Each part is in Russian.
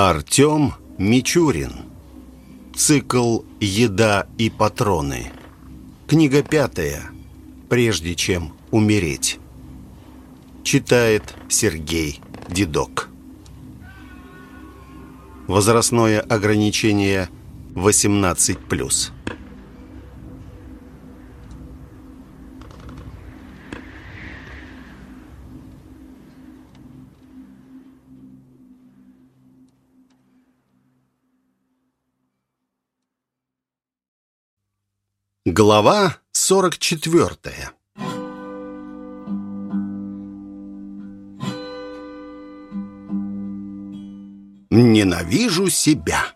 Артем Мичурин. Цикл «Еда и патроны». Книга пятая. «Прежде чем умереть». Читает Сергей Дедок. Возрастное ограничение 18+. Глава 44 Ненавижу себя.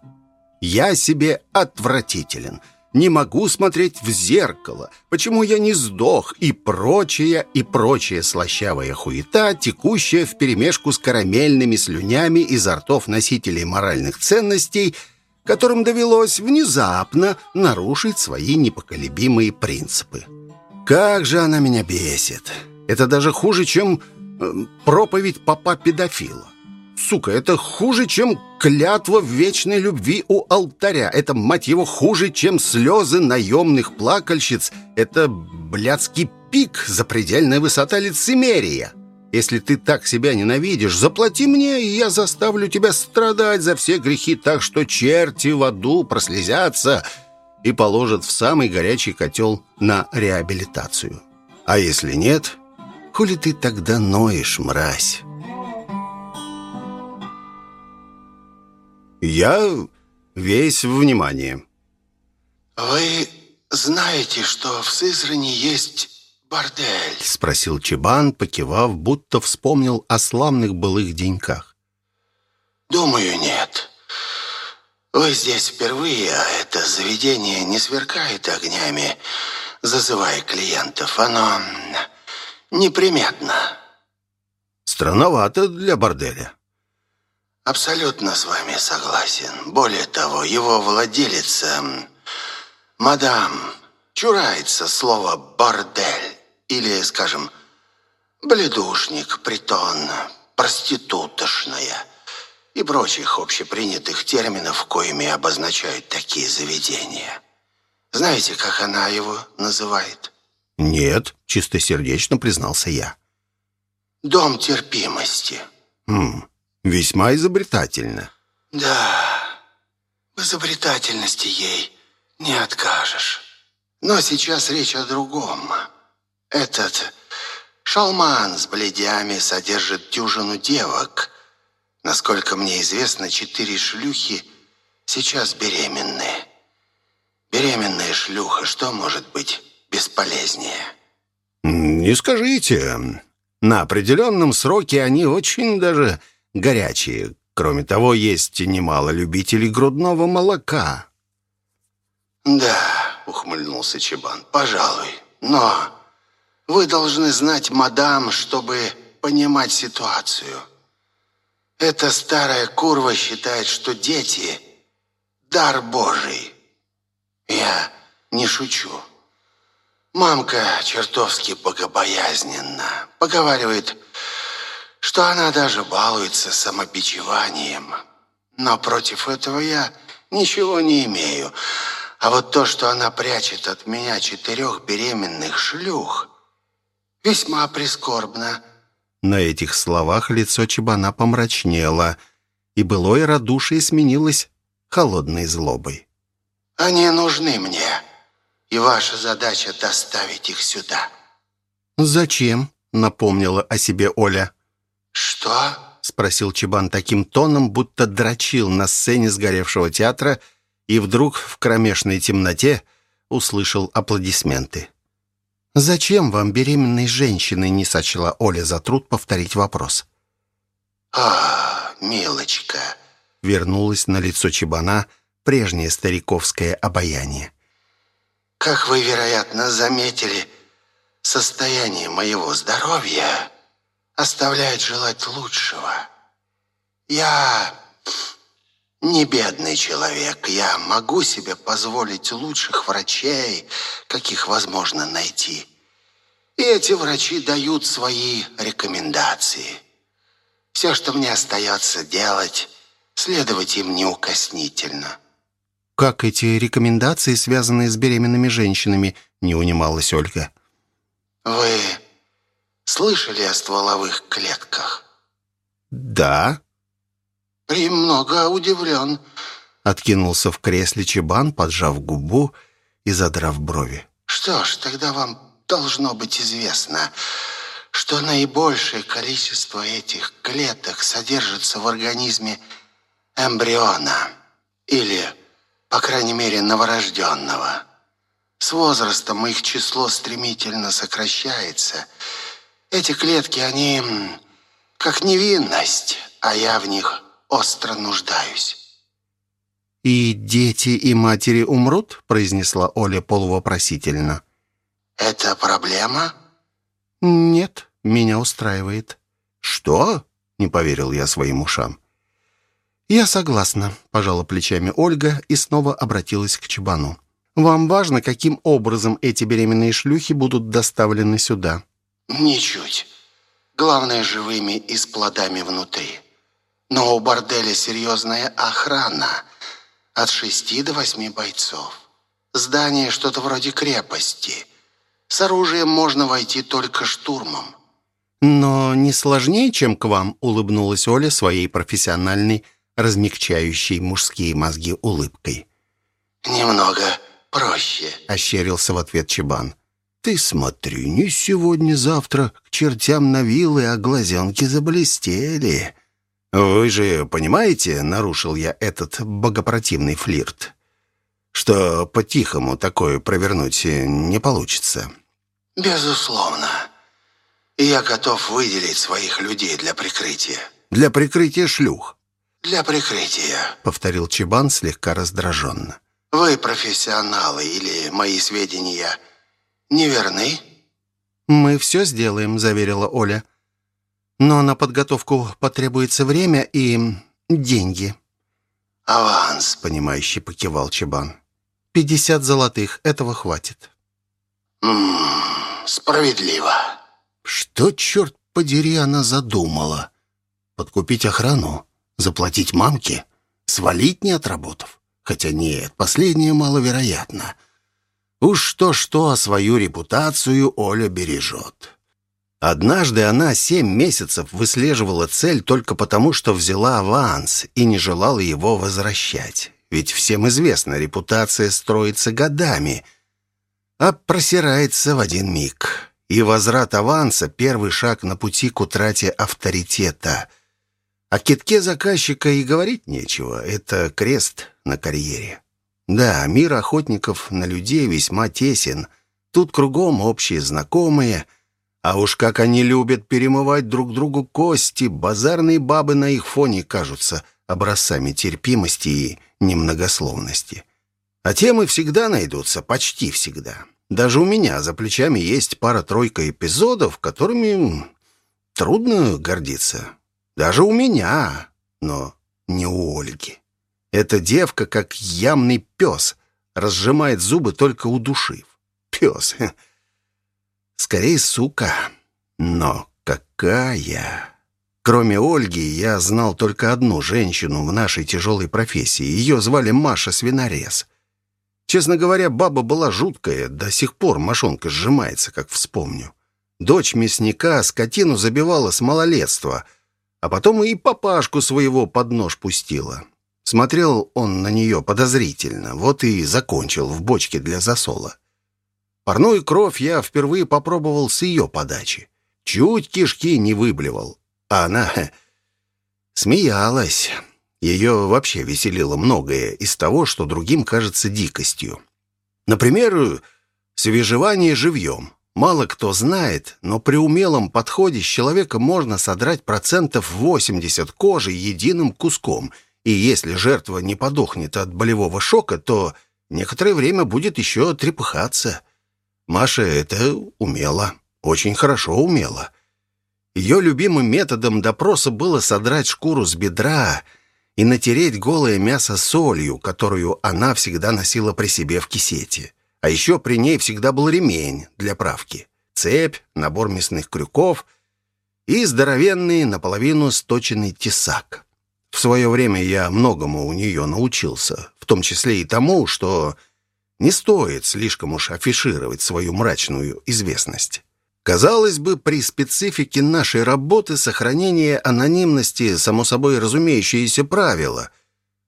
Я себе отвратителен. Не могу смотреть в зеркало. Почему я не сдох? И прочее, и прочее слащавая хуета, текущая вперемешку с карамельными слюнями изо ртов носителей моральных ценностей – которым довелось внезапно нарушить свои непоколебимые принципы. Как же она меня бесит! Это даже хуже, чем э, проповедь папа-педофила. Сука, это хуже, чем клятва в вечной любви у алтаря. Это, мать его, хуже, чем слезы наемных плакальщиц. Это блядский пик, запредельная высота лицемерия. Если ты так себя ненавидишь, заплати мне, и я заставлю тебя страдать за все грехи так, что черти в аду прослезятся и положат в самый горячий котел на реабилитацию. А если нет, хули ты тогда ноешь, мразь? Я весь внимание. Вы знаете, что в Сызрани есть бордель?» — спросил Чебан, покивав, будто вспомнил о славных былых деньках. «Думаю, нет. Вы здесь впервые, а это заведение не сверкает огнями, зазывая клиентов. Оно неприметно». «Странновато для борделя». «Абсолютно с вами согласен. Более того, его владелица, мадам, чурается слова «бордель» или, скажем, бледушник, притон, проститутошная и прочих общепринятых терминов, коими обозначают такие заведения. Знаете, как она его называет? Нет, чистосердечно признался я. Дом терпимости. Хм, весьма изобретательно. Да, в изобретательности ей не откажешь. Но сейчас речь о другом. Этот шалман с бледями содержит дюжину девок. Насколько мне известно, четыре шлюхи сейчас беременны. Беременная шлюха, что может быть бесполезнее? Не скажите. На определенном сроке они очень даже горячие. Кроме того, есть немало любителей грудного молока. Да, ухмыльнулся Чебан, пожалуй. Но вы должны знать, мадам, чтобы понимать ситуацию. Эта старая курва считает, что дети – дар Божий. Я не шучу. Мамка чертовски богобоязненна. Поговаривает, что она даже балуется самобичеванием. Но против этого я ничего не имею. А вот то, что она прячет от меня четырех беременных шлюх – Весьма прискорбно». На этих словах лицо Чебана помрачнело, и былое радушие сменилось холодной злобой. «Они нужны мне, и ваша задача доставить их сюда». «Зачем?» — напомнила о себе Оля. «Что?» — спросил Чебан таким тоном, будто дрочил на сцене сгоревшего театра и вдруг в кромешной темноте услышал аплодисменты. «Зачем вам беременной женщины?» не сочла Оля за труд повторить вопрос. «А, милочка!» Вернулось на лицо Чебана прежнее стариковское обаяние. «Как вы, вероятно, заметили, состояние моего здоровья оставляет желать лучшего. Я не бедный человек, я могу себе позволить лучших врачей, каких возможно найти. И эти врачи дают свои рекомендации. Все, что мне остается делать, следовать им неукоснительно. «Как эти рекомендации, связанные с беременными женщинами?» — не унималась Ольга. «Вы слышали о стволовых клетках?» «Да». «Премного удивлен», — откинулся в кресле Чебан, поджав губу и задрав брови. «Что ж, тогда вам должно быть известно, что наибольшее количество этих клеток содержится в организме эмбриона или, по крайней мере, новорожденного. С возрастом их число стремительно сокращается. Эти клетки, они как невинность, а я в них остро нуждаюсь. «И дети, и матери умрут?» произнесла Оля полувопросительно. «Это проблема?» «Нет, меня устраивает». «Что?» — не поверил я своим ушам. «Я согласна», — пожала плечами Ольга и снова обратилась к Чебану. «Вам важно, каким образом эти беременные шлюхи будут доставлены сюда?» «Ничуть. Главное, живыми и с плодами внутри. Но у борделя серьезная охрана. От шести до восьми бойцов. Здание что-то вроде крепости. С оружием можно войти только штурмом». «Но не сложнее, чем к вам», — улыбнулась Оля своей профессиональной размягчающей мужские мозги улыбкой. «Немного проще», — ощерился в ответ Чебан. «Ты смотри, не сегодня-завтра к чертям на вилы, а глазенки заблестели». «Вы же понимаете, — нарушил я этот богопротивный флирт, — что по-тихому такое провернуть не получится». «Безусловно. Я готов выделить своих людей для прикрытия». «Для прикрытия шлюх?» «Для прикрытия», — повторил Чебан слегка раздраженно. «Вы профессионалы или мои сведения неверны?» «Мы все сделаем», — заверила Оля. «Но на подготовку потребуется время и деньги». «Аванс», — понимающе покивал Чебан. «Пятьдесят золотых, этого хватит». «Ммм, справедливо». «Что, черт подери, она задумала? Подкупить охрану?» Заплатить мамке? Свалить не отработав? Хотя нет, последнее маловероятно. Уж что-что, а свою репутацию Оля бережет. Однажды она семь месяцев выслеживала цель только потому, что взяла аванс и не желала его возвращать. Ведь всем известно, репутация строится годами, а просирается в один миг. И возврат аванса — первый шаг на пути к утрате авторитета — о китке заказчика и говорить нечего. Это крест на карьере. Да, мир охотников на людей весьма тесен. Тут кругом общие знакомые. А уж как они любят перемывать друг другу кости, базарные бабы на их фоне кажутся образцами терпимости и немногословности. А темы всегда найдутся, почти всегда. Даже у меня за плечами есть пара-тройка эпизодов, которыми трудно гордиться. Даже у меня, но не у Ольги. Эта девка, как ямный пес, разжимает зубы только удушив. Пес. Скорее, сука. Но какая... Кроме Ольги, я знал только одну женщину в нашей тяжелой профессии. Ее звали Маша Свинорез. Честно говоря, баба была жуткая. До сих пор мошонка сжимается, как вспомню. Дочь мясника скотину забивала с малолетства — а потом и папашку своего под нож пустила. Смотрел он на нее подозрительно, вот и закончил в бочке для засола. Парную кровь я впервые попробовал с ее подачи. Чуть кишки не выблевал. А она смеялась. Ее вообще веселило многое из того, что другим кажется дикостью. Например, свежевание живьем. Мало кто знает, но при умелом подходе с человека можно содрать процентов 80 кожи единым куском, и если жертва не подохнет от болевого шока, то некоторое время будет еще трепыхаться. Маша это умела, очень хорошо умела. Ее любимым методом допроса было содрать шкуру с бедра и натереть голое мясо солью, которую она всегда носила при себе в кисете. А еще при ней всегда был ремень для правки, цепь, набор мясных крюков и здоровенный наполовину сточенный тесак. В свое время я многому у нее научился, в том числе и тому, что не стоит слишком уж афишировать свою мрачную известность. Казалось бы, при специфике нашей работы сохранение анонимности – само собой разумеющееся правило,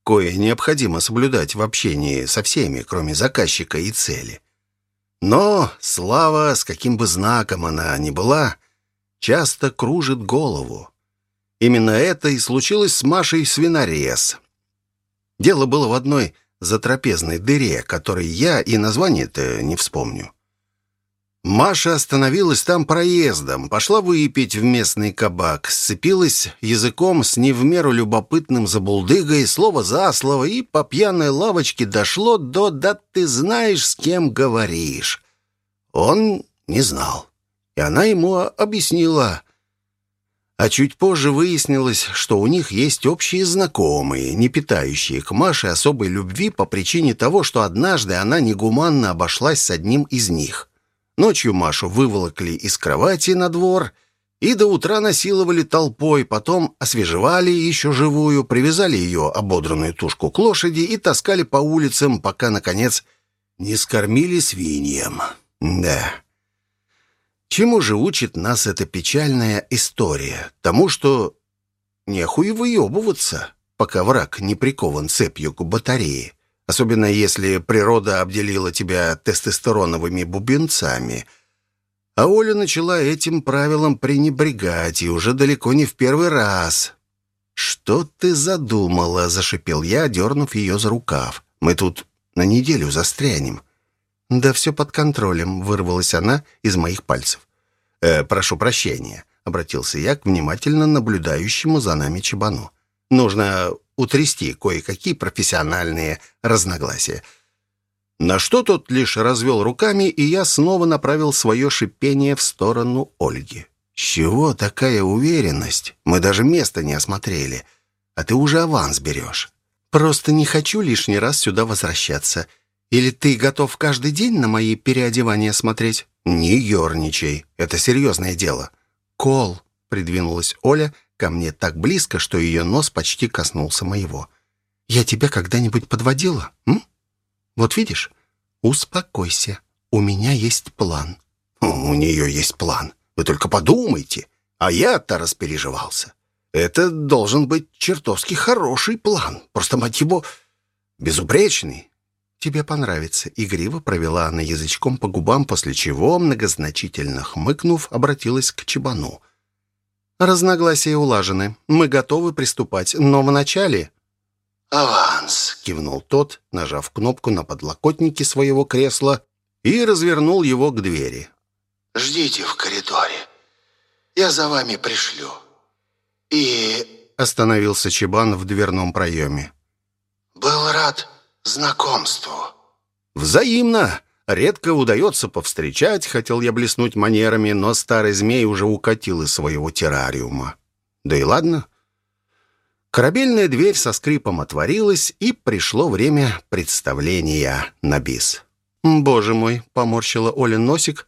кое необходимо соблюдать в общении со всеми, кроме заказчика и цели. Но слава, с каким бы знаком она ни была, часто кружит голову. Именно это и случилось с Машей Свинорез. Дело было в одной затрапезной дыре, которой я и название-то не вспомню. Маша остановилась там проездом, пошла выпить в местный кабак, сцепилась языком с не в меру любопытным забулдыгой, слово за слово, и по пьяной лавочке дошло до «да ты знаешь, с кем говоришь». Он не знал, и она ему объяснила. А чуть позже выяснилось, что у них есть общие знакомые, не питающие к Маше особой любви по причине того, что однажды она негуманно обошлась с одним из них – Ночью Машу выволокли из кровати на двор и до утра насиловали толпой, потом освежевали еще живую, привязали ее ободранную тушку к лошади и таскали по улицам, пока, наконец, не скормили свиньям. Да. Чему же учит нас эта печальная история? Тому, что нехуй выебываться, пока враг не прикован цепью к батарее особенно если природа обделила тебя тестостероновыми бубенцами. А Оля начала этим правилом пренебрегать, и уже далеко не в первый раз. «Что ты задумала?» — зашипел я, дернув ее за рукав. «Мы тут на неделю застрянем». «Да все под контролем», — вырвалась она из моих пальцев. «Э, «Прошу прощения», — обратился я к внимательно наблюдающему за нами чабану. «Нужно утрясти кое-какие профессиональные разногласия. На что тот лишь развел руками, и я снова направил свое шипение в сторону Ольги. «С чего такая уверенность? Мы даже место не осмотрели, а ты уже аванс берешь. Просто не хочу лишний раз сюда возвращаться. Или ты готов каждый день на мои переодевания смотреть?» «Не ерничай, это серьезное дело». «Кол», — придвинулась Оля, ко мне так близко, что ее нос почти коснулся моего. «Я тебя когда-нибудь подводила, м? Вот видишь? Успокойся, у меня есть план». «У нее есть план. Вы только подумайте. А я-то распереживался. Это должен быть чертовски хороший план. Просто, мать его, безупречный. «Тебе понравится», — игриво провела она язычком по губам, после чего, многозначительно хмыкнув, обратилась к Чебану. Разногласия улажены. Мы готовы приступать, но вначале...» «Аванс», — кивнул тот, нажав кнопку на подлокотнике своего кресла и развернул его к двери. «Ждите в коридоре. Я за вами пришлю. И...» Остановился Чебан в дверном проеме. «Был рад знакомству». «Взаимно!» Редко удается повстречать, хотел я блеснуть манерами, но старый змей уже укатил из своего террариума. Да и ладно. Корабельная дверь со скрипом отворилась, и пришло время представления на бис. «Боже мой!» — поморщила Оля носик,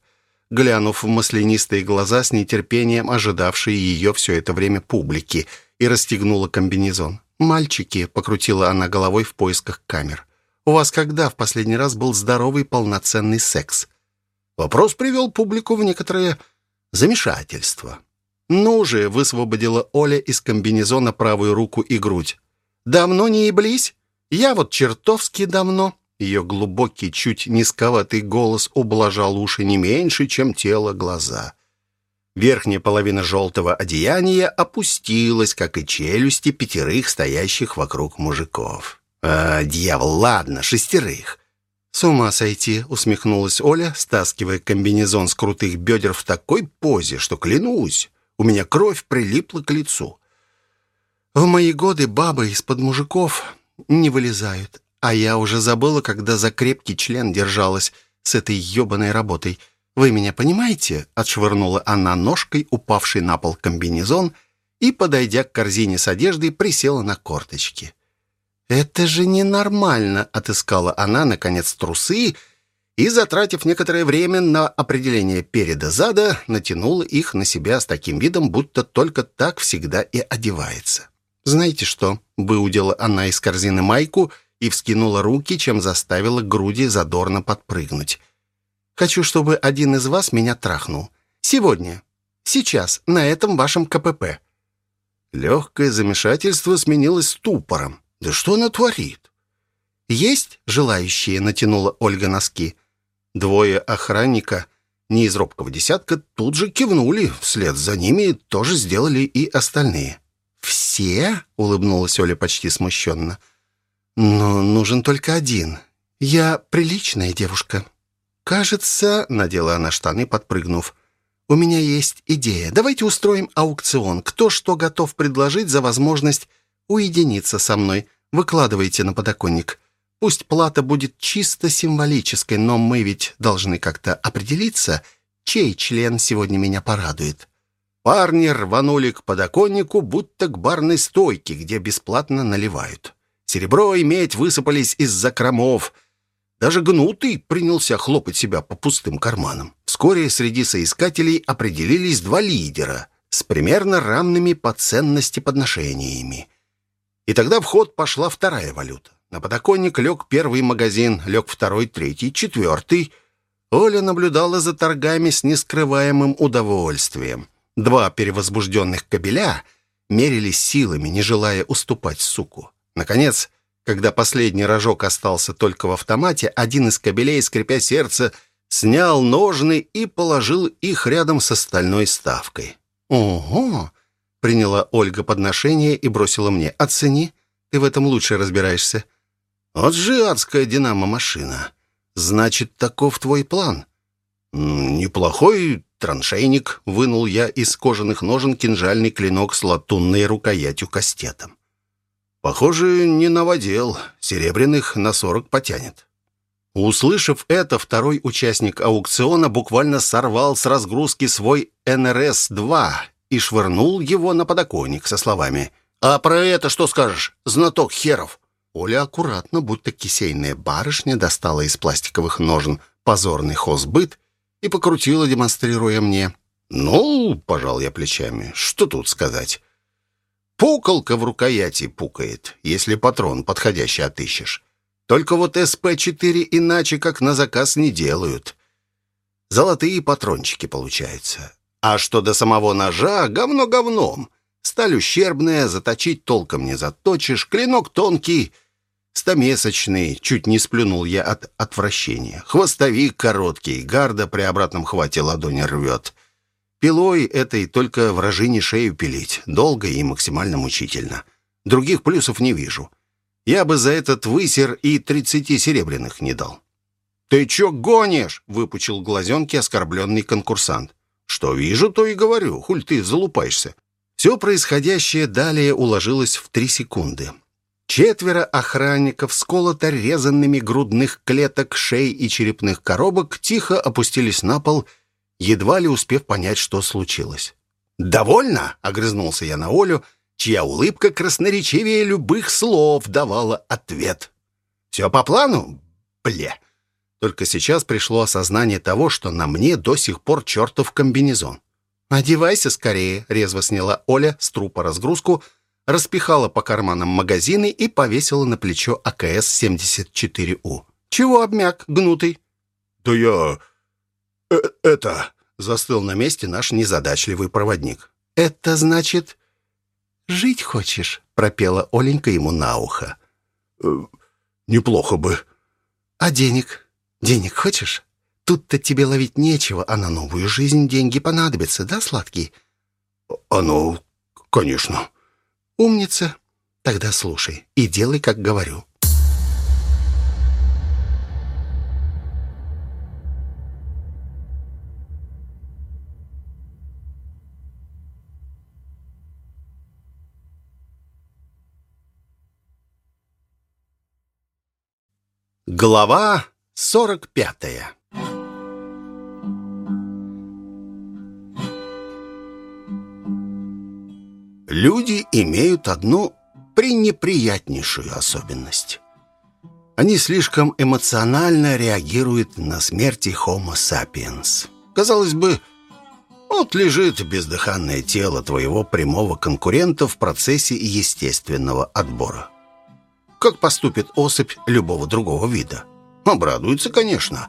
глянув в маслянистые глаза с нетерпением ожидавшие ее все это время публики, и расстегнула комбинезон. «Мальчики!» — покрутила она головой в поисках камер. У вас когда в последний раз был здоровый полноценный секс? Вопрос привел публику в некоторое замешательство. «Ну же!» — высвободила Оля из комбинезона правую руку и грудь. «Давно не еблись? Я вот чертовски давно!» Ее глубокий, чуть низковатый голос ублажал уши не меньше, чем тело глаза. Верхняя половина желтого одеяния опустилась, как и челюсти пятерых стоящих вокруг мужиков. «А, дьявол, ладно, шестерых». «С ума сойти», — усмехнулась Оля, стаскивая комбинезон с крутых бедер в такой позе, что, клянусь, у меня кровь прилипла к лицу. «В мои годы бабы из-под мужиков не вылезают, а я уже забыла, когда за крепкий член держалась с этой ебаной работой. Вы меня понимаете?» — отшвырнула она ножкой, упавший на пол комбинезон, и, подойдя к корзине с одеждой, присела на корточки. «Это же ненормально!» — отыскала она, наконец, трусы и, затратив некоторое время на определение переда-зада, натянула их на себя с таким видом, будто только так всегда и одевается. «Знаете что?» — выудила она из корзины майку и вскинула руки, чем заставила груди задорно подпрыгнуть. «Хочу, чтобы один из вас меня трахнул. Сегодня. Сейчас. На этом вашем КПП». Легкое замешательство сменилось ступором. «Да что она творит?» «Есть желающие?» — натянула Ольга носки. Двое охранника, не из робкого десятка, тут же кивнули. Вслед за ними тоже сделали и остальные. «Все?» — улыбнулась Оля почти смущенно. «Но нужен только один. Я приличная девушка». «Кажется», — надела она штаны, подпрыгнув, «у меня есть идея. Давайте устроим аукцион. Кто что готов предложить за возможность уединиться со мной? Выкладывайте на подоконник. Пусть плата будет чисто символической, но мы ведь должны как-то определиться, чей член сегодня меня порадует». Парни рванули к подоконнику, будто к барной стойке, где бесплатно наливают. Серебро и медь высыпались из закромов. Даже гнутый принялся хлопать себя по пустым карманам. Вскоре среди соискателей определились два лидера с примерно равными по ценности подношениями. И тогда в ход пошла вторая валюта. На подоконник лег первый магазин, лег второй, третий, четвертый. Оля наблюдала за торгами с нескрываемым удовольствием. Два перевозбужденных кобеля мерились силами, не желая уступать суку. Наконец, когда последний рожок остался только в автомате, один из кобелей, скрипя сердце, снял ножны и положил их рядом с остальной ставкой. «Ого!» — приняла Ольга подношение и бросила мне. «Оцени, ты в этом лучше разбираешься». «Вот же адская динамо-машина. Значит, таков твой план?» «Неплохой траншейник», — вынул я из кожаных ножен кинжальный клинок с латунной рукоятью кастетом. «Похоже, не наводил. Серебряных на сорок потянет». Услышав это, второй участник аукциона буквально сорвал с разгрузки свой НРС-2 и швырнул его на подоконник со словами «А про это что скажешь, знаток херов?» Оля аккуратно, будто кисейная барышня, достала из пластиковых ножен позорный хозбыт и покрутила, демонстрируя мне. «Ну, — пожал я плечами, — что тут сказать? Пукалка в рукояти пукает, если патрон подходящий отыщешь. Только вот СП-4 иначе, как на заказ, не делают. Золотые патрончики получаются. А что до самого ножа, говно говном. Сталь ущербная, заточить толком не заточишь, клинок тонкий — Стомесочный, чуть не сплюнул я от отвращения. Хвостовик короткий, гарда при обратном хвате ладони рвет. Пилой этой только вражине шею пилить. Долго и максимально мучительно. Других плюсов не вижу. Я бы за этот высер и тридцати серебряных не дал. «Ты чё гонишь?» — выпучил глазенки оскорбленный конкурсант. «Что вижу, то и говорю. Хуль ты залупаешься». Все происходящее далее уложилось в три секунды. Четверо охранников с колото резанными грудных клеток, шей и черепных коробок тихо опустились на пол, едва ли успев понять, что случилось. «Довольно?» — огрызнулся я на Олю, чья улыбка красноречивее любых слов давала ответ. «Все по плану? Бле!» Только сейчас пришло осознание того, что на мне до сих пор чертов комбинезон. «Одевайся скорее», — резво сняла Оля с трупа разгрузку — распихала по карманам магазины и повесила на плечо АКС-74У. «Чего обмяк, гнутый?» «Да я... Э это...» — застыл на месте наш незадачливый проводник. «Это значит...» «Жить хочешь?» — пропела Оленька ему на ухо. Э «Неплохо бы». «А денег? Денег хочешь? Тут-то тебе ловить нечего, а на новую жизнь деньги понадобятся, да, сладкий?» «А ну, конечно». «Умница. Тогда слушай и делай, как говорю». Глава сорок пятая Люди имеют одну пренеприятнейшую особенность. Они слишком эмоционально реагируют на смерти Homo sapiens. Казалось бы, Вот лежит бездыханное тело твоего прямого конкурента в процессе естественного отбора. Как поступит особь любого другого вида? Обрадуется, конечно.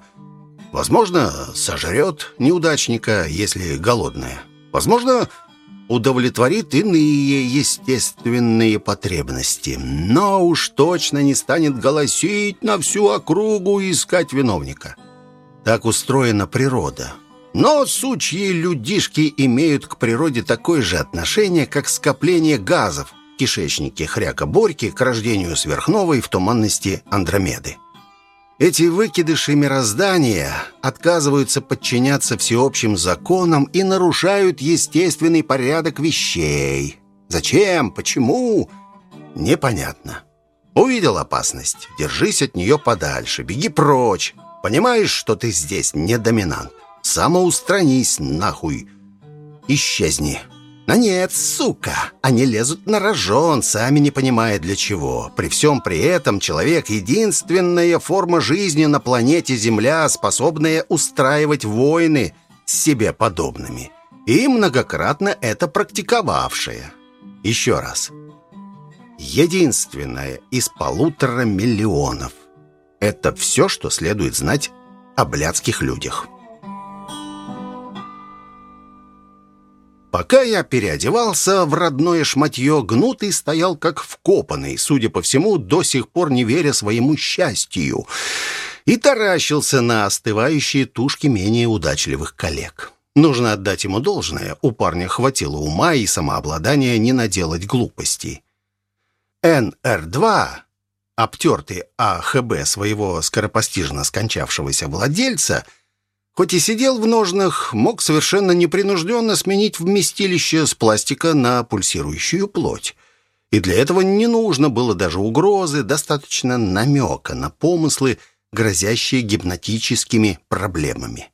Возможно, сожрет неудачника, если голодная. Возможно, удовлетворит иные естественные потребности, но уж точно не станет голосить на всю округу и искать виновника. Так устроена природа. Но сучьи людишки имеют к природе такое же отношение, как скопление газов в кишечнике хряка-борьки к рождению сверхновой в туманности Андромеды. Эти выкидыши мироздания отказываются подчиняться всеобщим законам и нарушают естественный порядок вещей. Зачем? Почему? Непонятно. Увидел опасность. Держись от нее подальше. Беги прочь. Понимаешь, что ты здесь не доминант. Самоустранись нахуй. Исчезни. Но нет, сука, они лезут на рожон, сами не понимая для чего. При всем при этом человек — единственная форма жизни на планете Земля, способная устраивать войны с себе подобными. И многократно это практиковавшая. Еще раз. Единственная из полутора миллионов. Это все, что следует знать о блядских людях. Пока я переодевался в родное шматье, гнутый стоял как вкопанный, судя по всему, до сих пор не веря своему счастью, и таращился на остывающие тушки менее удачливых коллег. Нужно отдать ему должное, у парня хватило ума и самообладания не наделать глупостей. НР-2, обтертый АХБ своего скоропостижно скончавшегося владельца — Хоть и сидел в ножнах, мог совершенно непринужденно сменить вместилище с пластика на пульсирующую плоть. И для этого не нужно было даже угрозы, достаточно намека на помыслы, грозящие гипнотическими проблемами.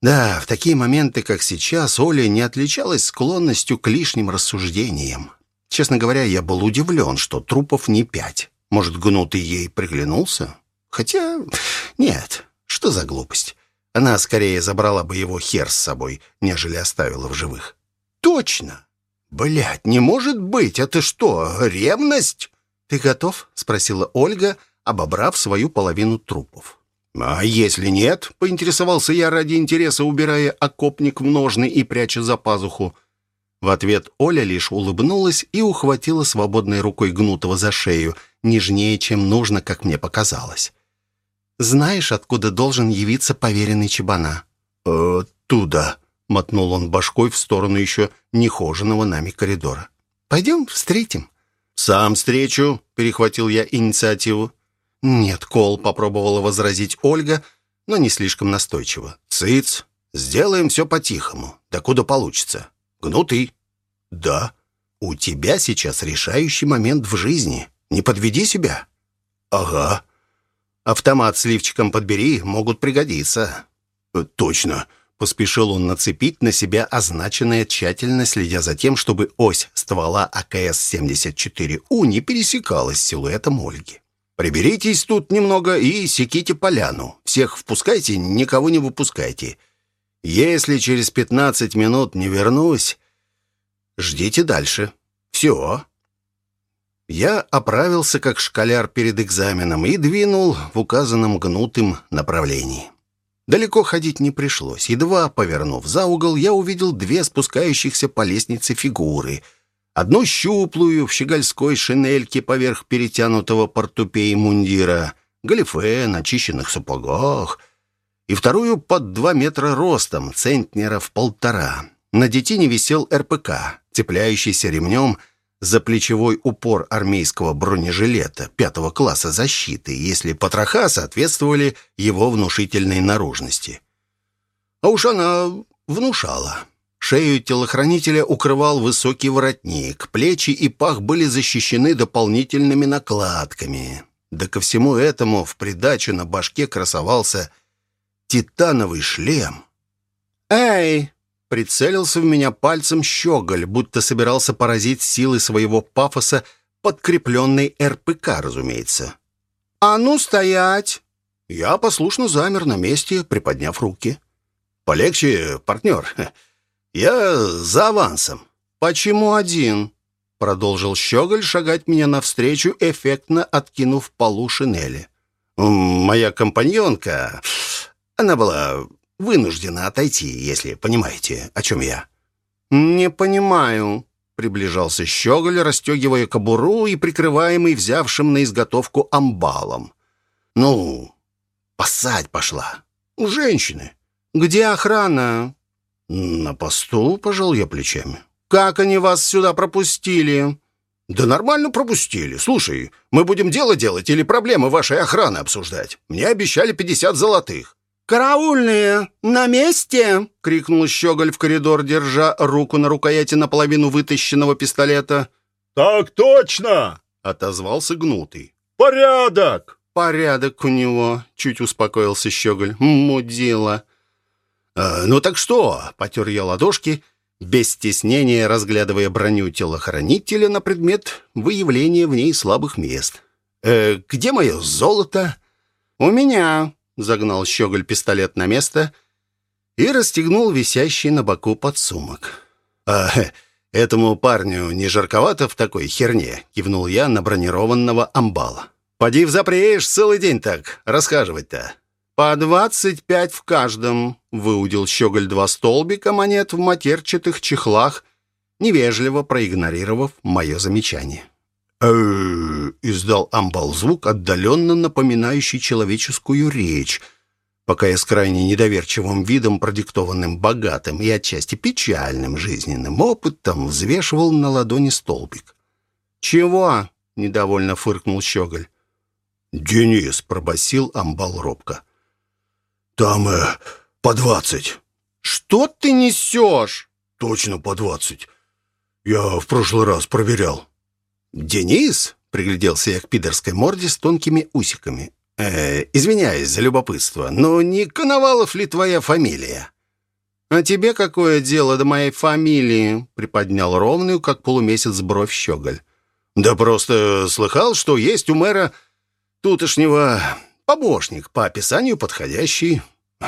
Да, в такие моменты, как сейчас, Оля не отличалась склонностью к лишним рассуждениям. Честно говоря, я был удивлен, что трупов не пять. Может, гнутый ей приглянулся? Хотя, нет, что за глупость. Она скорее забрала бы его хер с собой, нежели оставила в живых. «Точно! Блядь, не может быть! Это что, ревность?» «Ты готов?» — спросила Ольга, обобрав свою половину трупов. «А если нет?» — поинтересовался я ради интереса, убирая окопник в ножны и пряча за пазуху. В ответ Оля лишь улыбнулась и ухватила свободной рукой гнутого за шею, нежнее, чем нужно, как мне показалось. Знаешь, откуда должен явиться поверенный Чебана?» «Оттуда», — мотнул он башкой в сторону еще нехоженного нами коридора. «Пойдем встретим». «Сам встречу», — перехватил я инициативу. «Нет, Кол», — попробовала возразить Ольга, но не слишком настойчиво. «Цыц, сделаем все по-тихому, докуда получится. Гнутый». «Да, у тебя сейчас решающий момент в жизни. Не подведи себя». «Ага», Автомат с лифчиком подбери, могут пригодиться». Э, «Точно», — поспешил он нацепить на себя означенное, тщательно следя за тем, чтобы ось ствола АКС-74У не пересекалась с силуэтом Ольги. «Приберитесь тут немного и секите поляну. Всех впускайте, никого не выпускайте. Если через пятнадцать минут не вернусь, ждите дальше. Все». Я оправился как школяр перед экзаменом и двинул в указанном гнутым направлении. Далеко ходить не пришлось. Едва повернув за угол, я увидел две спускающихся по лестнице фигуры. Одну щуплую в щегольской шинельке поверх перетянутого портупеи мундира, галифе на чищенных сапогах, и вторую под два метра ростом, центнера в полтора. На детине висел РПК, цепляющийся ремнем за плечевой упор армейского бронежилета пятого класса защиты, если потроха соответствовали его внушительной наружности. А уж она внушала. Шею телохранителя укрывал высокий воротник, плечи и пах были защищены дополнительными накладками. Да ко всему этому в придачу на башке красовался титановый шлем. «Эй!» Прицелился в меня пальцем щеголь, будто собирался поразить силы своего пафоса, подкрепленной РПК, разумеется. «А ну, стоять!» Я послушно замер на месте, приподняв руки. «Полегче, партнер. Я за авансом». «Почему один?» Продолжил Щеголь шагать мне навстречу, эффектно откинув полу шинели. «Моя компаньонка, она была вынуждена отойти, если понимаете, о чем я». «Не понимаю», — приближался Щеголь, расстегивая кобуру и прикрываемый взявшим на изготовку амбалом. «Ну, поссать пошла. У женщины». «Где охрана?» «На посту», — пожал я плечами. «Как они вас сюда пропустили?» «Да нормально пропустили. Слушай, мы будем дело делать или проблемы вашей охраны обсуждать? Мне обещали пятьдесят золотых». «Караульные! На месте!» — крикнул Щеголь в коридор, держа руку на рукояти наполовину вытащенного пистолета. «Так точно!» — отозвался Гнутый. «Порядок!» «Порядок у него!» — чуть успокоился Щеголь. «Мудила!» «Э, «Ну так что?» — потер я ладошки — без стеснения разглядывая броню телохранителя на предмет выявления в ней слабых мест. «Э, «Где мое золото?» «У меня», — загнал Щеголь пистолет на место и расстегнул висящий на боку подсумок. «А, этому парню не жарковато в такой херне?» — кивнул я на бронированного амбала. «Поди взапреешь целый день так, расхаживать-то». «По двадцать пять в каждом», — выудил щеголь два столбика монет в матерчатых чехлах, невежливо проигнорировав мое замечание. Э издал амбал звук, отдаленно напоминающий человеческую речь, пока я с крайне недоверчивым видом, продиктованным богатым и отчасти печальным жизненным опытом, взвешивал на ладони столбик. «Чего?» — недовольно фыркнул щеголь. «Денис», — пробасил амбал робко. «Там э, по двадцать». «Что ты несешь?» «Точно по двадцать. Я в прошлый раз проверял». «Денис?» — пригляделся я к пидорской морде с тонкими усиками. «Э, извиняюсь за любопытство, но не Коновалов ли твоя фамилия?» «А тебе какое дело до моей фамилии?» — приподнял ровную, как полумесяц, бровь щеголь. «Да просто слыхал, что есть у мэра тутошнего Помощник, по описанию подходящий.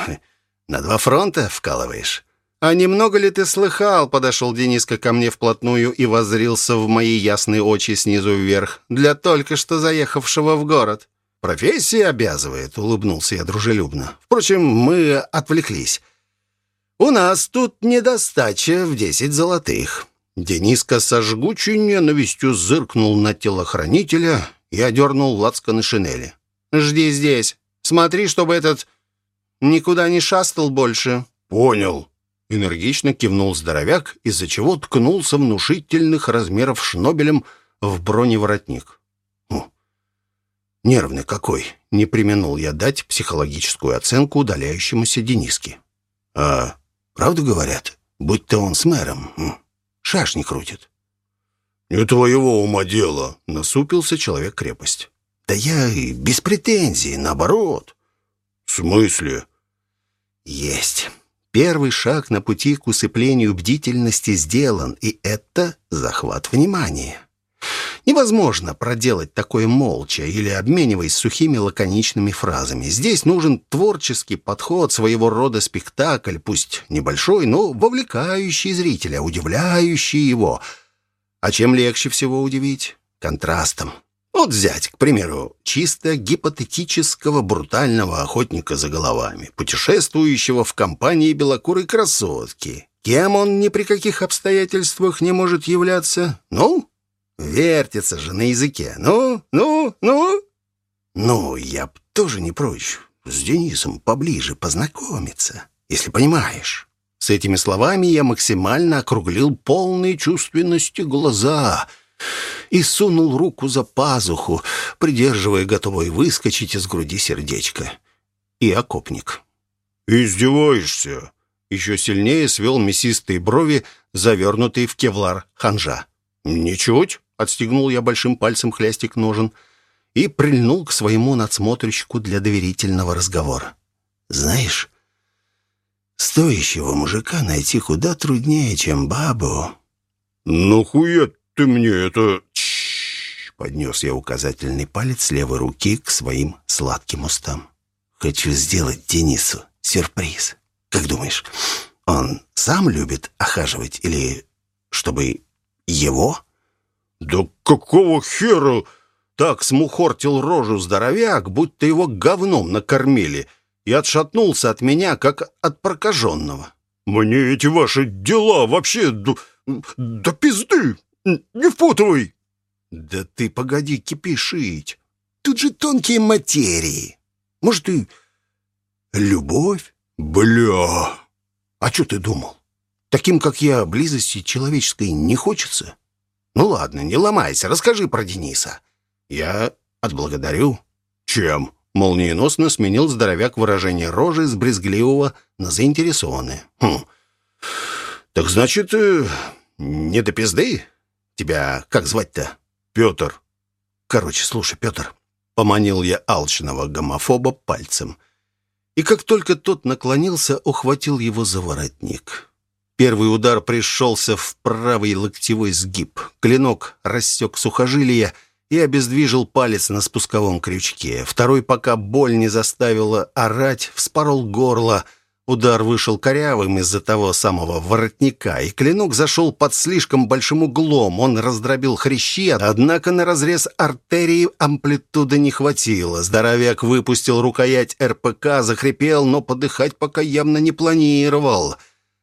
На два фронта вкалываешь. «А немного ли ты слыхал?» — подошел Дениска ко мне вплотную и воззрился в мои ясные очи снизу вверх. «Для только что заехавшего в город». «Профессия обязывает», — улыбнулся я дружелюбно. «Впрочем, мы отвлеклись. У нас тут недостача в десять золотых». Дениска со жгучей ненавистью зыркнул на телохранителя и одернул лацканы шинели. Жди здесь. Смотри, чтобы этот никуда не шастал больше». «Понял». Энергично кивнул здоровяк, из-за чего ткнулся внушительных размеров шнобелем в броневоротник. «Хм, «Нервный какой!» — не применул я дать психологическую оценку удаляющемуся Дениске. «А правду говорят, будь-то он с мэром, хм, шашни крутит». «Не твоего ума дело», — насупился человек-крепость. Да я и без претензий, наоборот. В смысле? Есть. Первый шаг на пути к усыплению бдительности сделан, и это захват внимания. Невозможно проделать такое молча или обмениваясь сухими лаконичными фразами. Здесь нужен творческий подход, своего рода спектакль, пусть небольшой, но вовлекающий зрителя, удивляющий его. А чем легче всего удивить? Контрастом. Вот взять, к примеру, чисто гипотетического брутального охотника за головами, путешествующего в компании белокурой красотки. Кем он ни при каких обстоятельствах не может являться? Ну, вертится же на языке. Ну, ну, ну. Ну, я б тоже не прочь с Денисом поближе познакомиться, если понимаешь. С этими словами я максимально округлил полные чувственности глаза — и сунул руку за пазуху, придерживая готовой выскочить из груди сердечко. И окопник. «Издеваешься?» Еще сильнее свел мясистые брови, завернутые в кевлар ханжа. «Ничуть!» — отстегнул я большим пальцем хлястик ножен и прильнул к своему надсмотрщику для доверительного разговора. «Знаешь, стоящего мужика найти куда труднее, чем бабу». «Ну хуя ты мне это...» Поднес я указательный палец левой руки к своим сладким устам. «Хочу сделать Денису сюрприз. Как думаешь, Он сам любит охаживать или чтобы его?» «Да какого хера?» Так смухортил рожу здоровяк, будто его говном накормили, и отшатнулся от меня, как от прокаженного. «Мне эти ваши дела вообще до, до пизды! Не впутывай!» «Да ты погоди кипишить! Тут же тонкие материи! Может, и любовь? Бля! А что ты думал? Таким, как я, близости человеческой не хочется? Ну ладно, не ломайся, расскажи про Дениса. Я отблагодарю. Чем? Молниеносно сменил здоровяк выражение рожи с брезгливого на заинтересованное. Хм. Так значит, э, не до пизды? Тебя как звать-то? Петр. Короче, слушай, Петр. Поманил я алчного гомофоба пальцем. И как только тот наклонился, ухватил его за воротник. Первый удар пришелся в правый локтевой сгиб. Клинок рассек сухожилие и обездвижил палец на спусковом крючке. Второй, пока боль не заставила орать, вспорол горло — Удар вышел корявым из-за того самого воротника, и клинок зашел под слишком большим углом. Он раздробил хрящи, однако на разрез артерии амплитуды не хватило. Здоровяк выпустил рукоять РПК, захрипел, но подыхать пока явно не планировал.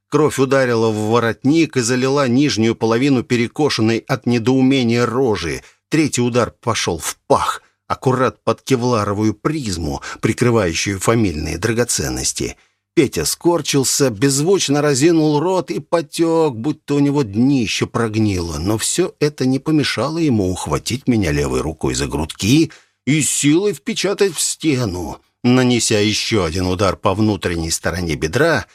Кровь ударила в воротник и залила нижнюю половину перекошенной от недоумения рожи. Третий удар пошел в пах, аккурат под кевларовую призму, прикрывающую фамильные драгоценности — Петя скорчился, беззвучно разинул рот и потек, будто у него днище прогнило. Но все это не помешало ему ухватить меня левой рукой за грудки и силой впечатать в стену. Нанеся еще один удар по внутренней стороне бедра,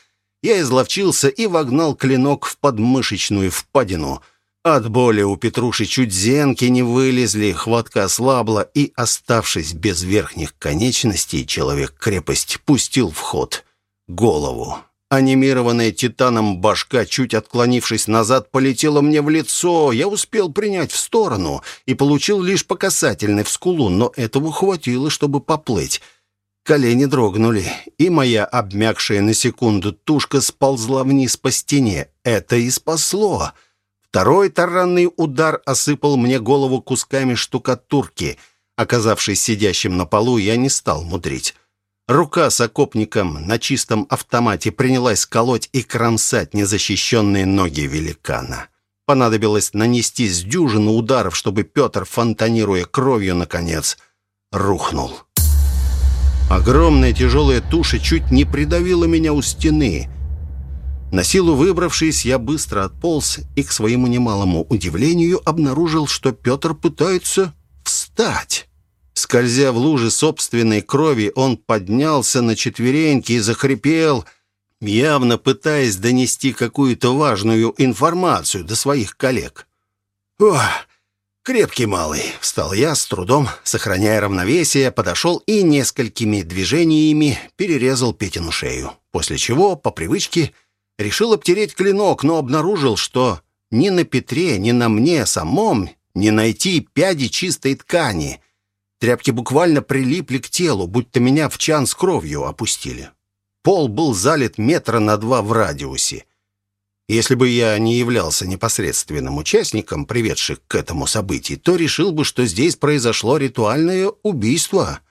я изловчился и вогнал клинок в подмышечную впадину. От боли у Петруши чуть зенки не вылезли, хватка ослабла, и, оставшись без верхних конечностей, человек-крепость пустил в ход — голову. Анимированная титаном башка, чуть отклонившись назад, полетела мне в лицо. Я успел принять в сторону и получил лишь по касательной в скулу, но этого хватило, чтобы поплыть. Колени дрогнули, и моя обмякшая на секунду тушка сползла вниз по стене. Это и спасло. Второй таранный удар осыпал мне голову кусками штукатурки. Оказавшись сидящим на полу, я не стал мудрить. Рука с окопником на чистом автомате принялась колоть и кромсать незащищенные ноги великана. Понадобилось нанести с дюжину ударов, чтобы Петр, фонтанируя кровью, наконец, рухнул. Огромная тяжелая туша чуть не придавила меня у стены. На силу выбравшись, я быстро отполз и, к своему немалому удивлению, обнаружил, что Петр пытается встать. Скользя в луже собственной крови, он поднялся на четвереньки и захрипел, явно пытаясь донести какую-то важную информацию до своих коллег. «Ох, крепкий малый!» — встал я с трудом, сохраняя равновесие, подошел и несколькими движениями перерезал Петину шею, после чего, по привычке, решил обтереть клинок, но обнаружил, что ни на Петре, ни на мне самом не найти пяди чистой ткани — Тряпки буквально прилипли к телу, будто меня в чан с кровью опустили. Пол был залит метра на два в радиусе. Если бы я не являлся непосредственным участником, приведших к этому событию, то решил бы, что здесь произошло ритуальное убийство.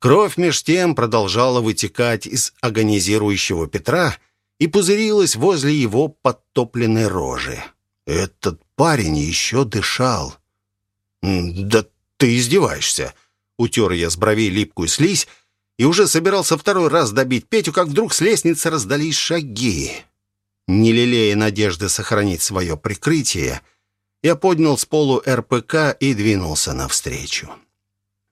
Кровь меж тем продолжала вытекать из агонизирующего Петра и пузырилась возле его подтопленной рожи. Этот парень еще дышал. «Да «Ты издеваешься?» Утер я с бровей липкую слизь и уже собирался второй раз добить Петю, как вдруг с лестницы раздались шаги. Не лелея надежды сохранить свое прикрытие, я поднял с полу РПК и двинулся навстречу.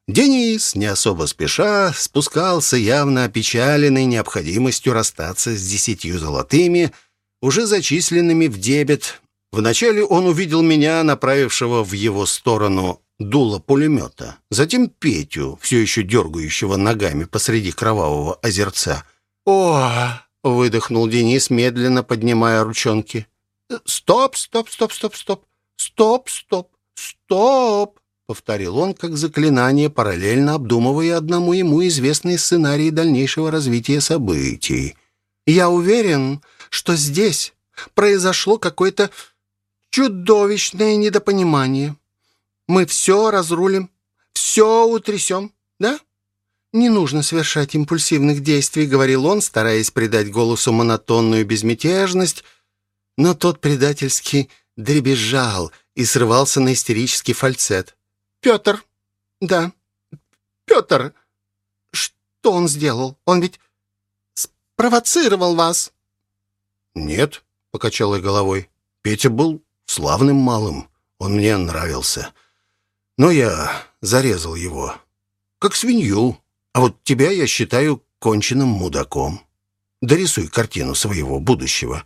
Денис, не особо спеша, спускался, явно опечаленный необходимостью расстаться с десятью золотыми, уже зачисленными в дебет. Вначале он увидел меня, направившего в его сторону дуло пулемета, затем Петю, все еще дергающего ногами посреди кровавого озерца. «О!» — выдохнул Денис, медленно поднимая ручонки. «Стоп, стоп, стоп, стоп, стоп! Стоп, стоп, стоп!» — повторил он как заклинание, параллельно обдумывая одному ему известный сценарий дальнейшего развития событий. «Я уверен, что здесь произошло какое-то чудовищное недопонимание. Мы все разрулим, все утрясем, да? «Не нужно совершать импульсивных действий», — говорил он, стараясь придать голосу монотонную безмятежность, но тот предательски дребезжал и срывался на истерический фальцет. «Петр! Да, Петр! Что он сделал? Он ведь спровоцировал вас!» «Нет», — покачал я головой. «Петя был славным малым. Он мне нравился. Но я зарезал его. Как свинью. А вот тебя я считаю конченным мудаком. Дорисуй картину своего будущего».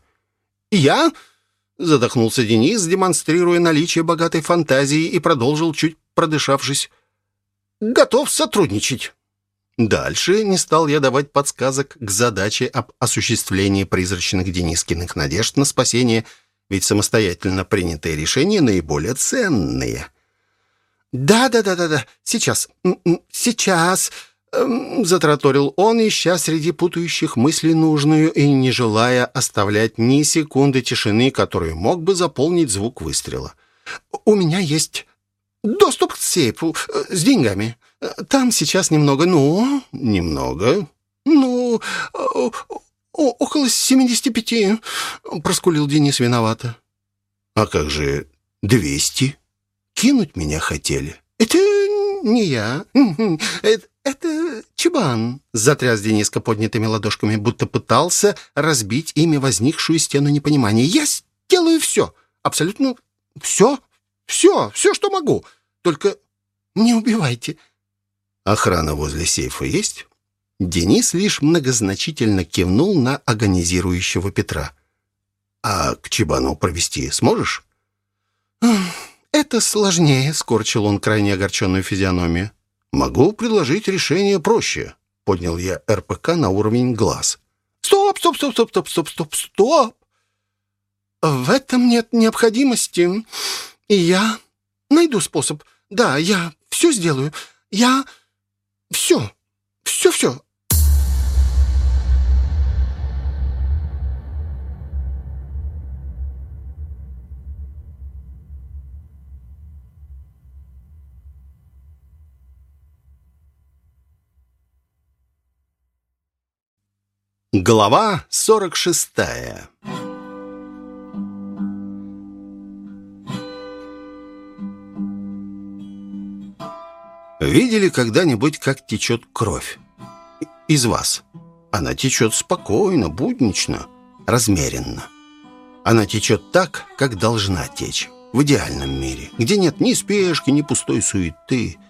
«Я?» — задохнулся Денис, демонстрируя наличие богатой фантазии и продолжил, чуть продышавшись. «Готов сотрудничать». Дальше не стал я давать подсказок к задаче об осуществлении призрачных Денискиных надежд на спасение, ведь самостоятельно принятые решения наиболее ценные. «Да-да-да-да-да, сейчас, сейчас», эм, затраторил он, ища среди путающих мыслей нужную и не желая оставлять ни секунды тишины, которую мог бы заполнить звук выстрела. «У меня есть доступ к сейфу э, с деньгами. Там сейчас немного, ну...» «Немного?» «Ну, около семидесяти пяти», — проскулил Денис виновато. «А как же двести? Кинуть меня хотели?» «Это не я. Это, это Чебан», — затряс Дениска поднятыми ладошками, будто пытался разбить ими возникшую стену непонимания. «Я сделаю все, абсолютно все, все, все, что могу. Только не убивайте». «Охрана возле сейфа есть?» Денис лишь многозначительно кивнул на агонизирующего Петра. «А к Чебану провести сможешь?» «Это сложнее», — скорчил он крайне огорченную физиономию. «Могу предложить решение проще», — поднял я РПК на уровень глаз. «Стоп, стоп, стоп, стоп, стоп, стоп, стоп, стоп! В этом нет необходимости, и я найду способ. Да, я все сделаю. Я все, все-все, Глава 46 Видели когда-нибудь, как течет кровь? Из вас. Она течет спокойно, буднично, размеренно. Она течет так, как должна течь, в идеальном мире, где нет ни спешки, ни пустой суеты –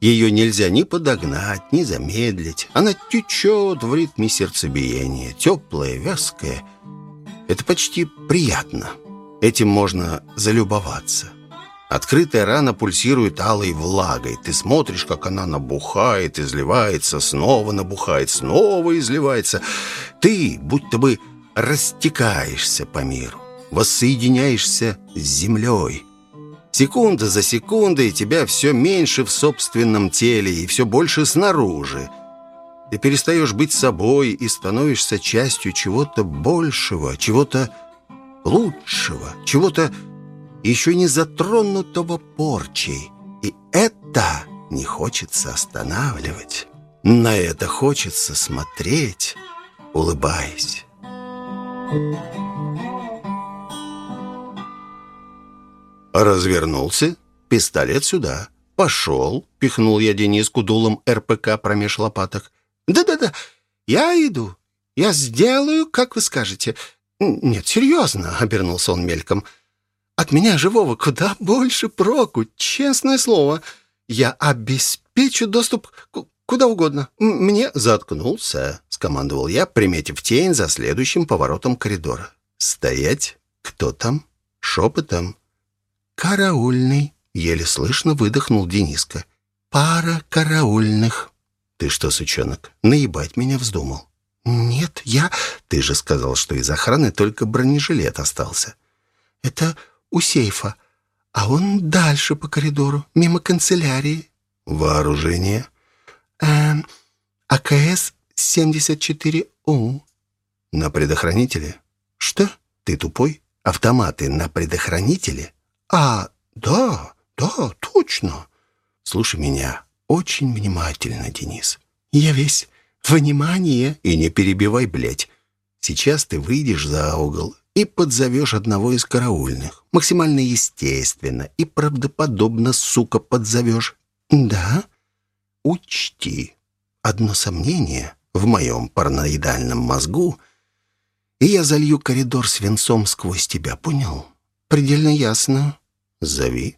ее нельзя ни подогнать, ни замедлить. Она течет в ритме сердцебиения, теплая, вязкая. Это почти приятно. Этим можно залюбоваться. Открытая рана пульсирует алой влагой. Ты смотришь, как она набухает, изливается, снова набухает, снова изливается. Ты будто бы растекаешься по миру, воссоединяешься с землей. Секунда за секундой тебя все меньше в собственном теле и все больше снаружи. Ты перестаешь быть собой и становишься частью чего-то большего, чего-то лучшего, чего-то еще не затронутого порчей. И это не хочется останавливать. На это хочется смотреть, улыбаясь. Развернулся, пистолет сюда. Пошел, пихнул я Дениску дулом РПК промеж лопаток. Да-да-да, я иду. Я сделаю, как вы скажете. Нет, серьезно, обернулся он мельком. От меня живого куда больше проку, честное слово. Я обеспечу доступ куда угодно. Мне заткнулся, скомандовал я, приметив тень за следующим поворотом коридора. Стоять? Кто там? Шепотом. «Караульный», — еле слышно выдохнул Дениска. «Пара караульных». «Ты что, сучонок, наебать меня вздумал?» «Нет, я...» «Ты же сказал, что из охраны только бронежилет остался». «Это у сейфа, а он дальше по коридору, мимо канцелярии». «Вооружение?» «Эм, АКС-74У». «На предохранителе?» «Что? Ты тупой? Автоматы на предохранителе?» «А, да, да, точно!» «Слушай меня очень внимательно, Денис. Я весь внимание, и не перебивай, блядь. Сейчас ты выйдешь за угол и подзовешь одного из караульных. Максимально естественно и правдоподобно, сука, подзовешь. Да? Учти, одно сомнение в моем параноидальном мозгу, и я залью коридор свинцом сквозь тебя, понял? Предельно ясно. Зови.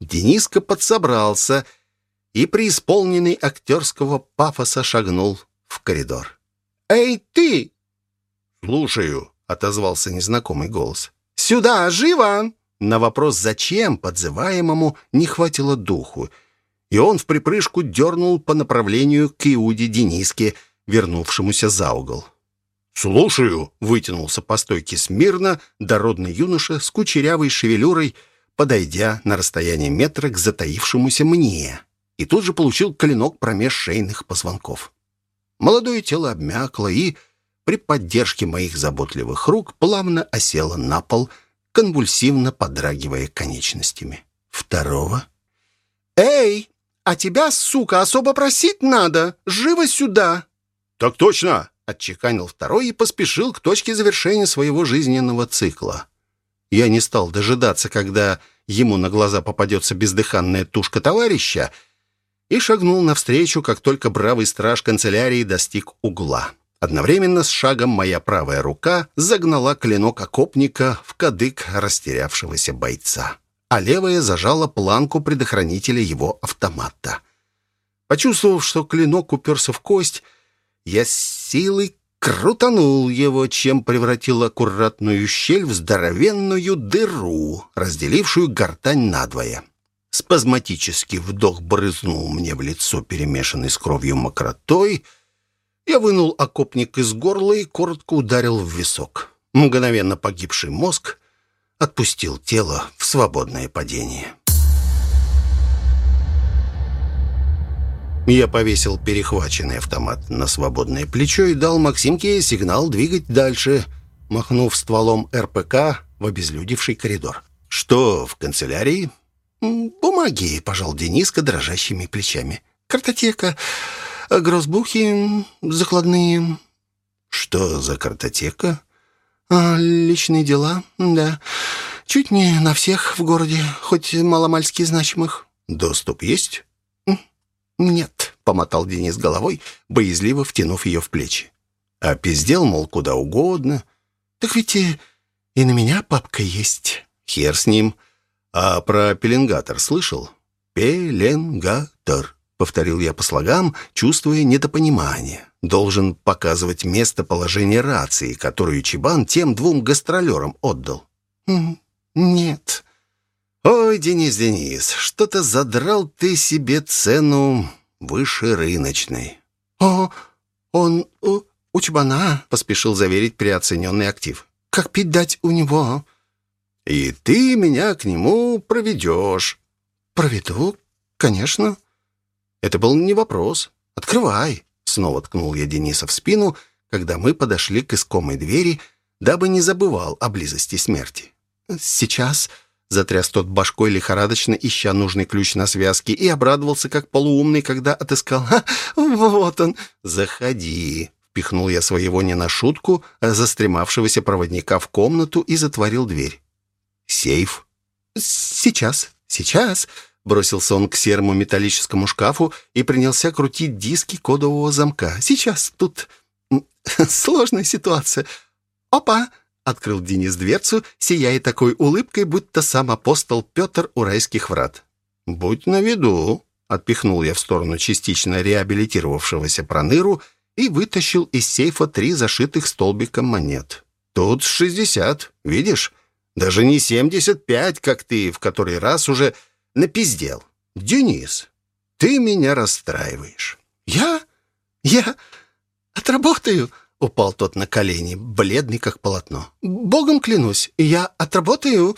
Дениска подсобрался и, преисполненный актерского пафоса, шагнул в коридор. «Эй, ты!» «Слушаю», — отозвался незнакомый голос. «Сюда, живо!» На вопрос «зачем?» подзываемому не хватило духу, и он в припрыжку дернул по направлению к Иуде Дениске, вернувшемуся за угол. «Слушаю», — вытянулся по стойке смирно дородный юноша с кучерявой шевелюрой, подойдя на расстояние метра к затаившемуся мне, и тут же получил клинок промеж шейных позвонков. Молодое тело обмякло и, при поддержке моих заботливых рук, плавно осело на пол, конвульсивно подрагивая конечностями. Второго. «Эй, а тебя, сука, особо просить надо! Живо сюда!» «Так точно!» — отчеканил второй и поспешил к точке завершения своего жизненного цикла. Я не стал дожидаться, когда ему на глаза попадется бездыханная тушка товарища, и шагнул навстречу, как только бравый страж канцелярии достиг угла. Одновременно с шагом моя правая рука загнала клинок окопника в кадык растерявшегося бойца, а левая зажала планку предохранителя его автомата. Почувствовав, что клинок уперся в кость, я с силой крутанул его, чем превратил аккуратную щель в здоровенную дыру, разделившую гортань надвое. Спазматический вдох брызнул мне в лицо, перемешанный с кровью мокротой. Я вынул окопник из горла и коротко ударил в висок. Мгновенно погибший мозг отпустил тело в свободное падение. Я повесил перехваченный автомат на свободное плечо и дал Максимке сигнал двигать дальше, махнув стволом РПК в обезлюдевший коридор. «Что в канцелярии?» «Бумаги», — пожал Дениска дрожащими плечами. «Картотека, грозбухи, закладные». «Что за картотека?» а, «Личные дела, да. Чуть не на всех в городе, хоть маломальски значимых». «Доступ есть?» «Нет», — помотал Денис головой, боязливо втянув ее в плечи. «А пиздел, мол, куда угодно». «Так ведь и, на меня папка есть». «Хер с ним». «А про пеленгатор слышал?» «Пеленгатор», — повторил я по слогам, чувствуя недопонимание. «Должен показывать местоположение рации, которую Чебан тем двум гастролерам отдал». «Нет». «Ой, Денис, Денис, что-то задрал ты себе цену выше рыночной». «О, он у, у Чебана», — поспешил заверить переоцененный актив. «Как пить дать у него?» и ты меня к нему проведешь». «Проведу, конечно». Это был не вопрос. «Открывай», — снова ткнул я Дениса в спину, когда мы подошли к искомой двери, дабы не забывал о близости смерти. «Сейчас...» — затряс тот башкой лихорадочно, ища нужный ключ на связке, и обрадовался, как полуумный, когда отыскал. «Ха, вот он! Заходи!» Впихнул я своего не на шутку, а застремавшегося проводника в комнату и затворил дверь. «Сейф?» «Сейчас, сейчас», — бросился он к серому металлическому шкафу и принялся крутить диски кодового замка. «Сейчас тут сложная ситуация. Опа!» — открыл Денис дверцу, сияя такой улыбкой, будто сам апостол Петр у райских врат. «Будь на виду», — отпихнул я в сторону частично реабилитировавшегося проныру и вытащил из сейфа три зашитых столбиком монет. «Тут шестьдесят, видишь?» Даже не 75, как ты в который раз уже напиздел. Денис, ты меня расстраиваешь. Я? Я отработаю, упал тот на колени, бледный как полотно. Богом клянусь, я отработаю.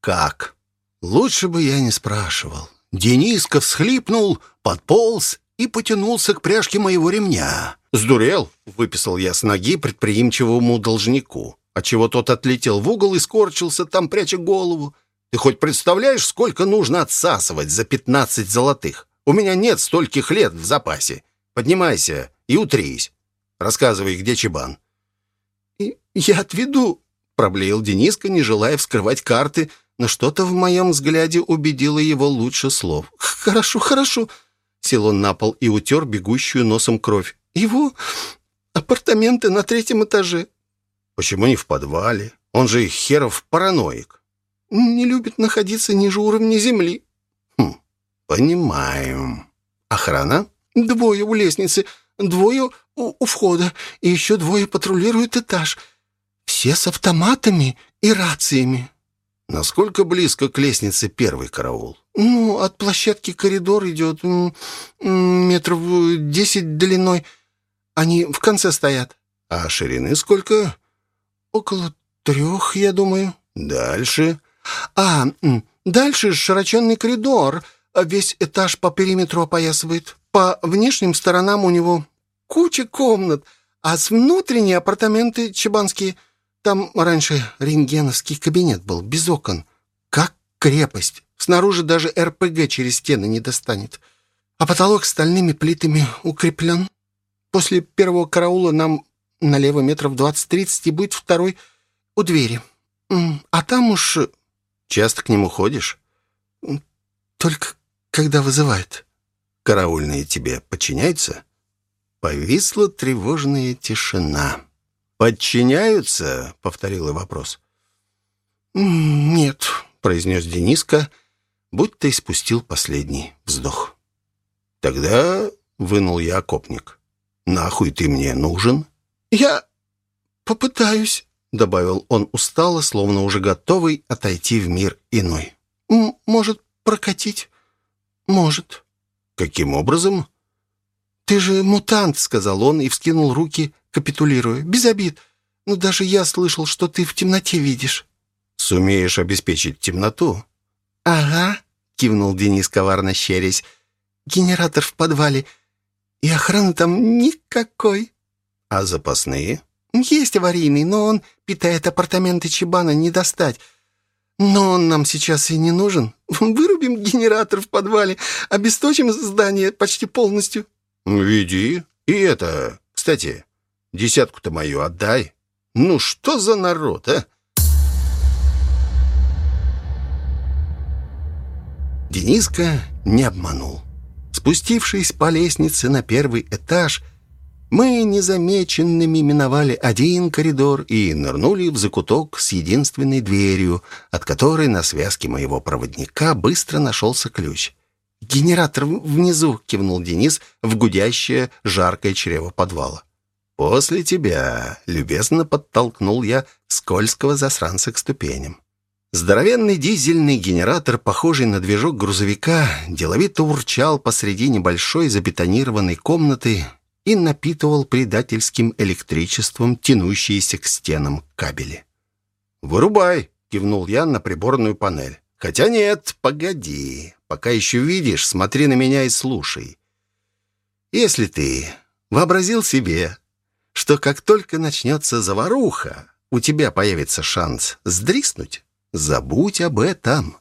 Как? Лучше бы я не спрашивал. Дениска всхлипнул, подполз и потянулся к пряжке моего ремня. «Сдурел?» — выписал я с ноги предприимчивому должнику. отчего тот отлетел в угол и скорчился, там пряча голову. Ты хоть представляешь, сколько нужно отсасывать за пятнадцать золотых? У меня нет стольких лет в запасе. Поднимайся и утрись. Рассказывай, где Чебан». «Я отведу», — проблеял Дениска, не желая вскрывать карты, но что-то в моем взгляде убедило его лучше слов. «Хорошо, хорошо», — сел он на пол и утер бегущую носом кровь. «Его апартаменты на третьем этаже». «Почему не в подвале? Он же херов параноик». «Не любит находиться ниже уровня земли». «Хм, понимаем. Охрана?» «Двое у лестницы, двое у, у входа, и еще двое патрулируют этаж». Все с автоматами и рациями. Насколько близко к лестнице первый караул? Ну, от площадки коридор идет метров десять длиной. Они в конце стоят. А ширины сколько? Около трех, я думаю. Дальше? А, дальше широченный коридор. Весь этаж по периметру опоясывает. По внешним сторонам у него куча комнат, а с внутренней апартаменты чебанские – там раньше рентгеновский кабинет был, без окон. Как крепость. Снаружи даже РПГ через стены не достанет. А потолок стальными плитами укреплен. После первого караула нам налево метров 20-30 и будет второй у двери. А там уж... Часто к нему ходишь? Только когда вызывают. Караульные тебе подчиняются? Повисла тревожная тишина. «Подчиняются?» — повторил и вопрос. «Нет», — произнес Дениска, будто испустил последний вздох. «Тогда вынул я окопник. Нахуй ты мне нужен?» «Я попытаюсь», — добавил он устало, словно уже готовый отойти в мир иной. «Может, прокатить? Может». «Каким образом?» «Ты же мутант», — сказал он и вскинул руки капитулирую. Без обид. Но даже я слышал, что ты в темноте видишь». «Сумеешь обеспечить темноту?» «Ага», — кивнул Денис, коварно щерясь. «Генератор в подвале. И охраны там никакой». «А запасные?» «Есть аварийный, но он питает апартаменты Чебана не достать. Но он нам сейчас и не нужен. Вырубим генератор в подвале, обесточим здание почти полностью». «Веди. И это... Кстати, Десятку-то мою отдай. Ну что за народ, а? Дениска не обманул. Спустившись по лестнице на первый этаж, мы незамеченными миновали один коридор и нырнули в закуток с единственной дверью, от которой на связке моего проводника быстро нашелся ключ. «Генератор внизу!» — кивнул Денис в гудящее жаркое чрево подвала. «После тебя», — любезно подтолкнул я скользкого засранца к ступеням. Здоровенный дизельный генератор, похожий на движок грузовика, деловито урчал посреди небольшой забетонированной комнаты и напитывал предательским электричеством тянущиеся к стенам кабели. «Вырубай!» — кивнул я на приборную панель. «Хотя нет, погоди. Пока еще видишь, смотри на меня и слушай. Если ты вообразил себе, что как только начнется заваруха, у тебя появится шанс сдриснуть. Забудь об этом.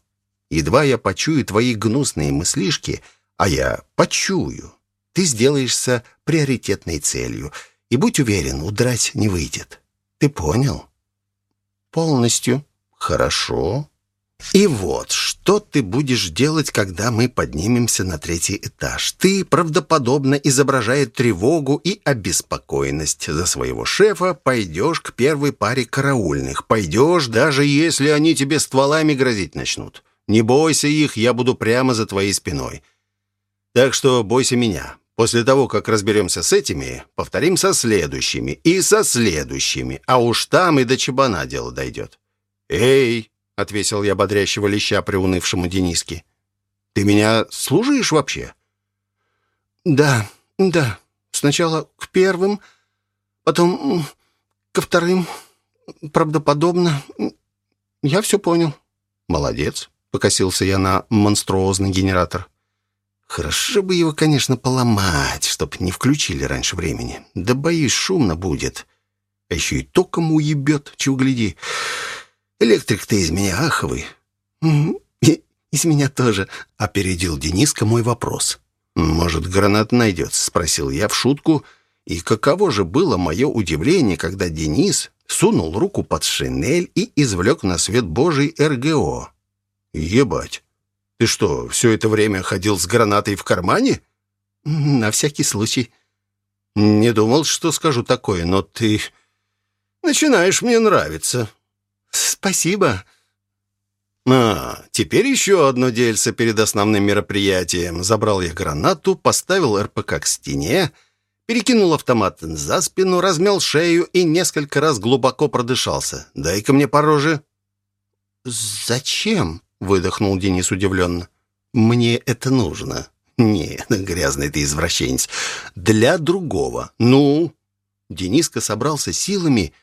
Едва я почую твои гнусные мыслишки, а я почую, ты сделаешься приоритетной целью, и будь уверен, удрать не выйдет. Ты понял? Полностью. Хорошо. И вот, что ты будешь делать, когда мы поднимемся на третий этаж? Ты правдоподобно изображая тревогу и обеспокоенность за своего шефа, пойдешь к первой паре караульных. Пойдешь, даже если они тебе стволами грозить начнут. Не бойся их, я буду прямо за твоей спиной. Так что бойся меня. После того, как разберемся с этими, повторим со следующими и со следующими, а уж там и до чебана дело дойдет. Эй! — ответил я бодрящего леща приунывшему Дениске. «Ты меня служишь вообще?» «Да, да. Сначала к первым, потом ко вторым. Правдоподобно. Я все понял». «Молодец», — покосился я на монструозный генератор. «Хорошо бы его, конечно, поломать, чтоб не включили раньше времени. Да, боюсь, шумно будет. А еще и током уебет, чего гляди. Электрик-то из меня аховый. И, из меня тоже, опередил Дениска мой вопрос. «Может, гранат найдется?» — спросил я в шутку. И каково же было мое удивление, когда Денис сунул руку под шинель и извлек на свет Божий РГО. «Ебать! Ты что, все это время ходил с гранатой в кармане?» «На всякий случай». «Не думал, что скажу такое, но ты начинаешь мне нравиться». «Спасибо». «А, теперь еще одно дельце перед основным мероприятием». Забрал я гранату, поставил РПК к стене, перекинул автомат за спину, размял шею и несколько раз глубоко продышался. «Дай-ка мне по роже». «Зачем?» — выдохнул Денис удивленно. «Мне это нужно». «Нет, грязный ты извращенец. Для другого. Ну?» Дениска собрался силами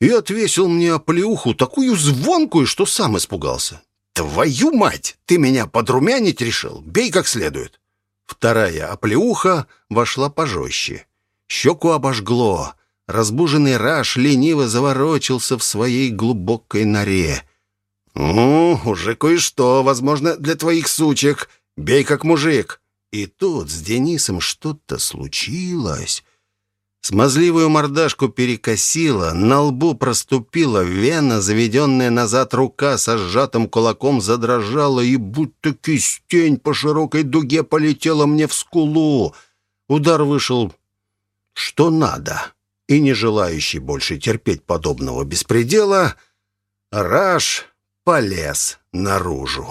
и отвесил мне оплеуху такую звонкую, что сам испугался. «Твою мать! Ты меня подрумянить решил? Бей как следует!» Вторая оплеуха вошла пожестче. Щеку обожгло. Разбуженный Раш лениво заворочился в своей глубокой норе. «Ну, уже кое-что, возможно, для твоих сучек. Бей как мужик!» И тут с Денисом что-то случилось. Смазливую мордашку перекосило, на лбу проступила вена, заведенная назад рука со сжатым кулаком задрожала и будто кистень по широкой дуге полетела мне в скулу. Удар вышел что надо, и не желающий больше терпеть подобного беспредела, Раш полез наружу.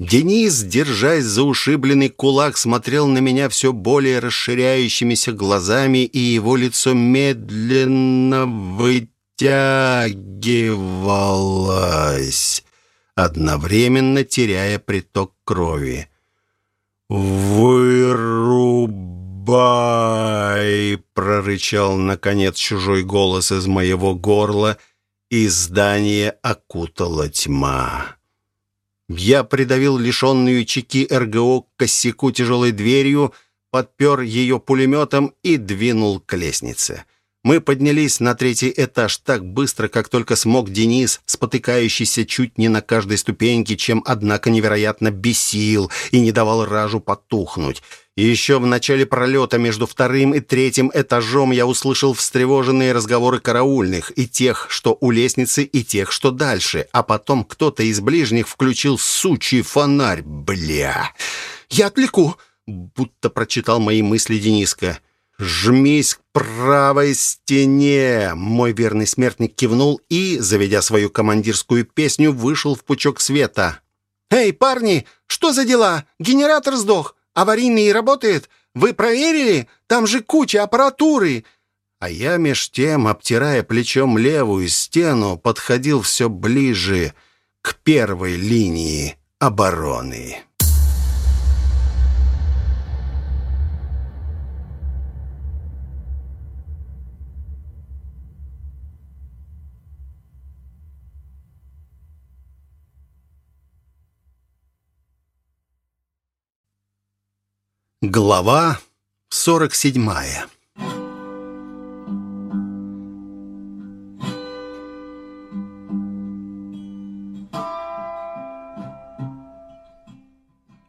Денис, держась за ушибленный кулак, смотрел на меня все более расширяющимися глазами, и его лицо медленно вытягивалось, одновременно теряя приток крови. «Вырубай!» — прорычал, наконец, чужой голос из моего горла, и здание окутала тьма. Я придавил лишенную чеки РГО к косяку тяжелой дверью, подпер ее пулеметом и двинул к лестнице. Мы поднялись на третий этаж так быстро, как только смог Денис, спотыкающийся чуть не на каждой ступеньке, чем, однако, невероятно бесил и не давал ражу потухнуть. И еще в начале пролета между вторым и третьим этажом я услышал встревоженные разговоры караульных, и тех, что у лестницы, и тех, что дальше. А потом кто-то из ближних включил сучий фонарь. Бля! «Я отвлеку!» — будто прочитал мои мысли Дениска. «Жмись к правой стене!» Мой верный смертник кивнул и, заведя свою командирскую песню, вышел в пучок света. «Эй, парни, что за дела? Генератор сдох. Аварийный работает? Вы проверили? Там же куча аппаратуры!» А я меж тем, обтирая плечом левую стену, подходил все ближе к первой линии обороны. Глава 47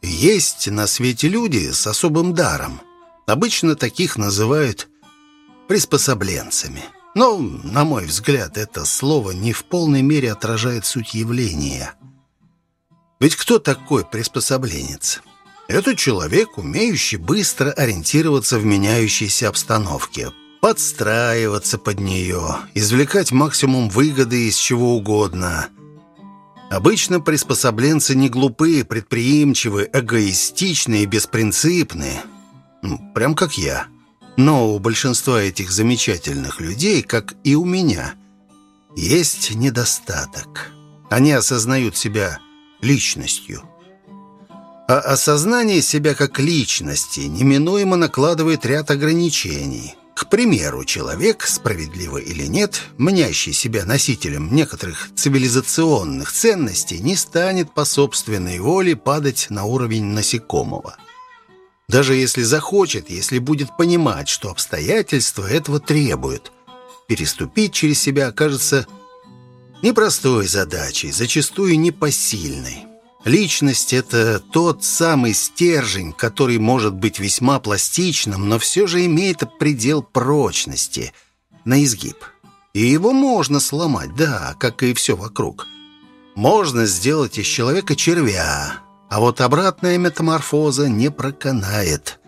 Есть на свете люди с особым даром. Обычно таких называют приспособленцами. Но, на мой взгляд, это слово не в полной мере отражает суть явления. Ведь кто такой приспособленец? Это человек, умеющий быстро ориентироваться в меняющейся обстановке, подстраиваться под нее, извлекать максимум выгоды из чего угодно. Обычно приспособленцы не глупые, предприимчивые, эгоистичные, беспринципные. Прям как я. Но у большинства этих замечательных людей, как и у меня, есть недостаток. Они осознают себя личностью – а осознание себя как личности неминуемо накладывает ряд ограничений. К примеру, человек, справедливо или нет, мнящий себя носителем некоторых цивилизационных ценностей, не станет по собственной воле падать на уровень насекомого. Даже если захочет, если будет понимать, что обстоятельства этого требуют. Переступить через себя окажется непростой задачей, зачастую непосильной. Личность — это тот самый стержень, который может быть весьма пластичным, но все же имеет предел прочности, на изгиб. И его можно сломать, да, как и все вокруг. Можно сделать из человека червя, а вот обратная метаморфоза не проканает.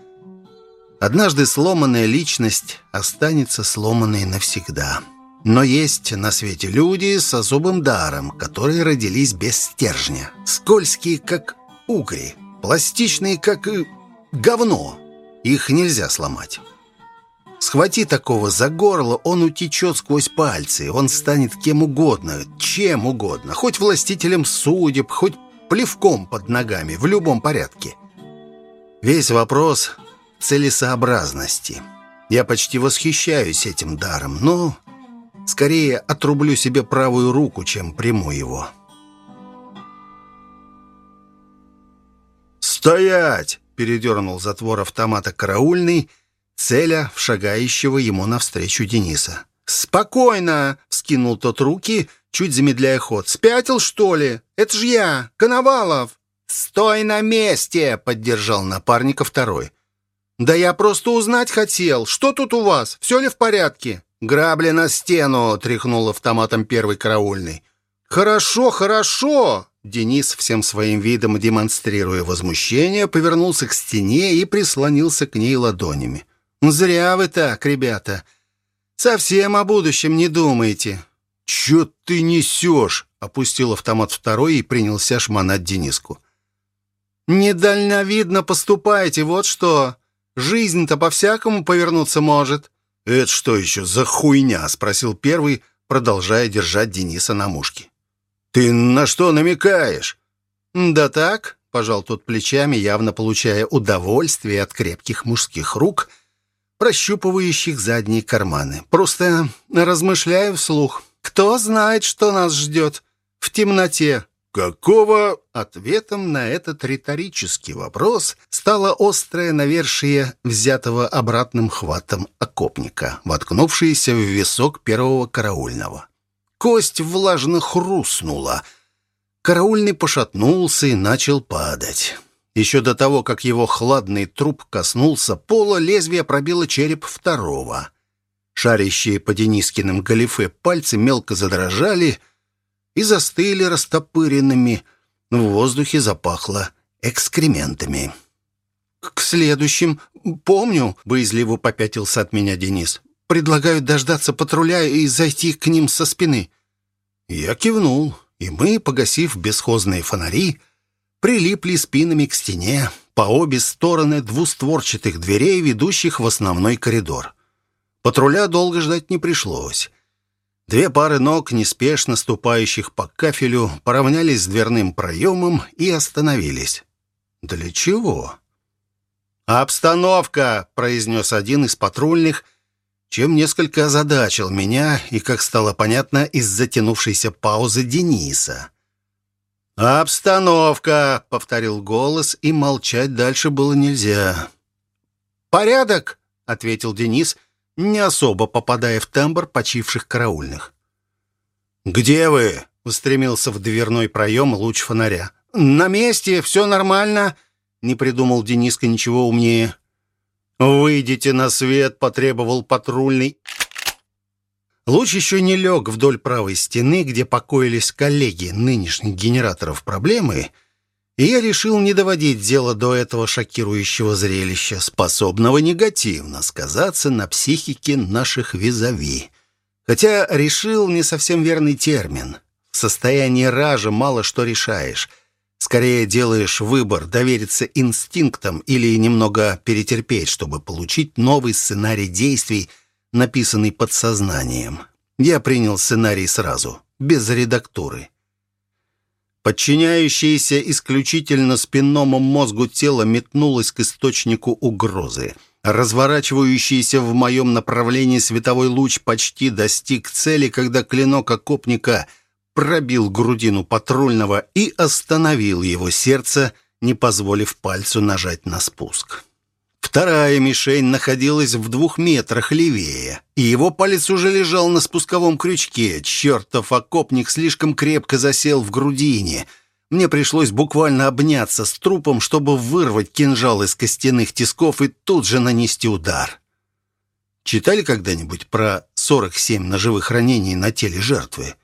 Однажды сломанная личность останется сломанной навсегда. Но есть на свете люди с особым даром, которые родились без стержня. Скользкие, как угри, пластичные, как говно. Их нельзя сломать. Схвати такого за горло, он утечет сквозь пальцы, он станет кем угодно, чем угодно, хоть властителем судеб, хоть плевком под ногами, в любом порядке. Весь вопрос целесообразности. Я почти восхищаюсь этим даром, но скорее отрублю себе правую руку, чем приму его. «Стоять!» — передернул затвор автомата караульный, целя в шагающего ему навстречу Дениса. «Спокойно!» — вскинул тот руки — чуть замедляя ход. «Спятил, что ли? Это ж я, Коновалов!» «Стой на месте!» — поддержал напарника второй. «Да я просто узнать хотел. Что тут у вас? Все ли в порядке?» «Грабли на стену!» — тряхнул автоматом первый караульный. «Хорошо, хорошо!» Денис, всем своим видом демонстрируя возмущение, повернулся к стене и прислонился к ней ладонями. «Зря вы так, ребята. Совсем о будущем не думаете. «Чё ты несешь?» — опустил автомат второй и принялся шмонать Дениску. «Недальновидно поступаете, вот что. Жизнь-то по-всякому повернуться может». «Это что еще за хуйня?» — спросил первый, продолжая держать Дениса на мушке. «Ты на что намекаешь?» «Да так», — пожал тот плечами, явно получая удовольствие от крепких мужских рук, прощупывающих задние карманы. «Просто размышляю вслух». Кто знает, что нас ждет в темноте?» «Какого?» Ответом на этот риторический вопрос стало острое навершие взятого обратным хватом окопника, воткнувшееся в висок первого караульного. Кость влажно хрустнула. Караульный пошатнулся и начал падать. Еще до того, как его хладный труп коснулся пола, лезвие пробило череп второго — Шарящие по Денискиным галифе пальцы мелко задрожали и застыли растопыренными. В воздухе запахло экскрементами. «К следующим, помню», — боязливо попятился от меня Денис. «Предлагают дождаться патруля и зайти к ним со спины». Я кивнул, и мы, погасив бесхозные фонари, прилипли спинами к стене по обе стороны двустворчатых дверей, ведущих в основной коридор. Патруля долго ждать не пришлось. Две пары ног, неспешно ступающих по кафелю, поравнялись с дверным проемом и остановились. «Для чего?» «Обстановка!» — произнес один из патрульных, чем несколько озадачил меня и, как стало понятно, из затянувшейся паузы Дениса. «Обстановка!» — повторил голос, и молчать дальше было нельзя. «Порядок!» — ответил Денис — не особо попадая в тембр почивших караульных. «Где вы?» — устремился в дверной проем луч фонаря. «На месте, все нормально», — не придумал Дениска ничего умнее. «Выйдите на свет», — потребовал патрульный. Луч еще не лег вдоль правой стены, где покоились коллеги нынешних генераторов проблемы, и я решил не доводить дело до этого шокирующего зрелища, способного негативно сказаться на психике наших визави. Хотя решил не совсем верный термин. В состоянии ража мало что решаешь. Скорее делаешь выбор, довериться инстинктам или немного перетерпеть, чтобы получить новый сценарий действий, написанный подсознанием. Я принял сценарий сразу, без редактуры. Подчиняющееся исключительно спинному мозгу тело метнулось к источнику угрозы. Разворачивающийся в моем направлении световой луч почти достиг цели, когда клинок окопника пробил грудину патрульного и остановил его сердце, не позволив пальцу нажать на спуск. Вторая мишень находилась в двух метрах левее, и его палец уже лежал на спусковом крючке. Чертов окопник слишком крепко засел в грудине. Мне пришлось буквально обняться с трупом, чтобы вырвать кинжал из костяных тисков и тут же нанести удар. Читали когда-нибудь про 47 ножевых ранений на теле жертвы?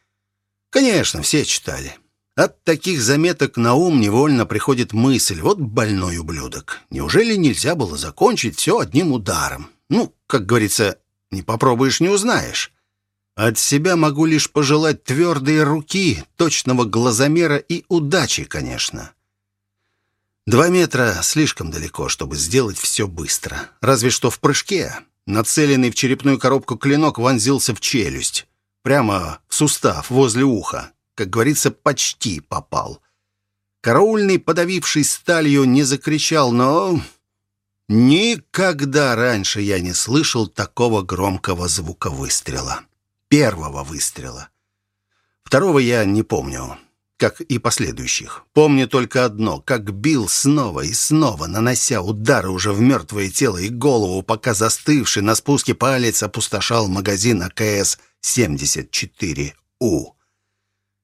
Конечно, все читали. От таких заметок на ум невольно приходит мысль, вот больной ублюдок. Неужели нельзя было закончить все одним ударом? Ну, как говорится, не попробуешь, не узнаешь. От себя могу лишь пожелать твердые руки, точного глазомера и удачи, конечно. Два метра слишком далеко, чтобы сделать все быстро. Разве что в прыжке. Нацеленный в черепную коробку клинок вонзился в челюсть. Прямо в сустав, возле уха как говорится, почти попал. Караульный, подавившись сталью, не закричал, но... Никогда раньше я не слышал такого громкого звука выстрела. Первого выстрела. Второго я не помню, как и последующих. Помню только одно, как бил снова и снова, нанося удары уже в мертвое тело и голову, пока застывший на спуске палец опустошал магазин АКС-74У.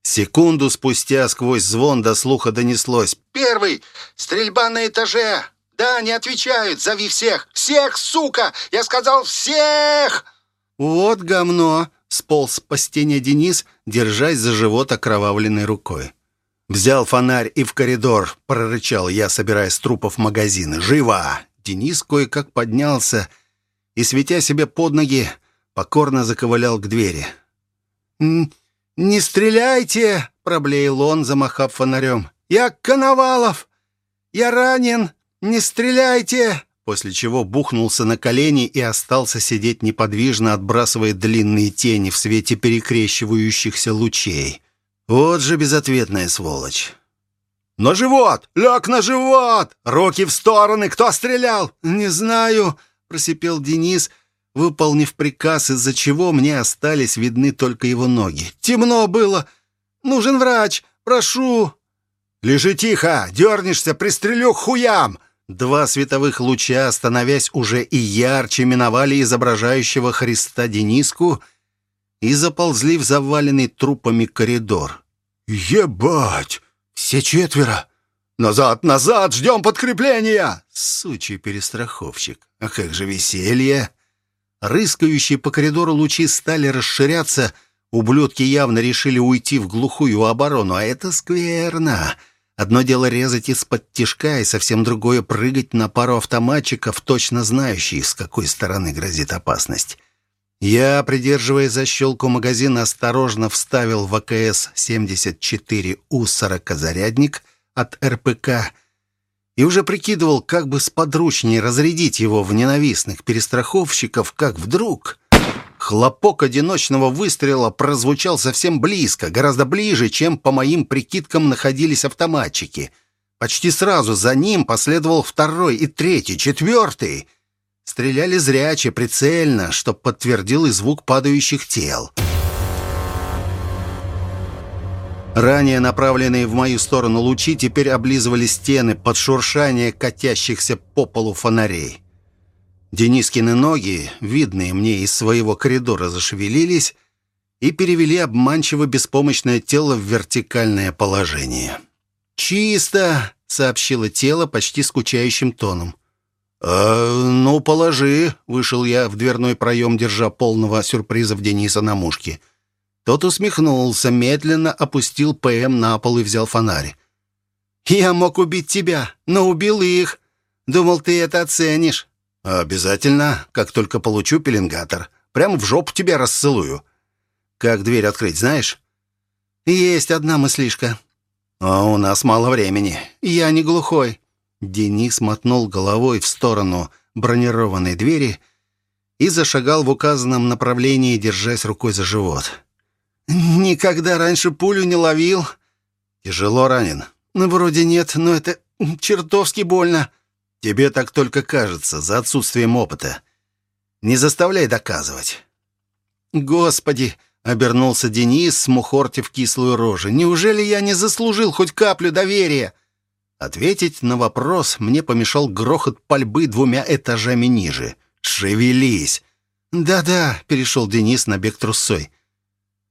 Секунду спустя сквозь звон до слуха донеслось. «Первый! Стрельба на этаже! Да, не отвечают! Зови всех! Всех, сука! Я сказал всех!» «Вот говно!» — сполз по стене Денис, держась за живот окровавленной рукой. Взял фонарь и в коридор, прорычал я, собирая с трупов магазины. «Живо!» Денис кое-как поднялся и, светя себе под ноги, покорно заковылял к двери. «Не стреляйте!» — проблеял он, замахав фонарем. «Я Коновалов! Я ранен! Не стреляйте!» После чего бухнулся на колени и остался сидеть неподвижно, отбрасывая длинные тени в свете перекрещивающихся лучей. Вот же безответная сволочь. «На живот! Ляг на живот! Руки в стороны! Кто стрелял?» «Не знаю», — просипел Денис, — выполнив приказ, из-за чего мне остались видны только его ноги. «Темно было! Нужен врач! Прошу!» «Лежи тихо! Дернешься, пристрелю хуям!» Два световых луча, становясь уже и ярче, миновали изображающего Христа Дениску и заползли в заваленный трупами коридор. «Ебать! Все четверо! Назад, назад! Ждем подкрепления!» Сучий перестраховщик! А как же веселье! Рыскающие по коридору лучи стали расширяться. Ублюдки явно решили уйти в глухую оборону, а это скверно. Одно дело резать из-под тишка, и совсем другое — прыгать на пару автоматчиков, точно знающих, с какой стороны грозит опасность. Я, придерживая защелку магазина, осторожно вставил в АКС-74У 40-зарядник от РПК и уже прикидывал, как бы сподручнее разрядить его в ненавистных перестраховщиков, как вдруг... Хлопок одиночного выстрела прозвучал совсем близко, гораздо ближе, чем по моим прикидкам находились автоматчики. Почти сразу за ним последовал второй и третий, четвертый. Стреляли зряче, прицельно, что подтвердил и звук падающих тел. Ранее направленные в мою сторону лучи теперь облизывали стены под шуршание катящихся по полу фонарей. Денискины ноги, видные мне из своего коридора, зашевелились и перевели обманчиво беспомощное тело в вертикальное положение. «Чисто!» — сообщило тело почти скучающим тоном. «Э, «Ну, положи», — вышел я в дверной проем, держа полного сюрпризов Дениса на мушке. — тот усмехнулся, медленно опустил ПМ на пол и взял фонарь. «Я мог убить тебя, но убил их. Думал, ты это оценишь». «Обязательно, как только получу пеленгатор. Прямо в жопу тебя расцелую». «Как дверь открыть, знаешь?» «Есть одна мыслишка». «А у нас мало времени. Я не глухой». Денис мотнул головой в сторону бронированной двери и зашагал в указанном направлении, держась рукой за живот. «Никогда раньше пулю не ловил». «Тяжело ранен?» «Ну, вроде нет, но это чертовски больно». «Тебе так только кажется, за отсутствием опыта. Не заставляй доказывать». «Господи!» — обернулся Денис, смухортив кислую рожу. «Неужели я не заслужил хоть каплю доверия?» Ответить на вопрос мне помешал грохот пальбы двумя этажами ниже. «Шевелись!» «Да-да», — перешел Денис на бег трусой.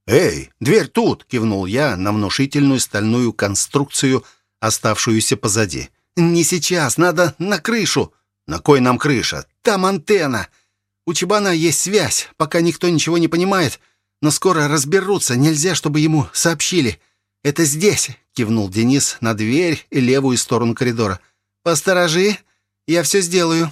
«Эй, дверь тут!» — кивнул я на внушительную стальную конструкцию, оставшуюся позади. «Не сейчас, надо на крышу». «На кой нам крыша?» «Там антенна. У Чебана есть связь, пока никто ничего не понимает, но скоро разберутся, нельзя, чтобы ему сообщили. Это здесь», — кивнул Денис на дверь и левую сторону коридора. «Посторожи, я все сделаю».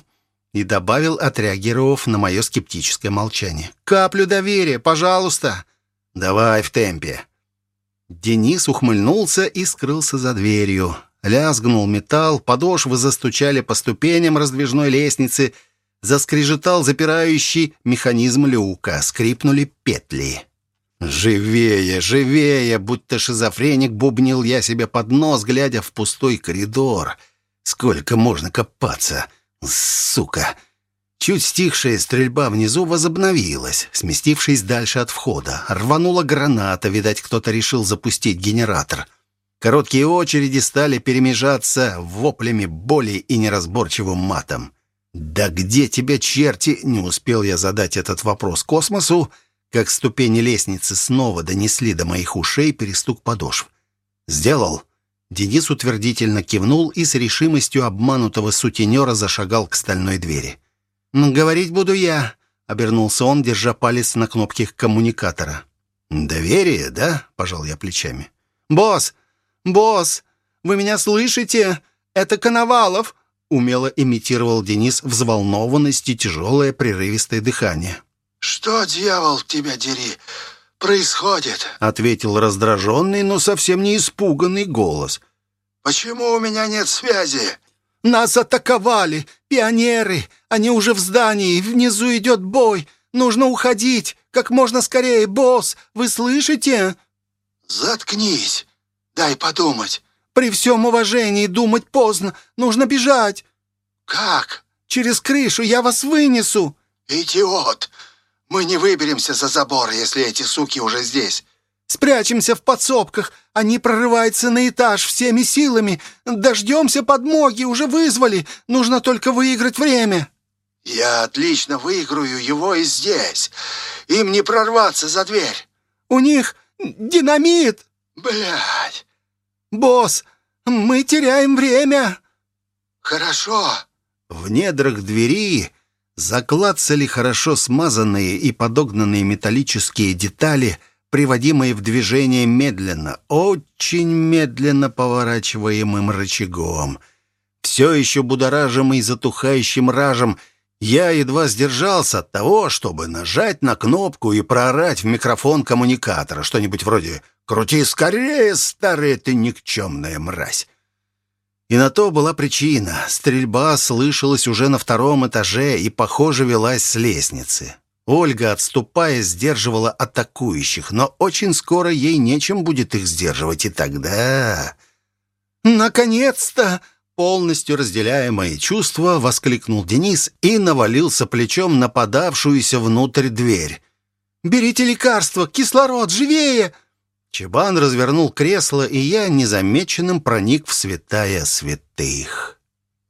И добавил, отреагировав на мое скептическое молчание. «Каплю доверия, пожалуйста». «Давай в темпе». Денис ухмыльнулся и скрылся за дверью. Лязгнул металл, подошвы застучали по ступеням раздвижной лестницы, заскрежетал запирающий механизм люка, скрипнули петли. «Живее, живее!» Будто шизофреник бубнил я себе под нос, глядя в пустой коридор. «Сколько можно копаться? Сука!» Чуть стихшая стрельба внизу возобновилась, сместившись дальше от входа. Рванула граната, видать, кто-то решил запустить генератор. Короткие очереди стали перемежаться воплями боли и неразборчивым матом. «Да где тебя черти?» — не успел я задать этот вопрос космосу, как ступени лестницы снова донесли до моих ушей перестук подошв. «Сделал?» Денис утвердительно кивнул и с решимостью обманутого сутенера зашагал к стальной двери. «Говорить буду я», — обернулся он, держа палец на кнопке коммуникатора. «Доверие, да?» — пожал я плечами. «Босс, «Босс, вы меня слышите? Это Коновалов!» Умело имитировал Денис взволнованность и тяжелое прерывистое дыхание. «Что, дьявол, тебя дери, происходит?» Ответил раздраженный, но совсем не испуганный голос. «Почему у меня нет связи?» «Нас атаковали! Пионеры! Они уже в здании! Внизу идет бой! Нужно уходить! Как можно скорее, босс! Вы слышите?» «Заткнись! Дай подумать. При всем уважении думать поздно. Нужно бежать. Как? Через крышу. Я вас вынесу. Идиот. Мы не выберемся за забор, если эти суки уже здесь. Спрячемся в подсобках. Они прорываются на этаж всеми силами. Дождемся подмоги. Уже вызвали. Нужно только выиграть время. Я отлично выиграю его и здесь. Им не прорваться за дверь. У них динамит. Блядь! Босс, мы теряем время!» «Хорошо!» В недрах двери заклацали хорошо смазанные и подогнанные металлические детали, приводимые в движение медленно, очень медленно поворачиваемым рычагом. Все еще будоражимый затухающим ражем — я едва сдержался от того, чтобы нажать на кнопку и проорать в микрофон коммуникатора что-нибудь вроде «Крути скорее, старая ты никчемная мразь!» И на то была причина. Стрельба слышалась уже на втором этаже и, похоже, велась с лестницы. Ольга, отступая, сдерживала атакующих, но очень скоро ей нечем будет их сдерживать, и тогда... «Наконец-то!» Полностью разделяя мои чувства, воскликнул Денис и навалился плечом на подавшуюся внутрь дверь. «Берите лекарство! Кислород! Живее!» Чебан развернул кресло, и я незамеченным проник в святая святых.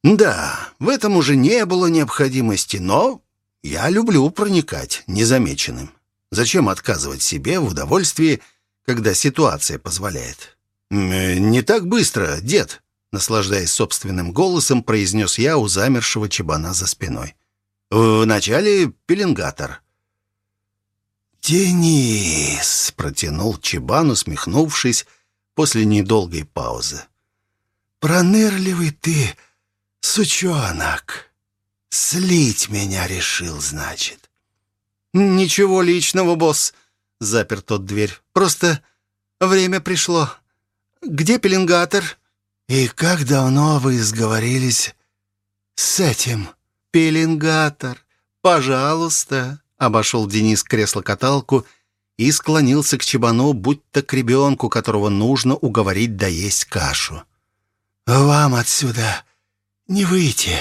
Да, в этом уже не было необходимости, но я люблю проникать незамеченным. Зачем отказывать себе в удовольствии, когда ситуация позволяет? «Не так быстро, дед», наслаждаясь собственным голосом, произнес я у замершего чебана за спиной. «Вначале пеленгатор». «Денис!» — протянул чебан, усмехнувшись после недолгой паузы. «Пронырливый ты, сучонок! Слить меня решил, значит!» «Ничего личного, босс!» — запер тот дверь. «Просто время пришло. Где пеленгатор?» «И как давно вы сговорились с этим?» «Пеленгатор, пожалуйста!» Обошел Денис кресло-каталку и склонился к чебану, будто к ребенку, которого нужно уговорить доесть кашу. «Вам отсюда не выйти.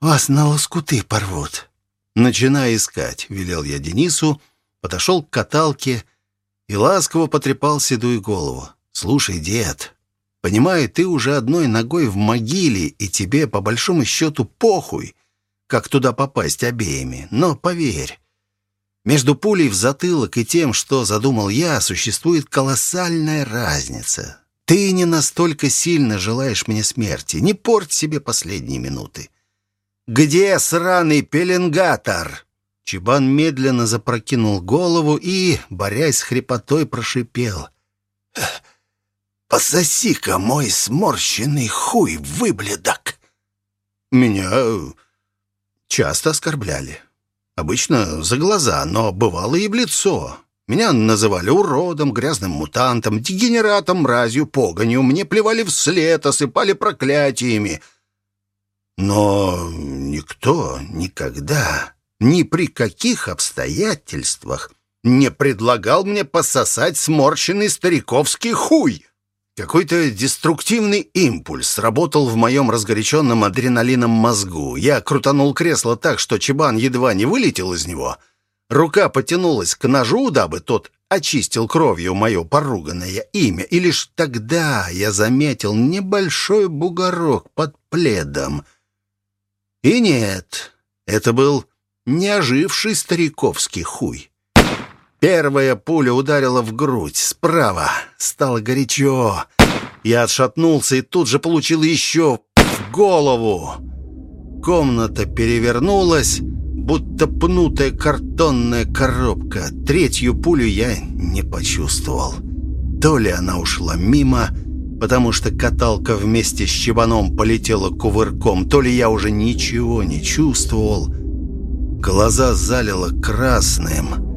Вас на лоскуты порвут». «Начинай искать», — велел я Денису, подошел к каталке и ласково потрепал седую голову. «Слушай, дед, Понимаю, ты уже одной ногой в могиле, и тебе, по большому счету, похуй, как туда попасть обеими. Но поверь, между пулей в затылок и тем, что задумал я, существует колоссальная разница. Ты не настолько сильно желаешь мне смерти. Не порть себе последние минуты. «Где сраный пеленгатор?» Чебан медленно запрокинул голову и, борясь с хрипотой, прошипел. «Пососи-ка мой сморщенный хуй, выбледок!» Меня часто оскорбляли. Обычно за глаза, но бывало и в лицо. Меня называли уродом, грязным мутантом, дегенератом, мразью, погонью. Мне плевали вслед, осыпали проклятиями. Но никто никогда, ни при каких обстоятельствах не предлагал мне пососать сморщенный стариковский хуй. Какой-то деструктивный импульс работал в моем разгоряченном адреналином мозгу. Я крутанул кресло так, что чебан едва не вылетел из него. Рука потянулась к ножу, дабы тот очистил кровью мое поруганное имя, и лишь тогда я заметил небольшой бугорок под пледом. И нет, это был неоживший стариковский хуй. Первая пуля ударила в грудь, справа. Стало горячо. Я отшатнулся и тут же получил еще в голову. Комната перевернулась, будто пнутая картонная коробка. Третью пулю я не почувствовал. То ли она ушла мимо, потому что каталка вместе с чебаном полетела кувырком, то ли я уже ничего не чувствовал. Глаза залило красным —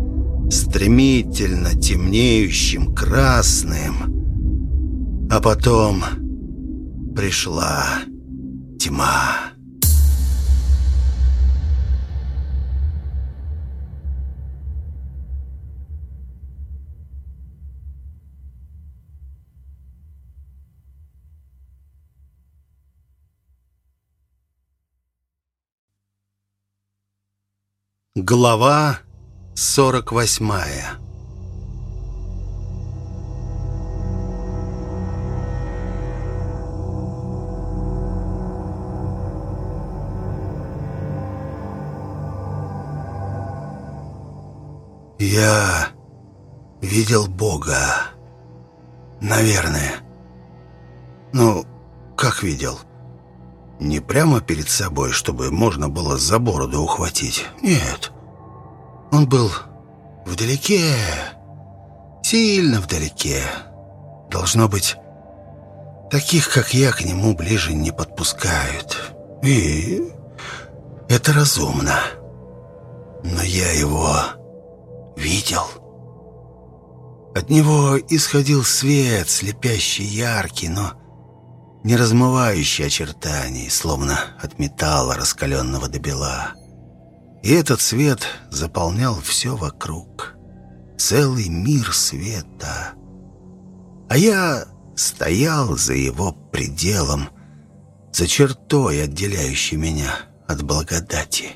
стремительно темнеющим красным. А потом пришла тьма. Глава Сорок восьмая Я видел Бога. Наверное. Ну, как видел? Не прямо перед собой, чтобы можно было за бороду ухватить. Нет. Он был вдалеке, сильно вдалеке. Должно быть, таких, как я, к нему ближе не подпускают. И это разумно. Но я его видел. От него исходил свет, слепящий яркий, но не размывающий очертаний, словно от металла, раскаленного до бела. И этот свет заполнял все вокруг. Целый мир света. А я стоял за его пределом, за чертой, отделяющей меня от благодати.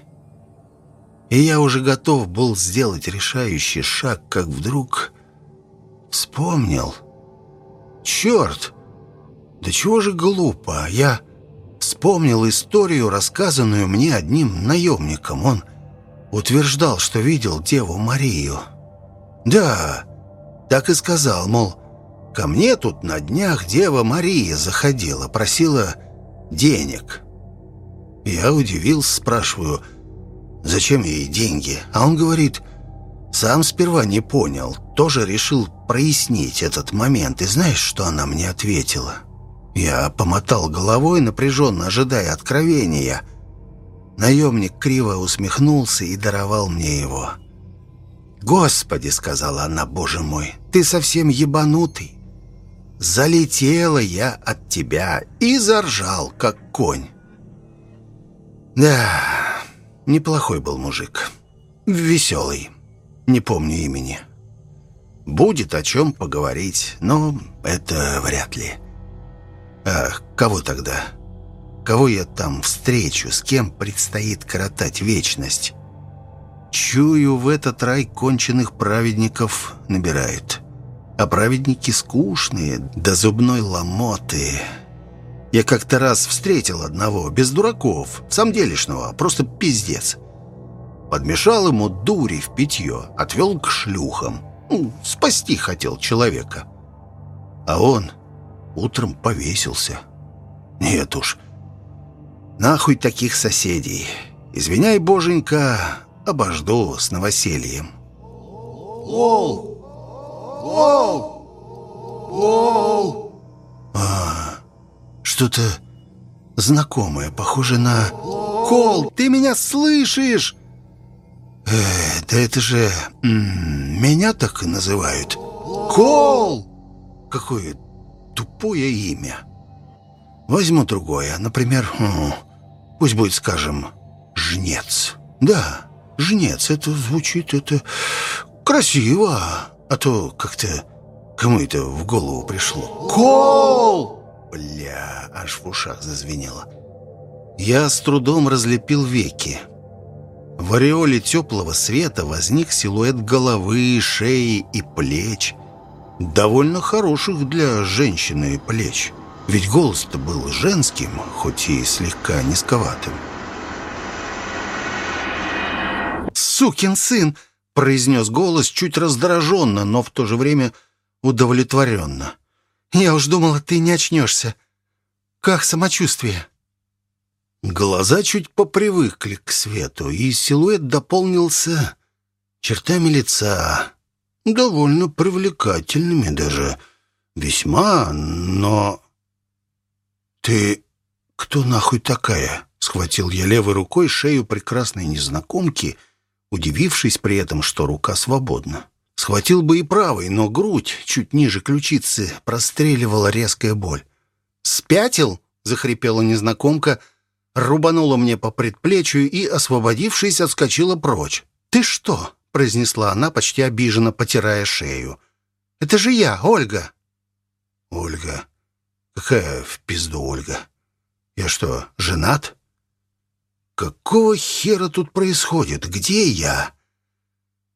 И я уже готов был сделать решающий шаг, как вдруг вспомнил. Черт! Да чего же глупо! Я вспомнил историю, рассказанную мне одним наемником. Он утверждал, что видел Деву Марию. Да, так и сказал, мол, ко мне тут на днях Дева Мария заходила, просила денег. Я удивился, спрашиваю, зачем ей деньги? А он говорит, сам сперва не понял, тоже решил прояснить этот момент. И знаешь, что она мне ответила? Я помотал головой, напряженно ожидая откровения – Наемник криво усмехнулся и даровал мне его. «Господи!» — сказала она, «Боже мой, ты совсем ебанутый! Залетела я от тебя и заржал, как конь!» Да, неплохой был мужик. Веселый. Не помню имени. Будет о чем поговорить, но это вряд ли. А кого тогда? Кого я там встречу, с кем предстоит коротать вечность? Чую, в этот рай конченых праведников набирает. а праведники скучные, до зубной ломоты. Я как-то раз встретил одного, без дураков, самделишного, просто пиздец. Подмешал ему дури в питье, отвел к шлюхам. Ну, спасти хотел человека. А он утром повесился. Нет уж, нахуй таких соседей. Извиняй, боженька, обожду с новосельем. Волк! Волк! Волк! А, что-то знакомое, похоже на... Кол, ты меня слышишь? Э, да это же... меня так называют. Кол! Какое тупое имя. Возьму другое, например, пусть будет, скажем, Жнец. Да, Жнец, это звучит, это красиво, а то как-то кому это в голову пришло. Кол! Бля, аж в ушах зазвенело. Я с трудом разлепил веки. В ореоле теплого света возник силуэт головы, шеи и плеч. Довольно хороших для женщины плеч. Ведь голос-то был женским, хоть и слегка низковатым. «Сукин сын!» — произнес голос чуть раздраженно, но в то же время удовлетворенно. «Я уж думала, ты не очнешься. Как самочувствие?» Глаза чуть попривыкли к свету, и силуэт дополнился чертами лица, довольно привлекательными даже, весьма, но... «Ты кто нахуй такая?» — схватил я левой рукой шею прекрасной незнакомки, удивившись при этом, что рука свободна. Схватил бы и правой, но грудь чуть ниже ключицы простреливала резкая боль. «Спятил?» — захрипела незнакомка — рубанула мне по предплечью и, освободившись, отскочила прочь. «Ты что?» — произнесла она, почти обиженно, потирая шею. «Это же я, Ольга!» «Ольга? Какая в пизду Ольга? Я что, женат?» «Какого хера тут происходит? Где я?»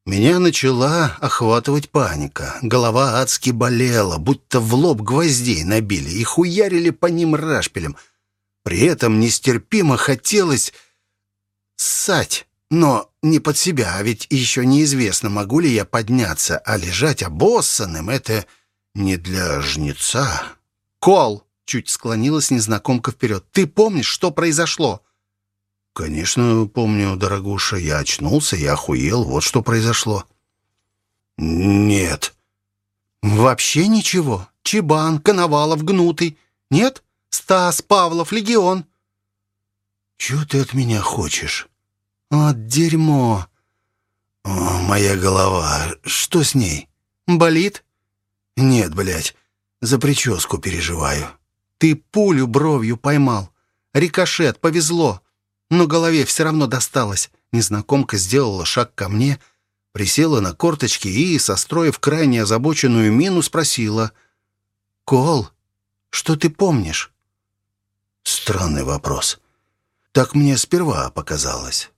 Меня начала охватывать паника. Голова адски болела, будто в лоб гвоздей набили и хуярили по ним рашпилем — при этом нестерпимо хотелось ссать, но не под себя, а ведь еще неизвестно, могу ли я подняться, а лежать обоссанным — это не для жнеца. «Кол!» — чуть склонилась незнакомка вперед. «Ты помнишь, что произошло?» «Конечно, помню, дорогуша. Я очнулся, я охуел. Вот что произошло». «Нет». «Вообще ничего? Чебан, Коновалов, Гнутый? Нет?» Стас, Павлов, Легион». «Чего ты от меня хочешь?» «От дерьмо». «О, моя голова. Что с ней? Болит?» «Нет, блядь. За прическу переживаю». «Ты пулю бровью поймал. Рикошет, повезло. Но голове все равно досталось». Незнакомка сделала шаг ко мне, присела на корточки и, состроив крайне озабоченную мину, спросила. «Кол, что ты помнишь?» Странный вопрос. Так мне сперва показалось.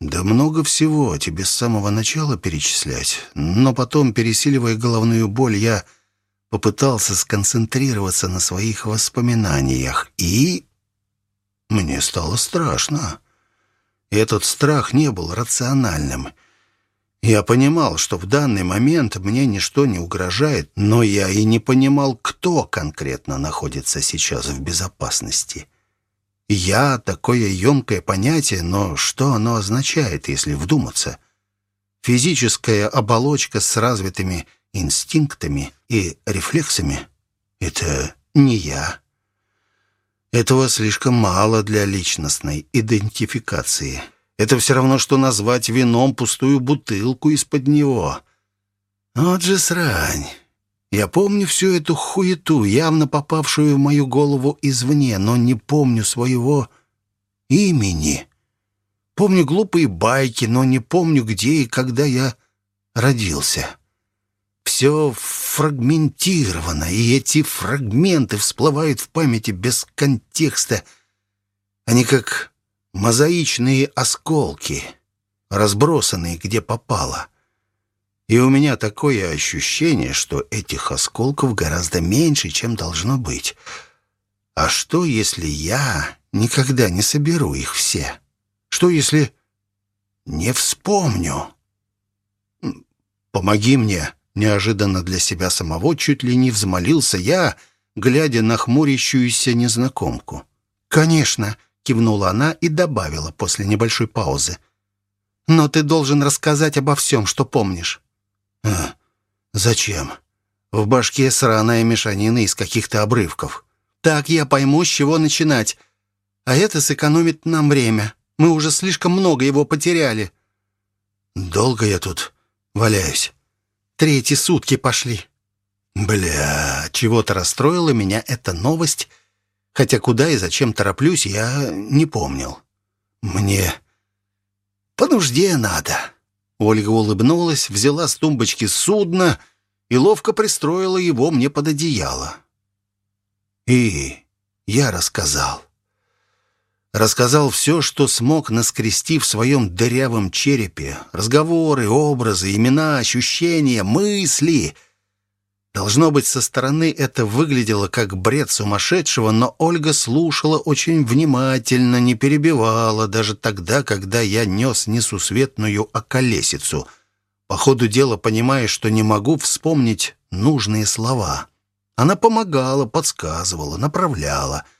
Да много всего тебе с самого начала перечислять, но потом, пересиливая головную боль, я попытался сконцентрироваться на своих воспоминаниях, и... Мне стало страшно. Этот страх не был рациональным. Я понимал, что в данный момент мне ничто не угрожает, но я и не понимал, кто конкретно находится сейчас в безопасности. Я — такое емкое понятие, но что оно означает, если вдуматься? Физическая оболочка с развитыми инстинктами и рефлексами — это не я. Этого слишком мало для личностной идентификации. Это все равно, что назвать вином пустую бутылку из-под него. Вот же срань. Я помню всю эту хуету, явно попавшую в мою голову извне, но не помню своего имени. Помню глупые байки, но не помню, где и когда я родился. Все фрагментировано, и эти фрагменты всплывают в памяти без контекста. Они как мозаичные осколки, разбросанные где попало. И у меня такое ощущение, что этих осколков гораздо меньше, чем должно быть. А что, если я никогда не соберу их все? Что, если не вспомню? «Помоги мне!» Неожиданно для себя самого чуть ли не взмолился я, глядя на хмурящуюся незнакомку. «Конечно!» — кивнула она и добавила после небольшой паузы. «Но ты должен рассказать обо всем, что помнишь». «А, зачем? В башке сраная мешанина из каких-то обрывков. Так я пойму, с чего начинать. А это сэкономит нам время. Мы уже слишком много его потеряли». «Долго я тут валяюсь?» «Третьи сутки пошли». «Бля, чего-то расстроила меня эта новость, хотя куда и зачем тороплюсь, я не помнил. Мне по нужде надо». Ольга улыбнулась, взяла с тумбочки судно и ловко пристроила его мне под одеяло. И я рассказал. Рассказал все, что смог наскрести в своем дырявом черепе. Разговоры, образы, имена, ощущения, мысли. Должно быть, со стороны это выглядело как бред сумасшедшего, но Ольга слушала очень внимательно, не перебивала, даже тогда, когда я нес несусветную околесицу. По ходу дела понимая, что не могу вспомнить нужные слова. Она помогала, подсказывала, направляла —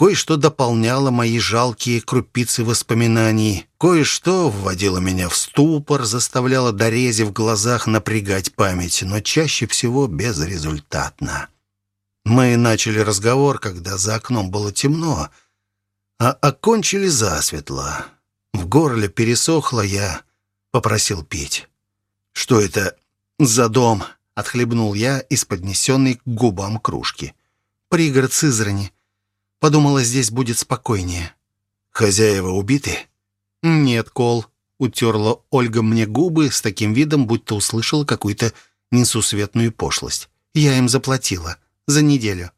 Кое-что дополняло мои жалкие крупицы воспоминаний. Кое-что вводило меня в ступор, заставляло дорези в глазах напрягать память, но чаще всего безрезультатно. Мы начали разговор, когда за окном было темно, а окончили засветло. В горле пересохло, я попросил пить. «Что это за дом?» — отхлебнул я из поднесенной к губам кружки. «Пригород Сызрани». Подумала, здесь будет спокойнее. Хозяева убиты? Нет, Кол. Утерла Ольга мне губы с таким видом, будто услышала какую-то несусветную пошлость. Я им заплатила. За неделю.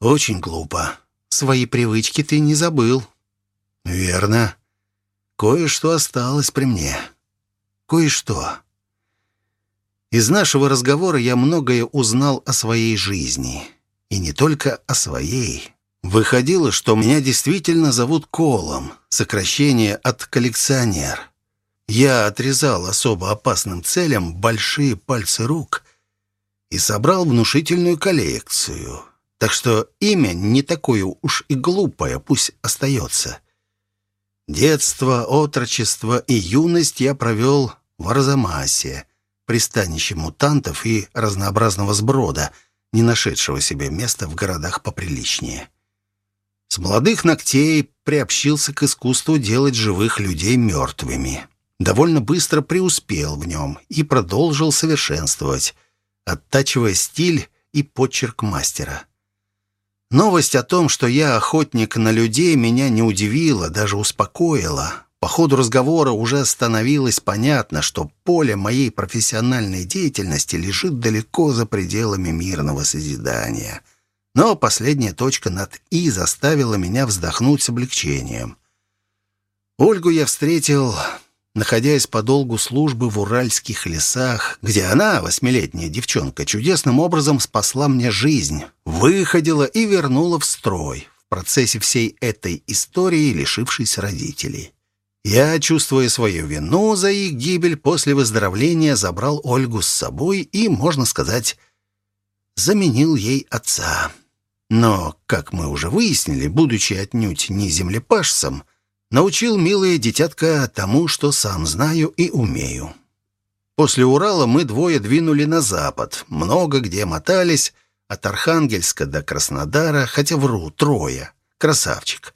Очень глупо. Свои привычки ты не забыл. Верно. Кое-что осталось при мне. Кое-что. Из нашего разговора я многое узнал о своей жизни. И не только о своей. Выходило, что меня действительно зовут Колом, сокращение от коллекционер. Я отрезал особо опасным целям большие пальцы рук и собрал внушительную коллекцию. Так что имя не такое уж и глупое, пусть остается. Детство, отрочество и юность я провел в Арзамасе, пристанище мутантов и разнообразного сброда, не нашедшего себе места в городах поприличнее. С молодых ногтей приобщился к искусству делать живых людей мертвыми. Довольно быстро преуспел в нем и продолжил совершенствовать, оттачивая стиль и почерк мастера. Новость о том, что я охотник на людей, меня не удивила, даже успокоила. По ходу разговора уже становилось понятно, что поле моей профессиональной деятельности лежит далеко за пределами мирного созидания — но последняя точка над «и» заставила меня вздохнуть с облегчением. Ольгу я встретил, находясь по долгу службы в уральских лесах, где она, восьмилетняя девчонка, чудесным образом спасла мне жизнь, выходила и вернула в строй, в процессе всей этой истории лишившись родителей. Я, чувствуя свою вину за их гибель, после выздоровления забрал Ольгу с собой и, можно сказать, заменил ей отца. Но, как мы уже выяснили, будучи отнюдь не землепашцем, научил милое дитятка тому, что сам знаю и умею. После Урала мы двое двинули на запад, много где мотались, от Архангельска до Краснодара, хотя вру, трое. Красавчик.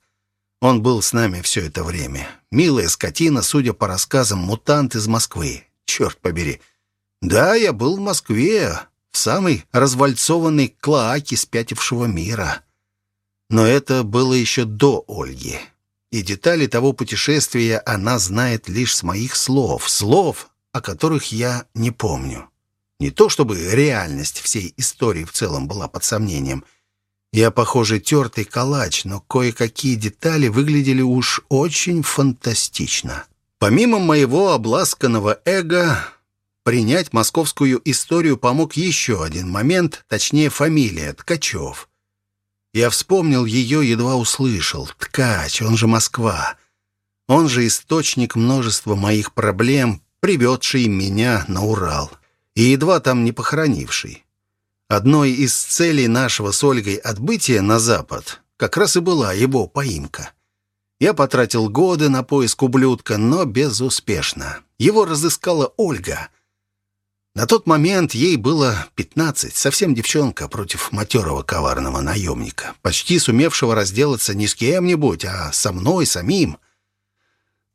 Он был с нами все это время. Милая скотина, судя по рассказам, мутант из Москвы. Черт побери. Да, я был в Москве, в самой развальцованной клоаке спятившего мира. Но это было еще до Ольги. И детали того путешествия она знает лишь с моих слов, слов, о которых я не помню. Не то чтобы реальность всей истории в целом была под сомнением. Я, похоже, тертый калач, но кое-какие детали выглядели уж очень фантастично. Помимо моего обласканного эго, принять московскую историю помог еще один момент, точнее фамилия Ткачев. Я вспомнил ее, едва услышал. Ткач, он же Москва. Он же источник множества моих проблем, приведший меня на Урал. И едва там не похоронивший. Одной из целей нашего с Ольгой отбытия на Запад как раз и была его поимка. Я потратил годы на поиск ублюдка, но безуспешно. Его разыскала Ольга. На тот момент ей было 15, совсем девчонка против матерого коварного наемника, почти сумевшего разделаться не с кем-нибудь, а со мной самим.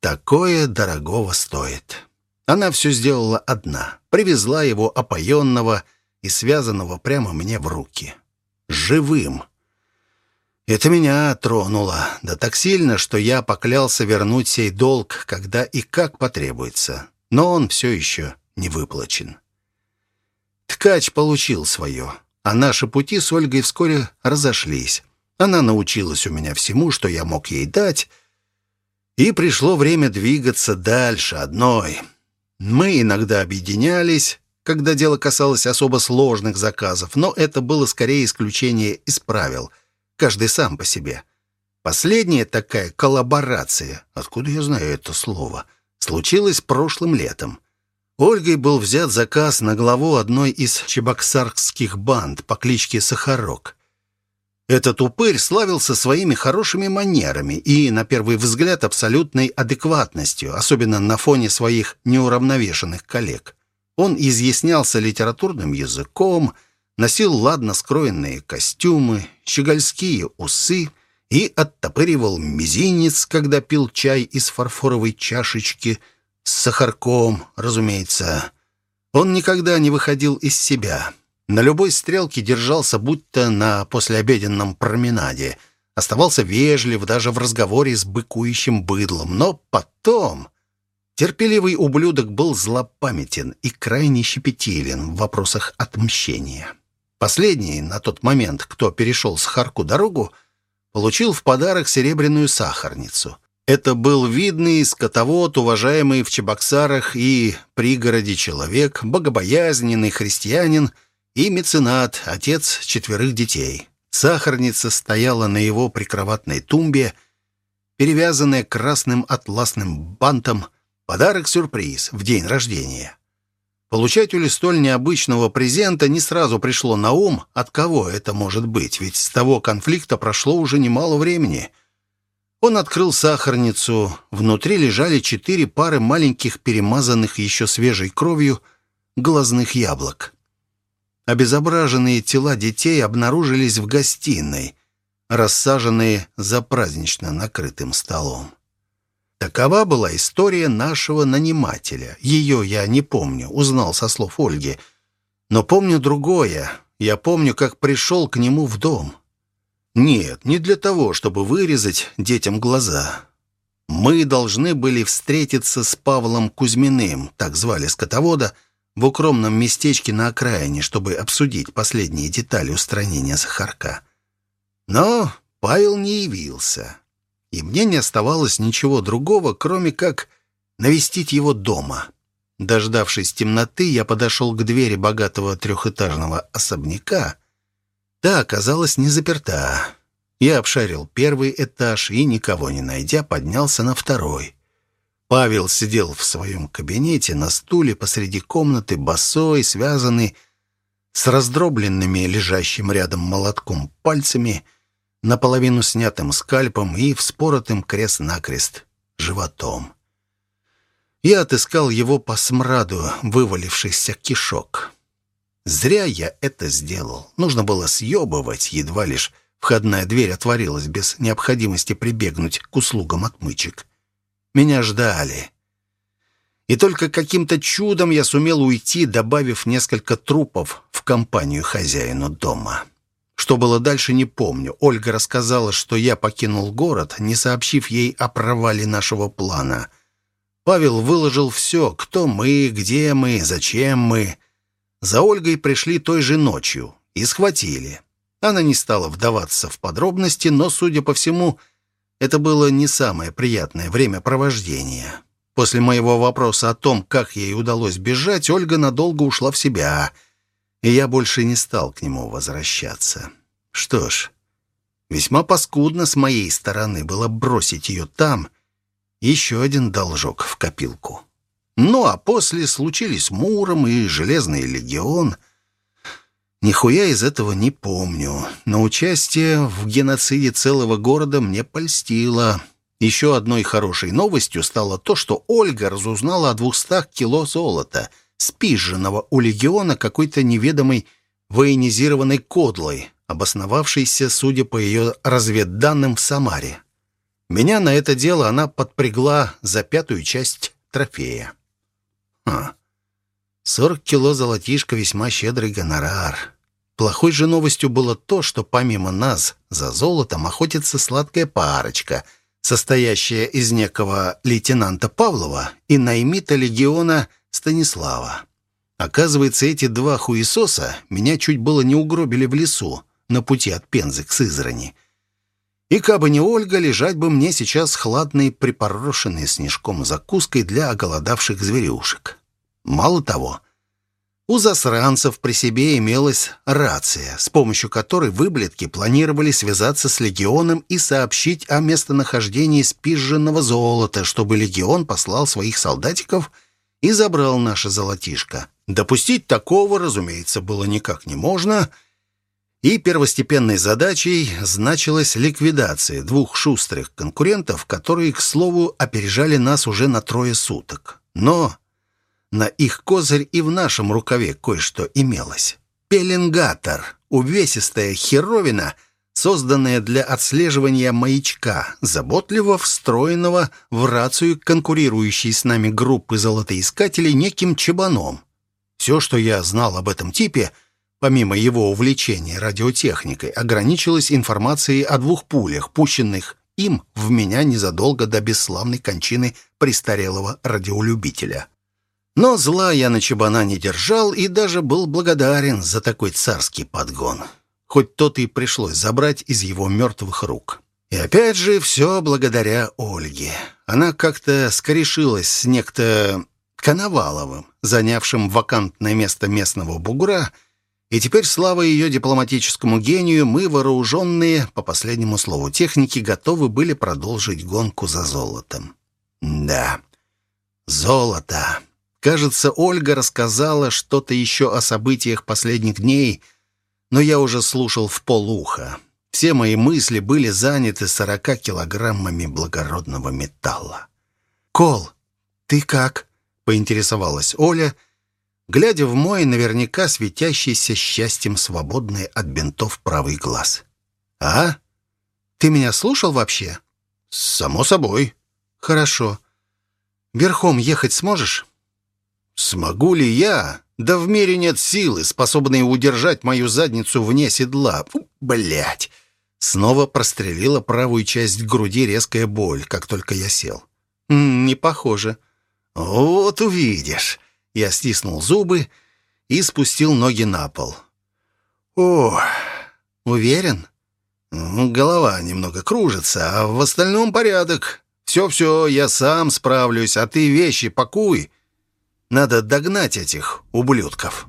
Такое дорогого стоит. Она все сделала одна, привезла его опоенного и связанного прямо мне в руки. Живым. Это меня тронуло, да так сильно, что я поклялся вернуть сей долг, когда и как потребуется. Но он все еще не выплачен. Ткач получил свое, а наши пути с Ольгой вскоре разошлись. Она научилась у меня всему, что я мог ей дать, и пришло время двигаться дальше одной. Мы иногда объединялись, когда дело касалось особо сложных заказов, но это было скорее исключение из правил. Каждый сам по себе. Последняя такая коллаборация, откуда я знаю это слово, случилась прошлым летом. Ольгой был взят заказ на главу одной из чебоксарских банд по кличке Сахарок. Этот упырь славился своими хорошими манерами и, на первый взгляд, абсолютной адекватностью, особенно на фоне своих неуравновешенных коллег. Он изъяснялся литературным языком, носил ладно скроенные костюмы, щегольские усы и оттопыривал мизинец, когда пил чай из фарфоровой чашечки с сахарком, разумеется. Он никогда не выходил из себя. На любой стрелке держался будто на послеобеденном променаде. Оставался вежлив даже в разговоре с быкующим быдлом. Но потом... Терпеливый ублюдок был злопамятен и крайне щепетилен в вопросах отмщения. Последний, на тот момент, кто перешел с Харку дорогу, получил в подарок серебряную сахарницу. Это был видный скотовод, уважаемый в Чебоксарах и пригороде человек, богобоязненный христианин и меценат, отец четверых детей. Сахарница стояла на его прикроватной тумбе, перевязанная красным атласным бантом, Подарок-сюрприз в день рождения. Получателю столь необычного презента не сразу пришло на ум, от кого это может быть, ведь с того конфликта прошло уже немало времени. Он открыл сахарницу. Внутри лежали четыре пары маленьких, перемазанных еще свежей кровью, глазных яблок. Обезображенные тела детей обнаружились в гостиной, рассаженные за празднично накрытым столом. Такова была история нашего нанимателя. Ее я не помню, узнал со слов Ольги. Но помню другое. Я помню, как пришел к нему в дом. Нет, не для того, чтобы вырезать детям глаза. Мы должны были встретиться с Павлом Кузьминым, так звали скотовода, в укромном местечке на окраине, чтобы обсудить последние детали устранения Сахарка. Но Павел не явился и мне не оставалось ничего другого, кроме как навестить его дома. Дождавшись темноты, я подошел к двери богатого трехэтажного особняка. Та оказалась не заперта. Я обшарил первый этаж и, никого не найдя, поднялся на второй. Павел сидел в своем кабинете на стуле посреди комнаты, босой, связанный, с раздробленными лежащим рядом молотком пальцами — наполовину снятым скальпом и вспоротым крест-накрест животом. Я отыскал его по смраду вывалившихся кишок. Зря я это сделал. Нужно было съебывать, едва лишь входная дверь отворилась без необходимости прибегнуть к услугам отмычек. Меня ждали. И только каким-то чудом я сумел уйти, добавив несколько трупов в компанию хозяину дома. Что было дальше, не помню. Ольга рассказала, что я покинул город, не сообщив ей о провале нашего плана. Павел выложил все, кто мы, где мы, зачем мы. За Ольгой пришли той же ночью и схватили. Она не стала вдаваться в подробности, но, судя по всему, это было не самое приятное времяпровождение. После моего вопроса о том, как ей удалось бежать, Ольга надолго ушла в себя, и я больше не стал к нему возвращаться. Что ж, весьма паскудно с моей стороны было бросить ее там. Еще один должок в копилку. Ну, а после случились Муром и Железный легион. Нихуя из этого не помню, но участие в геноциде целого города мне польстило. Еще одной хорошей новостью стало то, что Ольга разузнала о двухстах кило золота, спизженного у легиона какой-то неведомой военизированной кодлой, обосновавшейся, судя по ее разведданным, в Самаре. Меня на это дело она подпрягла за пятую часть трофея. А, 40 кило золотишка — весьма щедрый гонорар. Плохой же новостью было то, что помимо нас за золотом охотится сладкая парочка, состоящая из некого лейтенанта Павлова и наймита легиона Станислава. Оказывается, эти два хуесоса меня чуть было не угробили в лесу на пути от Пензы к Сызрани. И кабы не Ольга, лежать бы мне сейчас хладной, припорошенной снежком закуской для оголодавших зверюшек. Мало того, у засранцев при себе имелась рация, с помощью которой выблетки планировали связаться с легионом и сообщить о местонахождении спизженного золота, чтобы легион послал своих солдатиков и забрал наше золотишко. Допустить такого, разумеется, было никак не можно, и первостепенной задачей значилась ликвидация двух шустрых конкурентов, которые, к слову, опережали нас уже на трое суток. Но на их козырь и в нашем рукаве кое-что имелось. Пеленгатор, увесистая херовина, созданная для отслеживания маячка, заботливо встроенного в рацию конкурирующей с нами группы золотоискателей неким чебаном. Все, что я знал об этом типе, помимо его увлечения радиотехникой, ограничилось информацией о двух пулях, пущенных им в меня незадолго до бесславной кончины престарелого радиолюбителя. Но зла я на чебана не держал и даже был благодарен за такой царский подгон. Хоть тот и пришлось забрать из его мертвых рук. И опять же, все благодаря Ольге. Она как-то скорешилась с некто Коноваловым, занявшим вакантное место местного бугра, и теперь, слава ее дипломатическому гению, мы, вооруженные, по последнему слову техники, готовы были продолжить гонку за золотом. Да, золото. Кажется, Ольга рассказала что-то еще о событиях последних дней, но я уже слушал в полуха. Все мои мысли были заняты сорока килограммами благородного металла. «Кол, ты как?» — поинтересовалась Оля, глядя в мой наверняка светящийся счастьем свободный от бинтов правый глаз. «А? Ты меня слушал вообще?» «Само собой». «Хорошо. Верхом ехать сможешь?» Смогу ли я? Да в мире нет силы, способной удержать мою задницу вне седла. Блять! Снова прострелила правую часть груди резкая боль, как только я сел. «Не похоже». «Вот увидишь». Я стиснул зубы и спустил ноги на пол. «О, уверен?» «Голова немного кружится, а в остальном порядок. Все-все, я сам справлюсь, а ты вещи пакуй надо догнать этих ублюдков.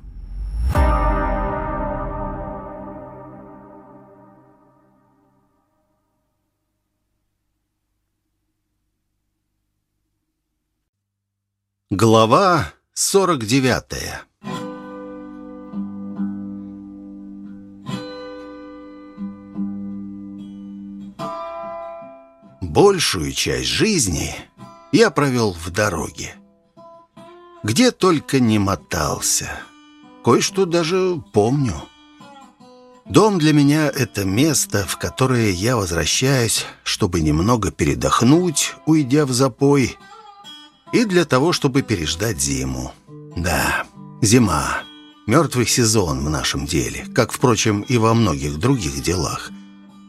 Глава 49 Большую часть жизни я провел в дороге. Где только не мотался. Кое-что даже помню. Дом для меня — это место, в которое я возвращаюсь, чтобы немного передохнуть, уйдя в запой, и для того, чтобы переждать зиму. Да, зима. Мертвый сезон в нашем деле, как, впрочем, и во многих других делах.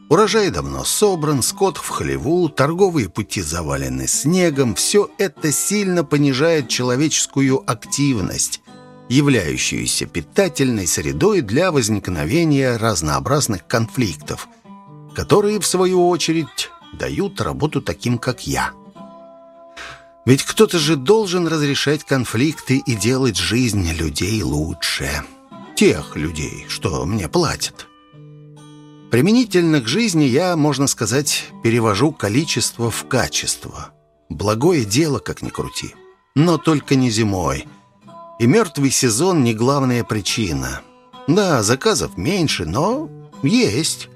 Урожай давно собран, скот в хлеву, торговые пути завалены снегом. Все это сильно понижает человеческую активность, являющуюся питательной средой для возникновения разнообразных конфликтов, которые, в свою очередь, дают работу таким, как я. Ведь кто-то же должен разрешать конфликты и делать жизнь людей лучше. Тех людей, что мне платят. Применительно к жизни я, можно сказать, перевожу количество в качество. Благое дело, как ни крути. Но только не зимой. И мертвый сезон не главная причина. Да, заказов меньше, но есть.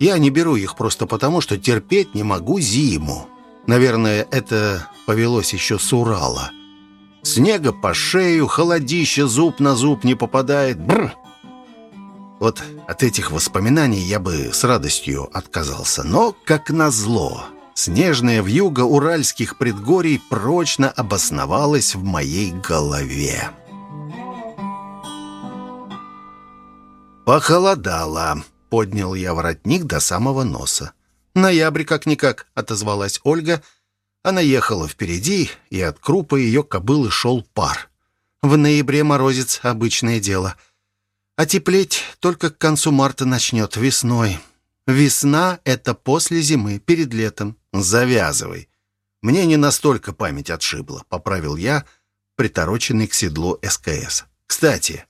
Я не беру их просто потому, что терпеть не могу зиму. Наверное, это повелось еще с Урала. Снега по шею, холодище, зуб на зуб не попадает. Бррр! Вот от этих воспоминаний я бы с радостью отказался. Но, как назло, снежная вьюга уральских предгорий прочно обосновалась в моей голове. «Похолодало», — поднял я воротник до самого носа. «Ноябрь как-никак», — отозвалась Ольга. Она ехала впереди, и от крупа ее кобылы шел пар. «В ноябре морозец — обычное дело». А теплеть только к концу марта начнет, весной. Весна — это после зимы, перед летом. Завязывай. Мне не настолько память отшибла, поправил я, притороченный к седлу СКС. Кстати,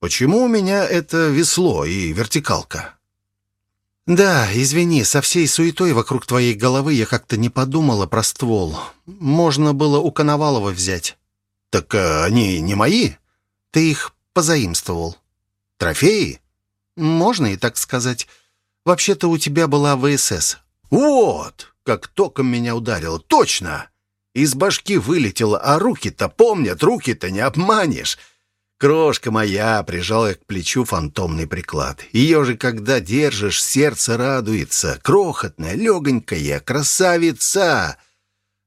почему у меня это весло и вертикалка? «Да, извини, со всей суетой вокруг твоей головы я как-то не подумала про ствол. Можно было у Коновалова взять». «Так э, они не мои?» «Ты их позаимствовал». Трофеи? Можно и так сказать. Вообще-то у тебя была ВСС. Вот, как током меня ударило. Точно! Из башки вылетело, а руки-то помнят, руки-то не обманешь. Крошка моя прижала к плечу фантомный приклад. Ее же, когда держишь, сердце радуется. Крохотная, легонькая красавица.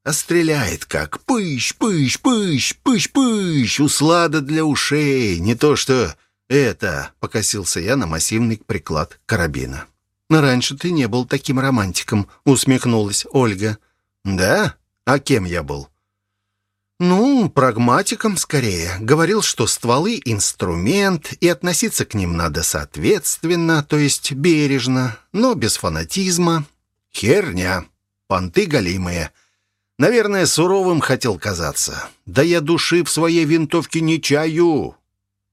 А стреляет как пыщ, пыщ, пыщ, пыщ, пыщ. Услада для ушей. Не то что «Это...» — покосился я на массивный приклад карабина. «Но раньше ты не был таким романтиком», — усмехнулась Ольга. «Да? А кем я был?» «Ну, прагматиком скорее. Говорил, что стволы — инструмент, и относиться к ним надо соответственно, то есть бережно, но без фанатизма. Херня. Понты голимые. Наверное, суровым хотел казаться. Да я души в своей винтовке не чаю.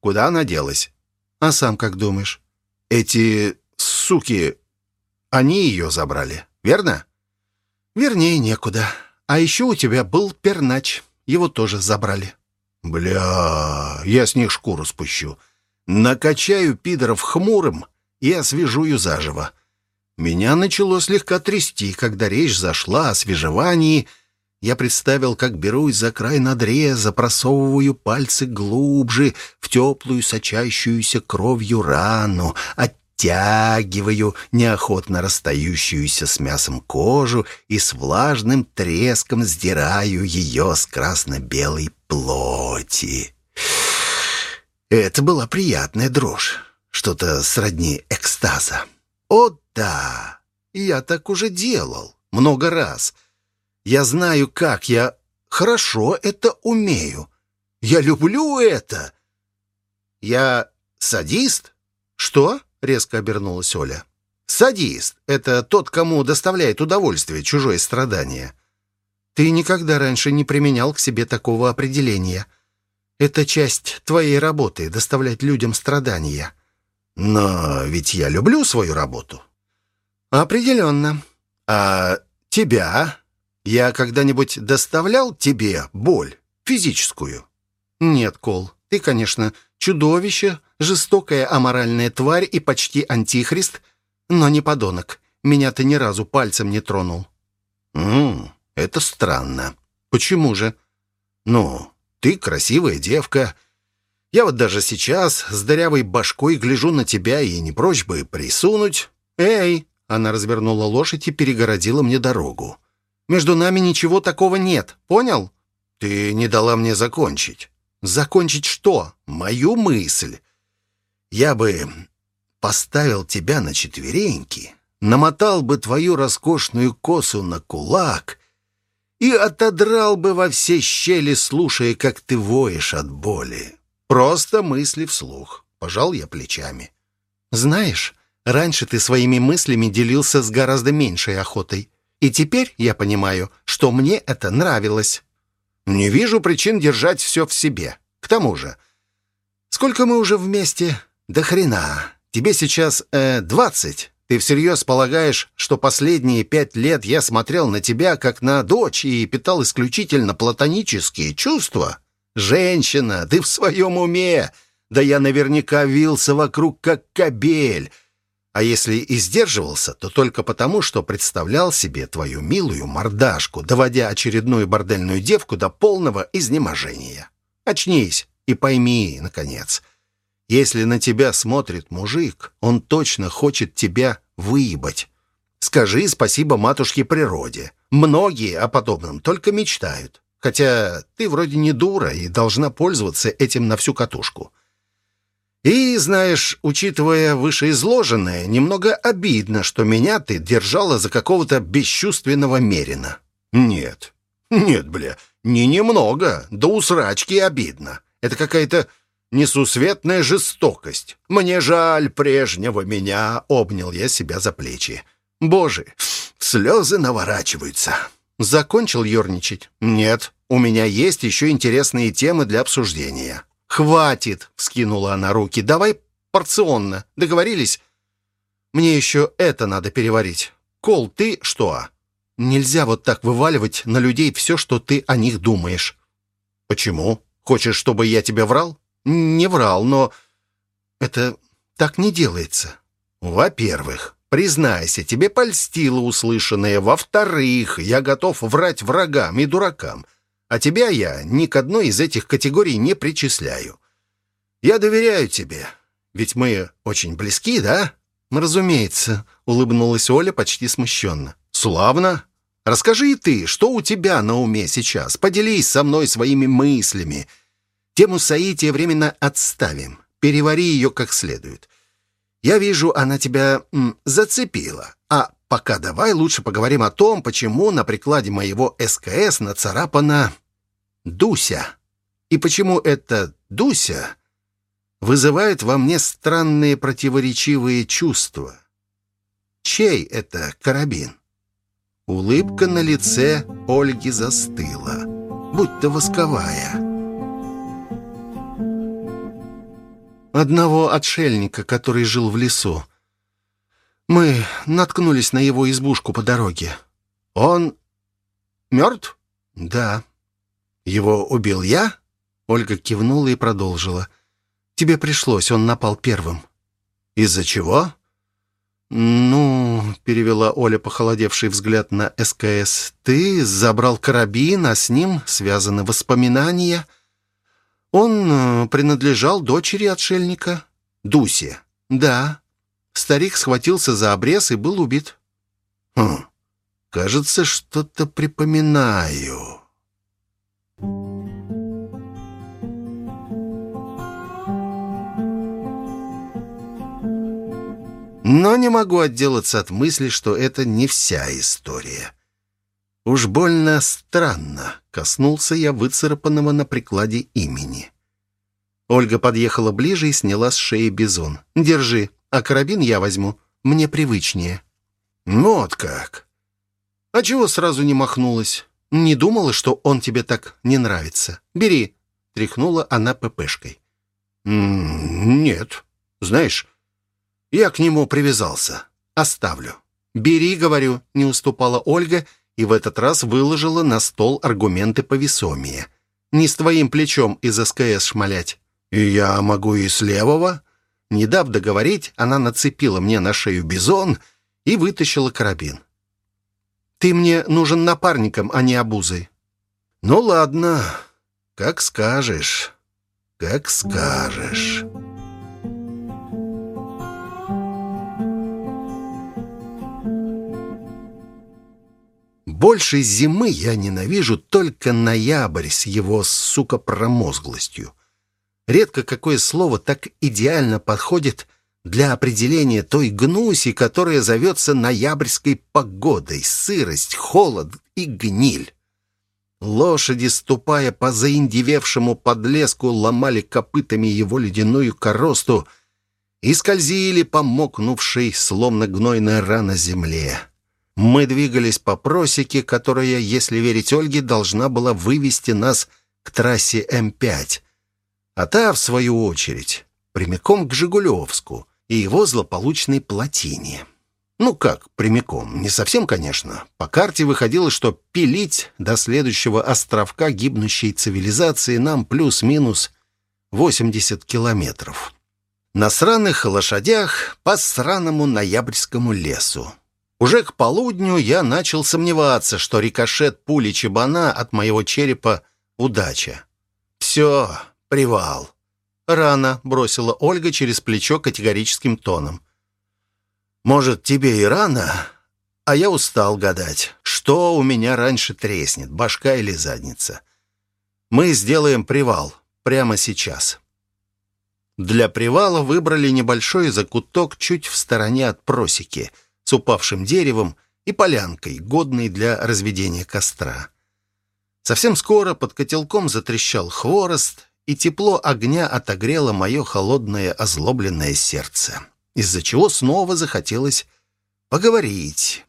Куда она делась? А сам как думаешь? Эти суки, они ее забрали, верно? Вернее, некуда. А еще у тебя был пернач. Его тоже забрали. Бля, я с них шкуру спущу. Накачаю пидоров хмурым и освежую заживо. Меня начало слегка трясти, когда речь зашла о свежевании я представил, как берусь за край надреза, просовываю пальцы глубже в теплую, сочащуюся кровью рану, оттягиваю неохотно расстающуюся с мясом кожу и с влажным треском сдираю ее с красно-белой плоти. Это была приятная дрожь, что-то сродни экстаза. О да, я так уже делал много раз — я знаю, как. Я хорошо это умею. Я люблю это. Я садист? Что? Резко обернулась Оля. Садист — это тот, кому доставляет удовольствие чужое страдание. Ты никогда раньше не применял к себе такого определения. Это часть твоей работы — доставлять людям страдания. Но ведь я люблю свою работу. Определенно. А тебя я когда-нибудь доставлял тебе боль физическую? Нет, Кол. Ты, конечно, чудовище, жестокая аморальная тварь и почти антихрист, но не подонок. Меня ты ни разу пальцем не тронул. Мм, это странно. Почему же? Ну, ты красивая девка. Я вот даже сейчас с дырявой башкой гляжу на тебя и не прочь бы присунуть. Эй, она развернула лошадь и перегородила мне дорогу. Между нами ничего такого нет, понял? Ты не дала мне закончить. Закончить что? Мою мысль. Я бы поставил тебя на четвереньки, намотал бы твою роскошную косу на кулак и отодрал бы во все щели, слушая, как ты воешь от боли. Просто мысли вслух. Пожал я плечами. Знаешь, раньше ты своими мыслями делился с гораздо меньшей охотой. И теперь я понимаю, что мне это нравилось. Не вижу причин держать все в себе. К тому же, сколько мы уже вместе? До хрена. Тебе сейчас э, 20. Ты всерьез полагаешь, что последние пять лет я смотрел на тебя как на дочь и питал исключительно платонические чувства? Женщина, ты в своем уме. Да я наверняка вился вокруг как кобель. А если и сдерживался, то только потому, что представлял себе твою милую мордашку, доводя очередную бордельную девку до полного изнеможения. Очнись и пойми, наконец, если на тебя смотрит мужик, он точно хочет тебя выебать. Скажи спасибо матушке природе. Многие о подобном только мечтают. Хотя ты вроде не дура и должна пользоваться этим на всю катушку. И, знаешь, учитывая вышеизложенное, немного обидно, что меня ты держала за какого-то бесчувственного мерина. Нет, нет, бля, не немного, да усрачки обидно. Это какая-то несусветная жестокость. Мне жаль прежнего меня, обнял я себя за плечи. Боже, слезы наворачиваются. Закончил ерничать? Нет, у меня есть еще интересные темы для обсуждения. «Хватит!» — вскинула она руки. «Давай порционно. Договорились?» «Мне еще это надо переварить. Кол, ты что?» «Нельзя вот так вываливать на людей все, что ты о них думаешь». «Почему? Хочешь, чтобы я тебе врал?» «Не врал, но это так не делается». «Во-первых, признайся, тебе польстило услышанное. Во-вторых, я готов врать врагам и дуракам. А тебя я ни к одной из этих категорий не причисляю. Я доверяю тебе, ведь мы очень близки, да?» «Разумеется», — улыбнулась Оля почти смущенно. «Славно. Расскажи и ты, что у тебя на уме сейчас? Поделись со мной своими мыслями. Тему соития временно отставим. Перевари ее как следует. Я вижу, она тебя м, зацепила. А пока давай лучше поговорим о том, почему на прикладе моего СКС нацарапана Дуся. И почему это Дуся вызывает во мне странные противоречивые чувства. Чей это карабин? Улыбка на лице Ольги застыла, будто восковая. Одного отшельника, который жил в лесу. Мы наткнулись на его избушку по дороге. Он мертв? Да. Его убил я? Ольга кивнула и продолжила. Тебе пришлось, он напал первым. Из-за чего? Ну, перевела Оля похолодевший взгляд на СКС. Ты забрал карабин, а с ним связаны воспоминания. Он э, принадлежал дочери отшельника, Дусе. Да. Старик схватился за обрез и был убит. Хм, кажется, что-то припоминаю. Но не могу отделаться от мысли, что это не вся история. Уж больно странно коснулся я выцарапанного на прикладе имени. Ольга подъехала ближе и сняла с шеи бизон. «Держи, а карабин я возьму. Мне привычнее». «Ну вот как!» «А чего сразу не махнулась? Не думала, что он тебе так не нравится? Бери!» Тряхнула она ППшкой. «Нет. Знаешь, я к нему привязался. Оставлю». «Бери, — говорю», — не уступала Ольга и в этот раз выложила на стол аргументы повесомее. «Не с твоим плечом из СКС шмалять». «И я могу и с левого?» Не дав договорить, она нацепила мне на шею бизон и вытащила карабин. «Ты мне нужен напарником, а не обузой». «Ну ладно, как скажешь, как скажешь». Больше зимы я ненавижу только ноябрь с его, сука, промозглостью. Редко какое слово так идеально подходит для определения той гнуси, которая зовется ноябрьской погодой, сырость, холод и гниль. Лошади, ступая по заиндевевшему подлеску, ломали копытами его ледяную коросту и скользили по мокнувшей, словно гнойная рана земле. Мы двигались по просеке, которая, если верить Ольге, должна была вывести нас к трассе М5. А та, в свою очередь, прямиком к Жигулевску и его злополучной плотине. Ну как, прямиком? Не совсем, конечно. По карте выходило, что пилить до следующего островка гибнущей цивилизации нам плюс-минус 80 километров. На сраных лошадях по сраному ноябрьскому лесу. Уже к полудню я начал сомневаться, что рикошет пули чебана от моего черепа — удача. «Все, привал». «Рано», — бросила Ольга через плечо категорическим тоном. Может, тебе и рано, а я устал гадать, что у меня раньше треснет, башка или задница. Мы сделаем привал прямо сейчас. Для привала выбрали небольшой закуток чуть в стороне от просеки, с упавшим деревом и полянкой, годной для разведения костра. Совсем скоро под котелком затрещал хворост, и тепло огня отогрело мое холодное озлобленное сердце из-за чего снова захотелось поговорить.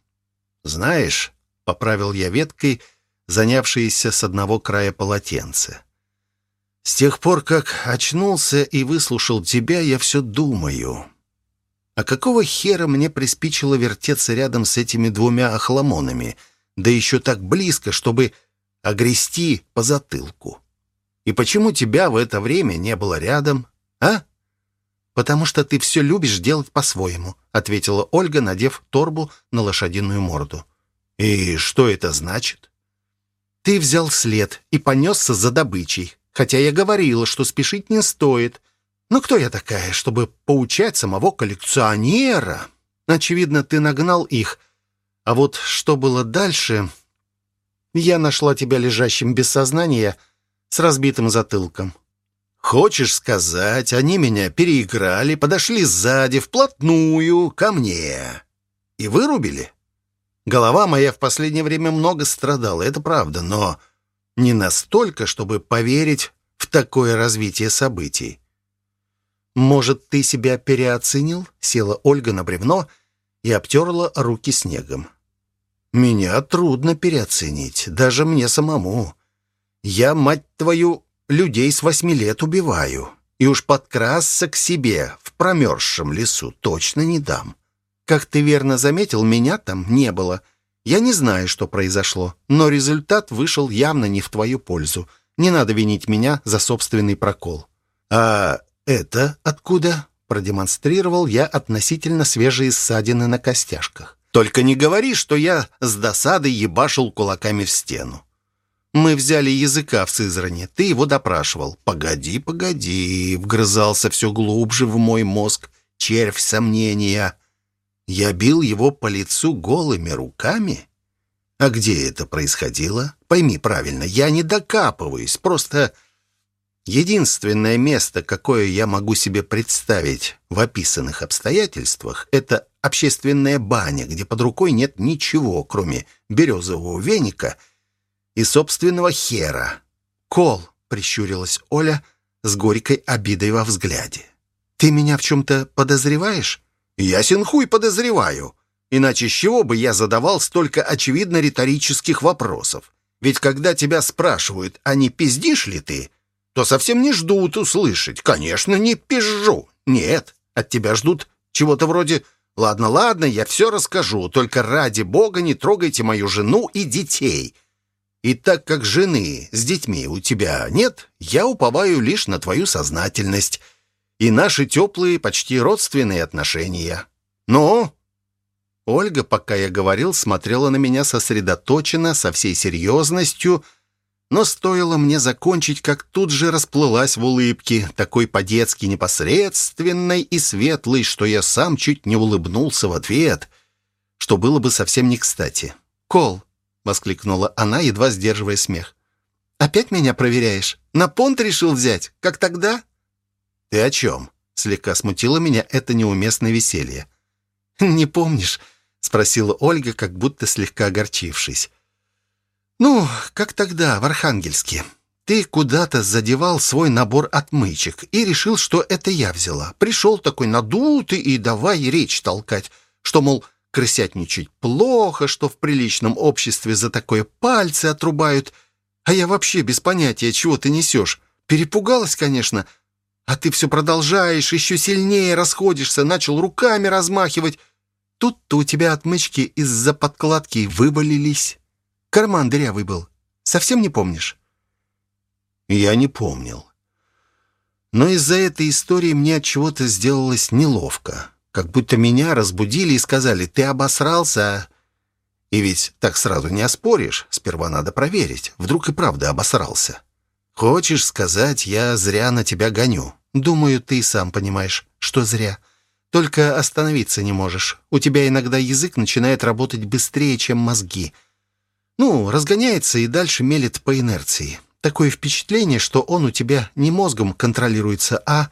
«Знаешь», — поправил я веткой, занявшиеся с одного края полотенце. «С тех пор, как очнулся и выслушал тебя, я все думаю. А какого хера мне приспичило вертеться рядом с этими двумя охламонами, да еще так близко, чтобы огрести по затылку? И почему тебя в это время не было рядом, а?» «Потому что ты все любишь делать по-своему», ответила Ольга, надев торбу на лошадиную морду. «И что это значит?» «Ты взял след и понесся за добычей, хотя я говорила, что спешить не стоит. Но кто я такая, чтобы поучать самого коллекционера? Очевидно, ты нагнал их. А вот что было дальше... Я нашла тебя лежащим без сознания с разбитым затылком. Хочешь сказать, они меня переиграли, подошли сзади, вплотную, ко мне. И вырубили? Голова моя в последнее время много страдала, это правда, но не настолько, чтобы поверить в такое развитие событий. «Может, ты себя переоценил?» — села Ольга на бревно и обтерла руки снегом. «Меня трудно переоценить, даже мне самому. Я, мать твою, людей с восьми лет убиваю. И уж подкрасться к себе в промерзшем лесу точно не дам. Как ты верно заметил, меня там не было. Я не знаю, что произошло, но результат вышел явно не в твою пользу. Не надо винить меня за собственный прокол. А это откуда? Продемонстрировал я относительно свежие ссадины на костяшках. Только не говори, что я с досадой ебашил кулаками в стену. Мы взяли языка в Сызране, ты его допрашивал. Погоди, погоди, вгрызался все глубже в мой мозг червь сомнения. Я бил его по лицу голыми руками? А где это происходило? Пойми правильно, я не докапываюсь, просто... Единственное место, какое я могу себе представить в описанных обстоятельствах, это общественная баня, где под рукой нет ничего, кроме березового веника — и собственного хера. «Кол», — прищурилась Оля с горькой обидой во взгляде. «Ты меня в чем-то подозреваешь?» «Ясен хуй подозреваю. Иначе с чего бы я задавал столько очевидно риторических вопросов? Ведь когда тебя спрашивают, а не пиздишь ли ты, то совсем не ждут услышать. Конечно, не пизжу. Нет, от тебя ждут чего-то вроде «Ладно, ладно, я все расскажу, только ради бога не трогайте мою жену и детей». И так как жены с детьми у тебя нет, я уповаю лишь на твою сознательность и наши теплые, почти родственные отношения. Но Ольга, пока я говорил, смотрела на меня сосредоточенно, со всей серьезностью, но стоило мне закончить, как тут же расплылась в улыбке, такой по-детски непосредственной и светлой, что я сам чуть не улыбнулся в ответ, что было бы совсем не кстати. «Кол, — воскликнула она, едва сдерживая смех. «Опять меня проверяешь? На понт решил взять, как тогда?» «Ты о чем?» — слегка смутило меня это неуместное веселье. «Не помнишь?» — спросила Ольга, как будто слегка огорчившись. «Ну, как тогда, в Архангельске. Ты куда-то задевал свой набор отмычек и решил, что это я взяла. Пришел такой надутый и давай речь толкать, что, мол, крысятничать плохо, что в приличном обществе за такое пальцы отрубают. А я вообще без понятия, чего ты несешь. Перепугалась, конечно. А ты все продолжаешь, еще сильнее расходишься, начал руками размахивать. Тут-то у тебя отмычки из-за подкладки вывалились. Карман дырявый был. Совсем не помнишь? Я не помнил. Но из-за этой истории мне от чего-то сделалось неловко. Как будто меня разбудили и сказали, ты обосрался. И ведь так сразу не оспоришь. Сперва надо проверить. Вдруг и правда обосрался. Хочешь сказать, я зря на тебя гоню? Думаю, ты сам понимаешь, что зря. Только остановиться не можешь. У тебя иногда язык начинает работать быстрее, чем мозги. Ну, разгоняется и дальше мелет по инерции. Такое впечатление, что он у тебя не мозгом контролируется, а...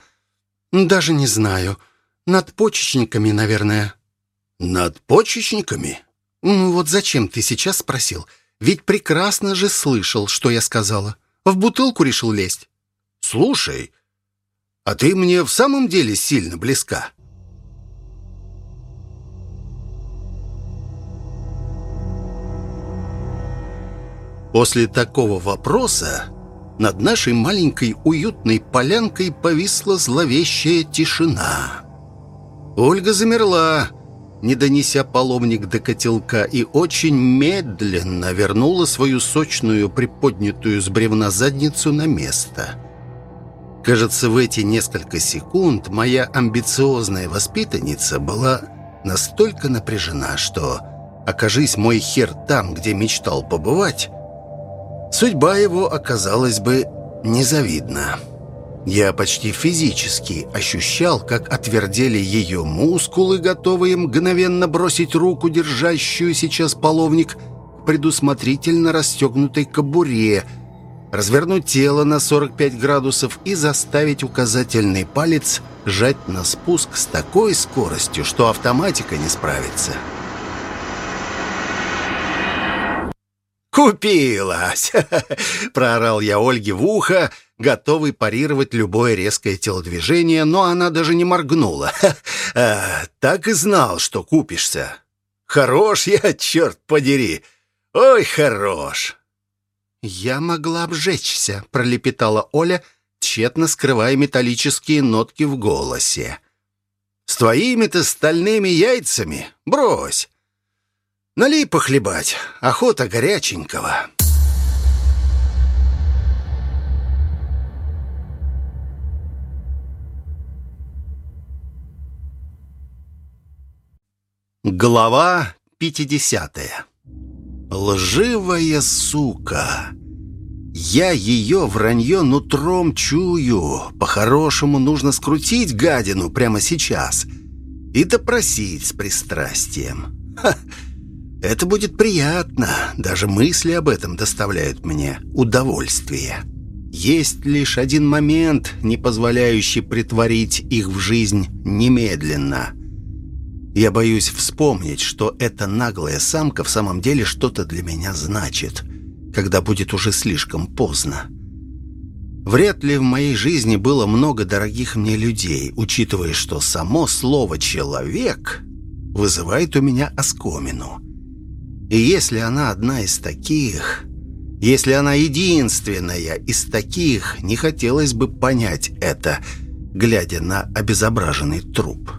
Даже не знаю. Надпочечниками, наверное. Надпочечниками? Ну вот зачем ты сейчас спросил? Ведь прекрасно же слышал, что я сказала. В бутылку решил лезть. Слушай, а ты мне в самом деле сильно близка. После такого вопроса над нашей маленькой уютной полянкой повисла зловещая тишина. Ольга замерла, не донеся паломник до котелка, и очень медленно вернула свою сочную, приподнятую с бревна задницу на место. Кажется, в эти несколько секунд моя амбициозная воспитанница была настолько напряжена, что, окажись мой хер там, где мечтал побывать, судьба его оказалась бы незавидна. Я почти физически ощущал, как отвердели ее мускулы, готовые мгновенно бросить руку, держащую сейчас половник, к предусмотрительно расстегнутой кобуре, развернуть тело на 45 градусов и заставить указательный палец жать на спуск с такой скоростью, что автоматика не справится. «Купилась!» — проорал я Ольге в ухо, готовый парировать любое резкое телодвижение, но она даже не моргнула. А, «Так и знал, что купишься. Хорош я, черт подери! Ой, хорош!» «Я могла обжечься», — пролепетала Оля, тщетно скрывая металлические нотки в голосе. «С твоими-то стальными яйцами? Брось! Налей похлебать, охота горяченького. Глава 50 Лживая сука. Я ее вранье нутром чую. По-хорошему нужно скрутить гадину прямо сейчас и допросить с пристрастием. Ха! Это будет приятно. Даже мысли об этом доставляют мне удовольствие. Есть лишь один момент, не позволяющий притворить их в жизнь немедленно. Я боюсь вспомнить, что эта наглая самка в самом деле что-то для меня значит, когда будет уже слишком поздно. Вряд ли в моей жизни было много дорогих мне людей, учитывая, что само слово «человек» вызывает у меня оскомину. И если она одна из таких, если она единственная из таких, не хотелось бы понять это, глядя на обезображенный труп.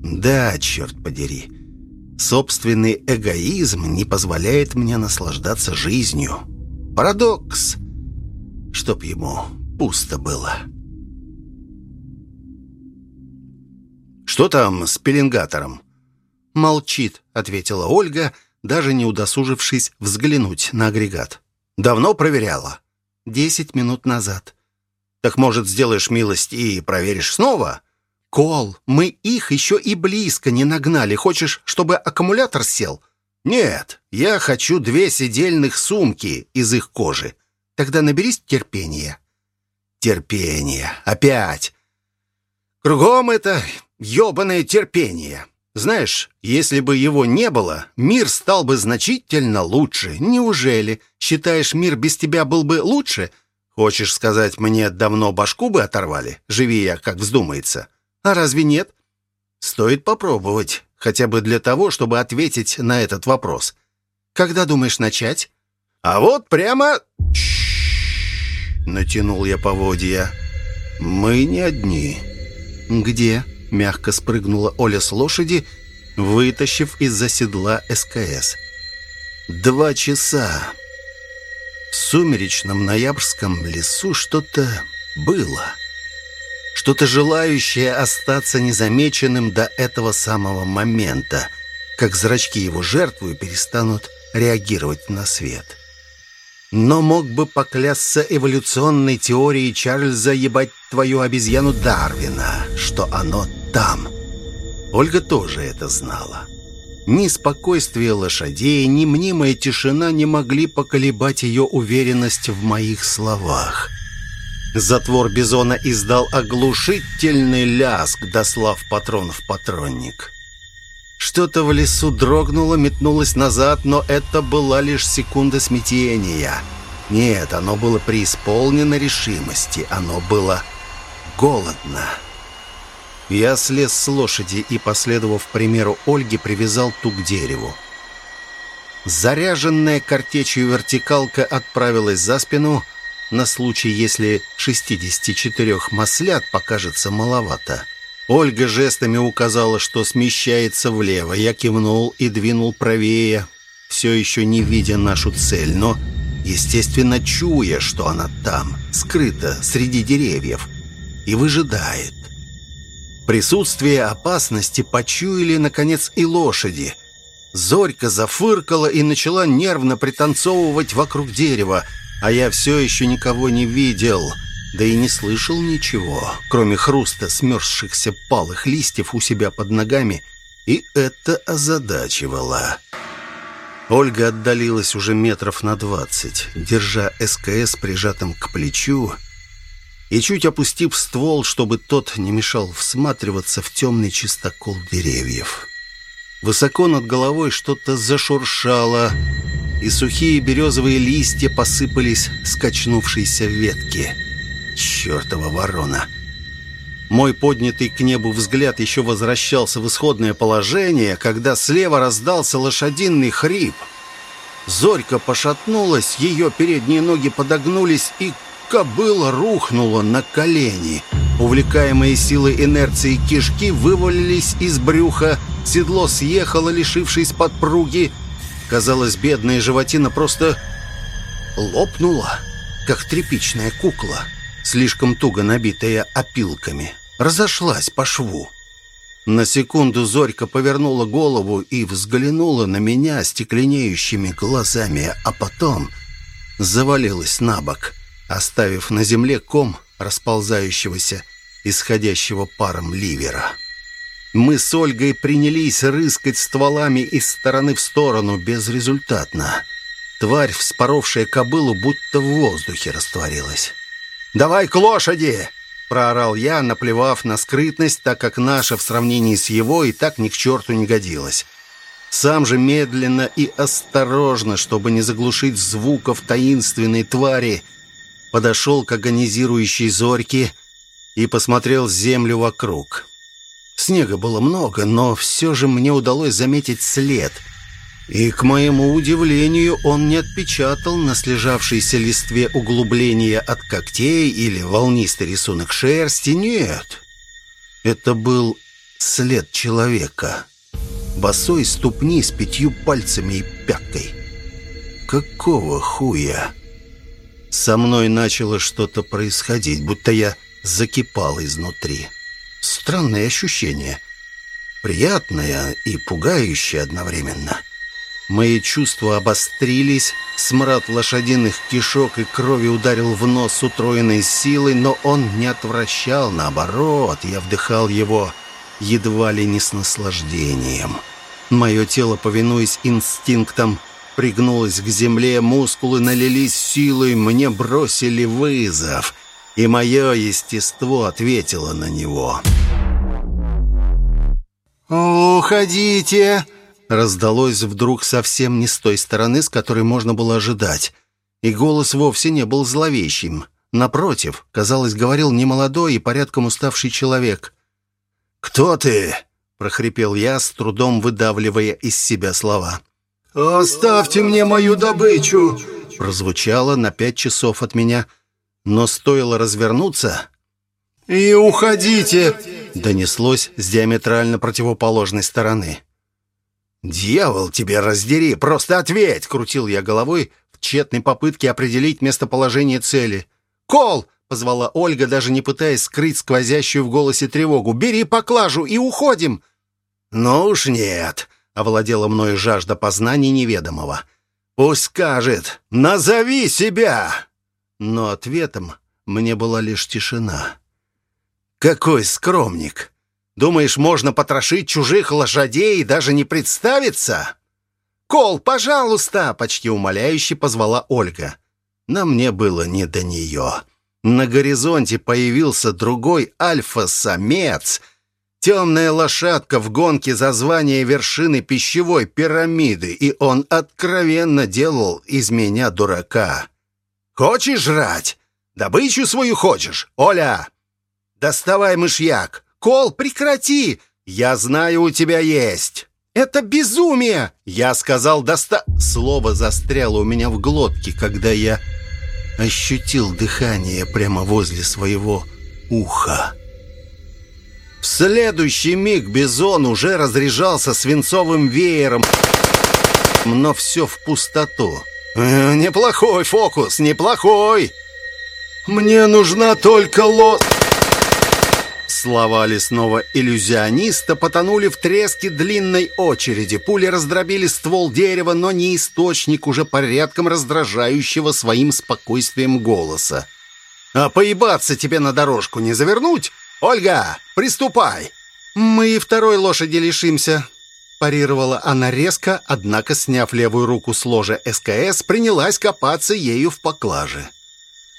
Да, черт подери, собственный эгоизм не позволяет мне наслаждаться жизнью. Парадокс, чтоб ему пусто было. «Что там с пеленгатором?» «Молчит», — ответила Ольга, — даже не удосужившись взглянуть на агрегат. «Давно проверяла?» «Десять минут назад». «Так, может, сделаешь милость и проверишь снова?» «Кол, мы их еще и близко не нагнали. Хочешь, чтобы аккумулятор сел?» «Нет, я хочу две сидельных сумки из их кожи». «Тогда наберись терпения». «Терпение. Опять. Кругом это ёбаное терпение». Знаешь, если бы его не было, мир стал бы значительно лучше. Неужели? Считаешь, мир без тебя был бы лучше? Хочешь сказать, мне давно башку бы оторвали? Живи я, как вздумается. А разве нет? Стоит попробовать. хотя бы для того, чтобы ответить на этот вопрос. Когда думаешь начать? А вот прямо... Натянул я поводья. Мы не одни. Где? Мягко спрыгнула Оля с лошади, вытащив из-за седла СКС. Два часа. В сумеречном ноябрьском лесу что-то было. Что-то желающее остаться незамеченным до этого самого момента, как зрачки его жертвы перестанут реагировать на свет. Но мог бы поклясться эволюционной теорией Чарльза ебать твою обезьяну Дарвина, что оно там. Ольга тоже это знала. Ни спокойствие лошадей, ни мнимая тишина не могли поколебать ее уверенность в моих словах. Затвор бизона издал оглушительный ляск, дослав патрон в патронник. Что-то в лесу дрогнуло, метнулось назад, но это была лишь секунда смятения. Нет, оно было преисполнено решимости, оно было голодно. Я слез с лошади и, последовав примеру Ольги, привязал ту к дереву. Заряженная картечью вертикалка отправилась за спину на случай, если 64 маслят покажется маловато. Ольга жестами указала, что смещается влево. Я кивнул и двинул правее, все еще не видя нашу цель, но, естественно, чуя, что она там, скрыта среди деревьев, и выжидает. Присутствие опасности почуяли, наконец, и лошади. Зорька зафыркала и начала нервно пританцовывать вокруг дерева, а я все еще никого не видел — да и не слышал ничего, кроме хруста смерзшихся палых листьев у себя под ногами, и это озадачивало. Ольга отдалилась уже метров на двадцать, держа СКС прижатым к плечу и чуть опустив ствол, чтобы тот не мешал всматриваться в темный чистокол деревьев. Высоко над головой что-то зашуршало, и сухие березовые листья посыпались с качнувшейся ветки — Чёртова ворона! Мой поднятый к небу взгляд еще возвращался в исходное положение, когда слева раздался лошадиный хрип. Зорька пошатнулась, ее передние ноги подогнулись, и кобыла рухнула на колени. Увлекаемые силой инерции кишки вывалились из брюха, седло съехало, лишившись подпруги. Казалось, бедная животина просто лопнула, как тряпичная кукла слишком туго набитая опилками, разошлась по шву. На секунду Зорька повернула голову и взглянула на меня стекленеющими глазами, а потом завалилась на бок, оставив на земле ком расползающегося, исходящего паром ливера. Мы с Ольгой принялись рыскать стволами из стороны в сторону безрезультатно. Тварь, вспоровшая кобылу, будто в воздухе растворилась. «Давай к лошади!» — проорал я, наплевав на скрытность, так как наша в сравнении с его и так ни к черту не годилась. Сам же медленно и осторожно, чтобы не заглушить звуков таинственной твари, подошел к агонизирующей зорьке и посмотрел землю вокруг. Снега было много, но все же мне удалось заметить след — и, к моему удивлению, он не отпечатал на слежавшейся листве углубления от когтей или волнистый рисунок шерсти. Нет. Это был след человека. Босой ступни с пятью пальцами и пяткой. Какого хуя? Со мной начало что-то происходить, будто я закипал изнутри. Странное ощущение. Приятное и пугающее одновременно. — Мои чувства обострились, смрад лошадиных кишок и крови ударил в нос с утроенной силой, но он не отвращал, наоборот, я вдыхал его едва ли не с наслаждением. Мое тело, повинуясь инстинктам, пригнулось к земле, мускулы налились силой, мне бросили вызов, и мое естество ответило на него. «Уходите!» Раздалось вдруг совсем не с той стороны, с которой можно было ожидать. И голос вовсе не был зловещим. Напротив, казалось, говорил немолодой и порядком уставший человек. «Кто ты?» — прохрипел я, с трудом выдавливая из себя слова. «Оставьте мне мою добычу!» Прозвучало на пять часов от меня, но стоило развернуться... «И уходите!» — донеслось с диаметрально противоположной стороны. «Дьявол, тебе раздери! Просто ответь!» — крутил я головой в тщетной попытке определить местоположение цели. «Кол!» — позвала Ольга, даже не пытаясь скрыть сквозящую в голосе тревогу. «Бери поклажу и уходим!» «Ну уж нет!» — овладела мною жажда познаний неведомого. «Пусть скажет! Назови себя!» Но ответом мне была лишь тишина. «Какой скромник! Думаешь, можно потрошить чужих лошадей и даже не представиться?» «Кол, пожалуйста!» — почти умоляюще позвала Ольга. На мне было не до нее. На горизонте появился другой альфа-самец. Темная лошадка в гонке за звание вершины пищевой пирамиды, и он откровенно делал из меня дурака. «Хочешь жрать? Добычу свою хочешь? Оля, доставай мышьяк! Кол, прекрати! Я знаю, у тебя есть!» «Это безумие!» Я сказал «доста...» Слово застряло у меня в глотке, когда я ощутил дыхание прямо возле своего уха. В следующий миг Бизон уже разряжался свинцовым веером, но все в пустоту. «Э, «Неплохой фокус, неплохой!» «Мне нужна только ло...» Слова лесного иллюзиониста потонули в треске длинной очереди. Пули раздробили ствол дерева, но не источник уже порядком раздражающего своим спокойствием голоса. «А поебаться тебе на дорожку не завернуть? Ольга, приступай!» «Мы и второй лошади лишимся», — парировала она резко, однако, сняв левую руку с ложа СКС, принялась копаться ею в поклаже.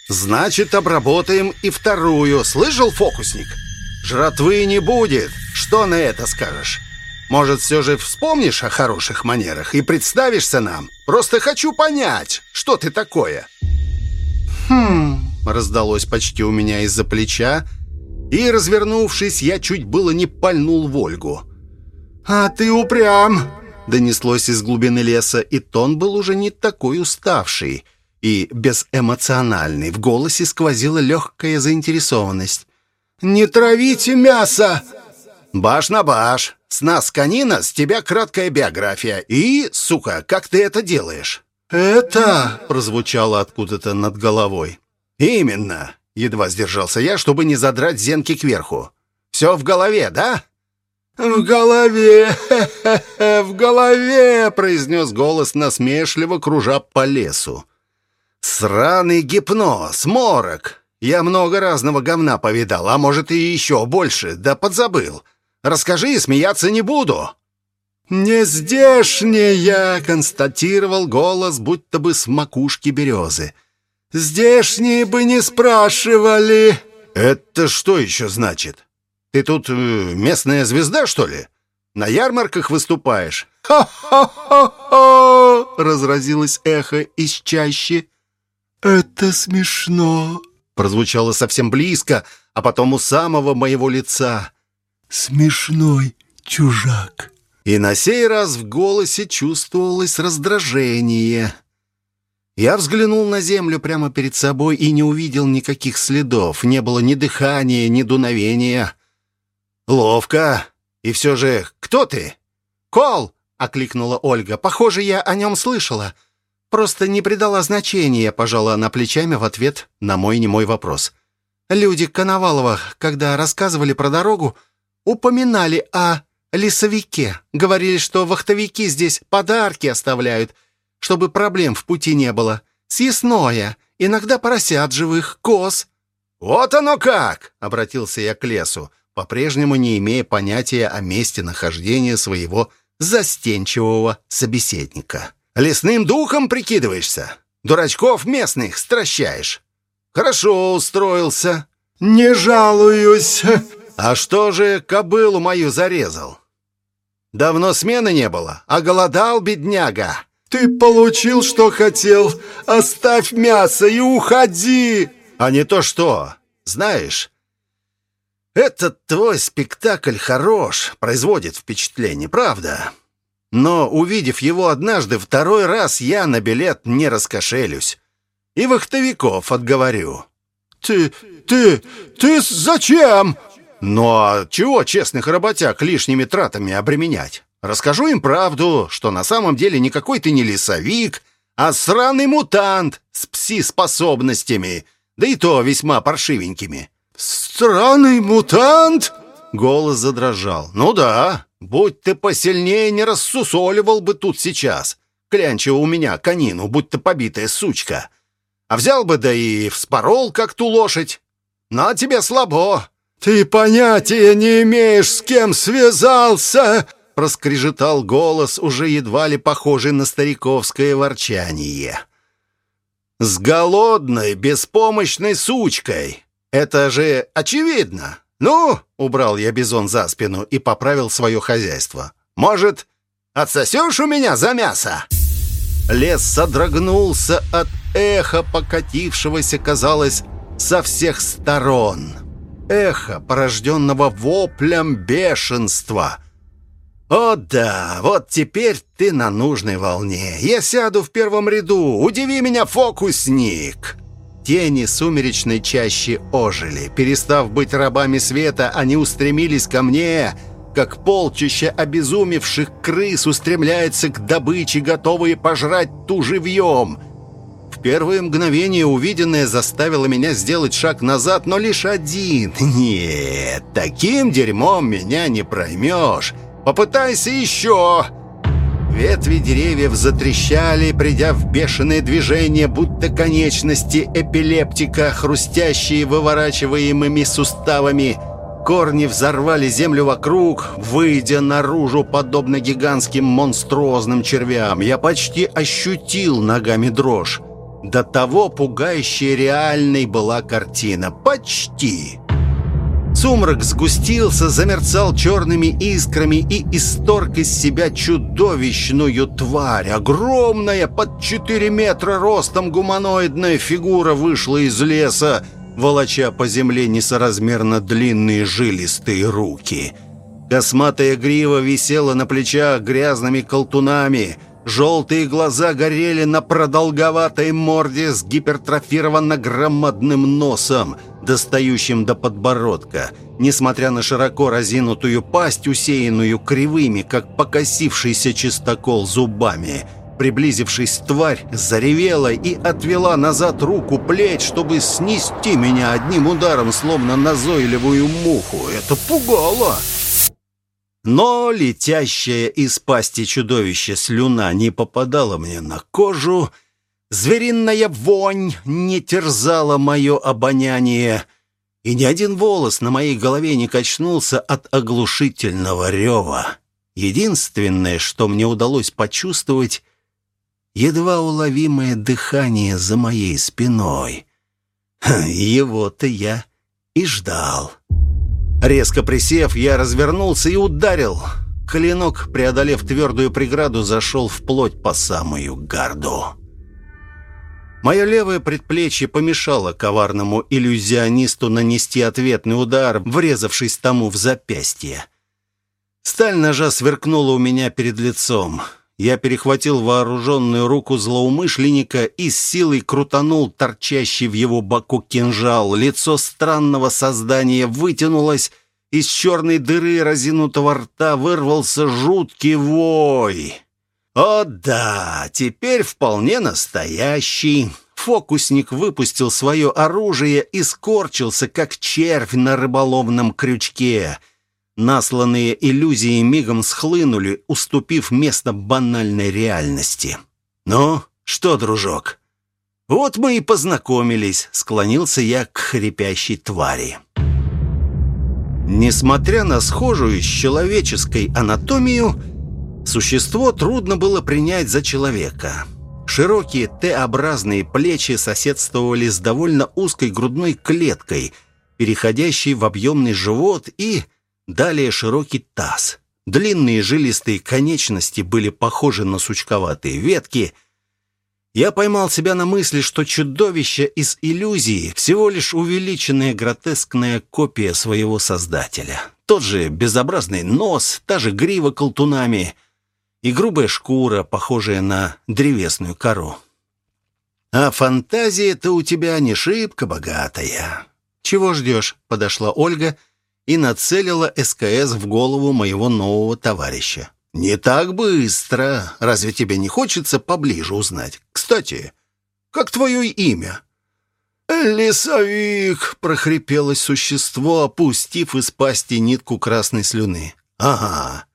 «Значит, обработаем и вторую. Слышал, фокусник?» Жратвы не будет. Что на это скажешь? Может, все же вспомнишь о хороших манерах и представишься нам? Просто хочу понять, что ты такое». «Хм...» — раздалось почти у меня из-за плеча, и, развернувшись, я чуть было не пальнул в Ольгу. «А ты упрям!» — донеслось из глубины леса, и тон был уже не такой уставший и безэмоциональный. В голосе сквозила легкая заинтересованность. «Не травите мясо!» «Баш на баш! С нас конина, с тебя краткая биография. И, сука, как ты это делаешь?» «Это...» — прозвучало откуда-то над головой. «Именно!» — едва сдержался я, чтобы не задрать зенки кверху. «Все в голове, да?» «В голове! В голове!» — произнес голос насмешливо, кружа по лесу. «Сраный гипноз, морок! Я много разного говна повидал, а может и еще больше, да подзабыл. Расскажи, смеяться не буду». «Не здешняя!» — констатировал голос, будто бы с макушки березы. «Здешние бы не спрашивали!» «Это что еще значит? Ты тут э, местная звезда, что ли? На ярмарках выступаешь?» «Ха-ха-ха-ха!» — разразилось эхо из чащи. «Это смешно!» Прозвучало совсем близко, а потом у самого моего лица. «Смешной чужак». И на сей раз в голосе чувствовалось раздражение. Я взглянул на землю прямо перед собой и не увидел никаких следов. Не было ни дыхания, ни дуновения. «Ловко. И все же, кто ты?» «Кол!» — окликнула Ольга. «Похоже, я о нем слышала». Просто не придала значения, пожала она плечами в ответ на мой немой вопрос. Люди Коновалова, когда рассказывали про дорогу, упоминали о лесовике. Говорили, что вахтовики здесь подарки оставляют, чтобы проблем в пути не было. Съестное, иногда поросят живых, коз. «Вот оно как!» — обратился я к лесу, по-прежнему не имея понятия о месте нахождения своего застенчивого собеседника. Лесным духом прикидываешься? Дурачков местных стращаешь? Хорошо устроился. Не жалуюсь. А что же кобылу мою зарезал? Давно смены не было, а голодал бедняга. Ты получил, что хотел. Оставь мясо и уходи. А не то что. Знаешь, Этот твой спектакль хорош, производит впечатление, правда? Но, увидев его однажды, второй раз я на билет не раскошелюсь. И вахтовиков отговорю. «Ты... ты... ты зачем?» «Ну а чего честных работяг лишними тратами обременять? Расскажу им правду, что на самом деле никакой ты не лесовик, а сраный мутант с пси-способностями, да и то весьма паршивенькими». «Странный мутант?» Голос задрожал. «Ну да, будь ты посильнее, не рассусоливал бы тут сейчас. Клянчила у меня конину, будь ты побитая сучка. А взял бы да и вспорол, как ту лошадь. Но тебе слабо». «Ты понятия не имеешь, с кем связался!» Проскрежетал голос, уже едва ли похожий на стариковское ворчание. «С голодной, беспомощной сучкой!» Это же очевидно. Ну, убрал я бизон за спину и поправил свое хозяйство. Может, отсосешь у меня за мясо? Лес содрогнулся от эха, покатившегося, казалось, со всех сторон. Эхо, порожденного воплем бешенства. «О да, вот теперь ты на нужной волне. Я сяду в первом ряду. Удиви меня, фокусник!» Тени сумеречной чащи ожили. Перестав быть рабами света, они устремились ко мне, как полчища обезумевших крыс устремляется к добыче, готовые пожрать ту живьем. В первое мгновение увиденное заставило меня сделать шаг назад, но лишь один. Нет, таким дерьмом меня не проймешь. Попытайся еще!» Ветви деревьев затрещали, придя в бешеное движение, будто конечности эпилептика, хрустящие выворачиваемыми суставами. Корни взорвали землю вокруг, выйдя наружу, подобно гигантским монструозным червям. Я почти ощутил ногами дрожь. До того пугающей реальной была картина. Почти. Сумрак сгустился, замерцал черными искрами и исторг из себя чудовищную тварь. Огромная, под 4 метра ростом гуманоидная фигура вышла из леса, волоча по земле несоразмерно длинные жилистые руки. Косматая грива висела на плечах грязными колтунами. Желтые глаза горели на продолговатой морде с гипертрофированно громадным носом – достающим до подбородка, несмотря на широко разинутую пасть, усеянную кривыми, как покосившийся чистокол зубами. Приблизившись, тварь заревела и отвела назад руку плеть, чтобы снести меня одним ударом, словно назойливую муху. Это пугало! Но летящая из пасти чудовища слюна не попадала мне на кожу, Звериная вонь не терзала мое обоняние, и ни один волос на моей голове не качнулся от оглушительного рева. Единственное, что мне удалось почувствовать, едва уловимое дыхание за моей спиной. Его-то я и ждал. Резко присев, я развернулся и ударил. Клинок, преодолев твердую преграду, зашел вплоть по самую гарду. Мое левое предплечье помешало коварному иллюзионисту нанести ответный удар, врезавшись тому в запястье. Сталь ножа сверкнула у меня перед лицом. Я перехватил вооруженную руку злоумышленника и с силой крутанул торчащий в его боку кинжал. Лицо странного создания вытянулось, из черной дыры разинутого рта вырвался жуткий вой. О да, теперь вполне настоящий. Фокусник выпустил свое оружие и скорчился, как червь на рыболовном крючке. Насланные иллюзии мигом схлынули, уступив место банальной реальности. «Ну, что, дружок?» «Вот мы и познакомились», — склонился я к хрипящей твари. Несмотря на схожую с человеческой анатомию, Существо трудно было принять за человека. Широкие Т-образные плечи соседствовали с довольно узкой грудной клеткой, переходящей в объемный живот и далее широкий таз. Длинные жилистые конечности были похожи на сучковатые ветки. Я поймал себя на мысли, что чудовище из иллюзии всего лишь увеличенная гротескная копия своего создателя. Тот же безобразный нос, та же грива колтунами и грубая шкура, похожая на древесную кору. А фантазия-то у тебя не шибко богатая. «Чего ждешь?» — подошла Ольга и нацелила СКС в голову моего нового товарища. «Не так быстро. Разве тебе не хочется поближе узнать? Кстати, как твое имя?» «Лесовик!» — прохрипелось существо, опустив из пасти нитку красной слюны. «Ага.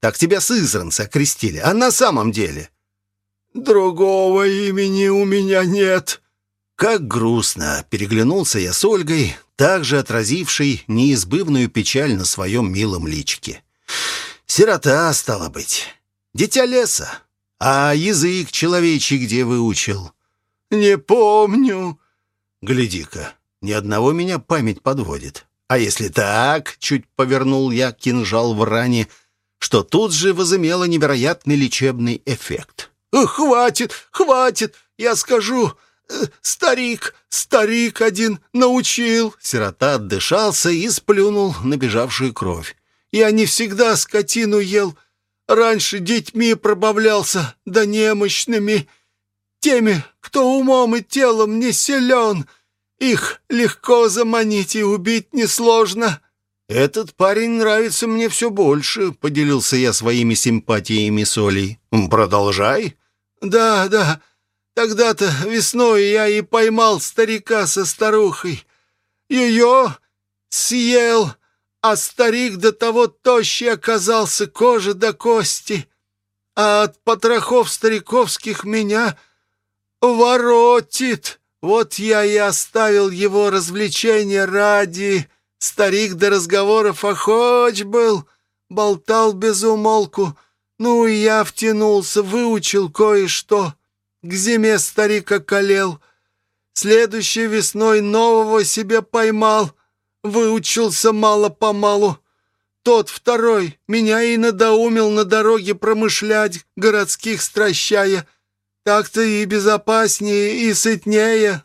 Так тебя сызранцы окрестили. А на самом деле?» «Другого имени у меня нет». Как грустно переглянулся я с Ольгой, также отразившей неизбывную печаль на своем милом личике. Сирота, стало быть. Дитя леса. А язык человечий где выучил? Не помню. Гляди-ка, ни одного меня память подводит. А если так, чуть повернул я кинжал в ране, что тут же возымело невероятный лечебный эффект. «Хватит, хватит, я скажу, э, старик, старик один научил». Сирота отдышался и сплюнул набежавшую кровь. Я не всегда скотину ел. Раньше детьми пробавлялся, да немощными. Теми, кто умом и телом не силен. Их легко заманить и убить несложно». «Этот парень нравится мне все больше», — поделился я своими симпатиями с Олей. «Продолжай». «Да, да. Тогда-то весной я и поймал старика со старухой. Ее съел, а старик до того тощий оказался кожа до кости, а от потрохов стариковских меня воротит. Вот я и оставил его развлечения ради. Старик до разговоров охоч был, болтал без умолку. Ну, и я втянулся, выучил кое-что. К зиме старик околел. Следующей весной нового себе поймал — Выучился мало-помалу. Тот второй меня и надоумил на дороге промышлять, городских стращая. Так-то и безопаснее, и сытнее.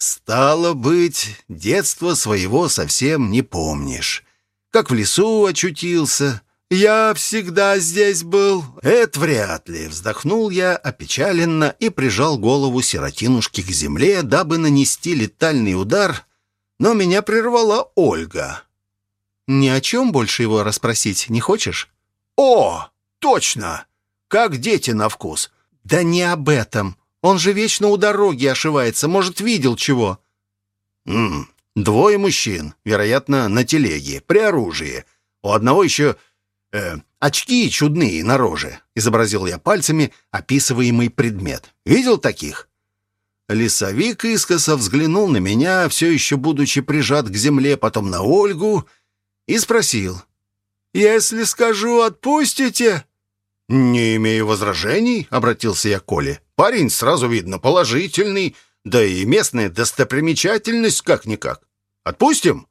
Стало быть, детство своего совсем не помнишь. Как в лесу очутился. Я всегда здесь был. Это вряд ли. Вздохнул я опечаленно и прижал голову сиротинушки к земле, дабы нанести летальный удар но меня прервала Ольга. «Ни о чем больше его расспросить не хочешь?» «О, точно! Как дети на вкус!» «Да не об этом. Он же вечно у дороги ошивается. Может, видел чего?» «М двое мужчин, вероятно, на телеге, при оружии. У одного еще э, очки чудные на роже», — изобразил я пальцами описываемый предмет. «Видел таких?» Лесовик искоса взглянул на меня, все еще будучи прижат к земле, потом на Ольгу, и спросил. «Если скажу, отпустите?» «Не имею возражений», — обратился я к Коле. «Парень, сразу видно, положительный, да и местная достопримечательность как-никак. Отпустим?»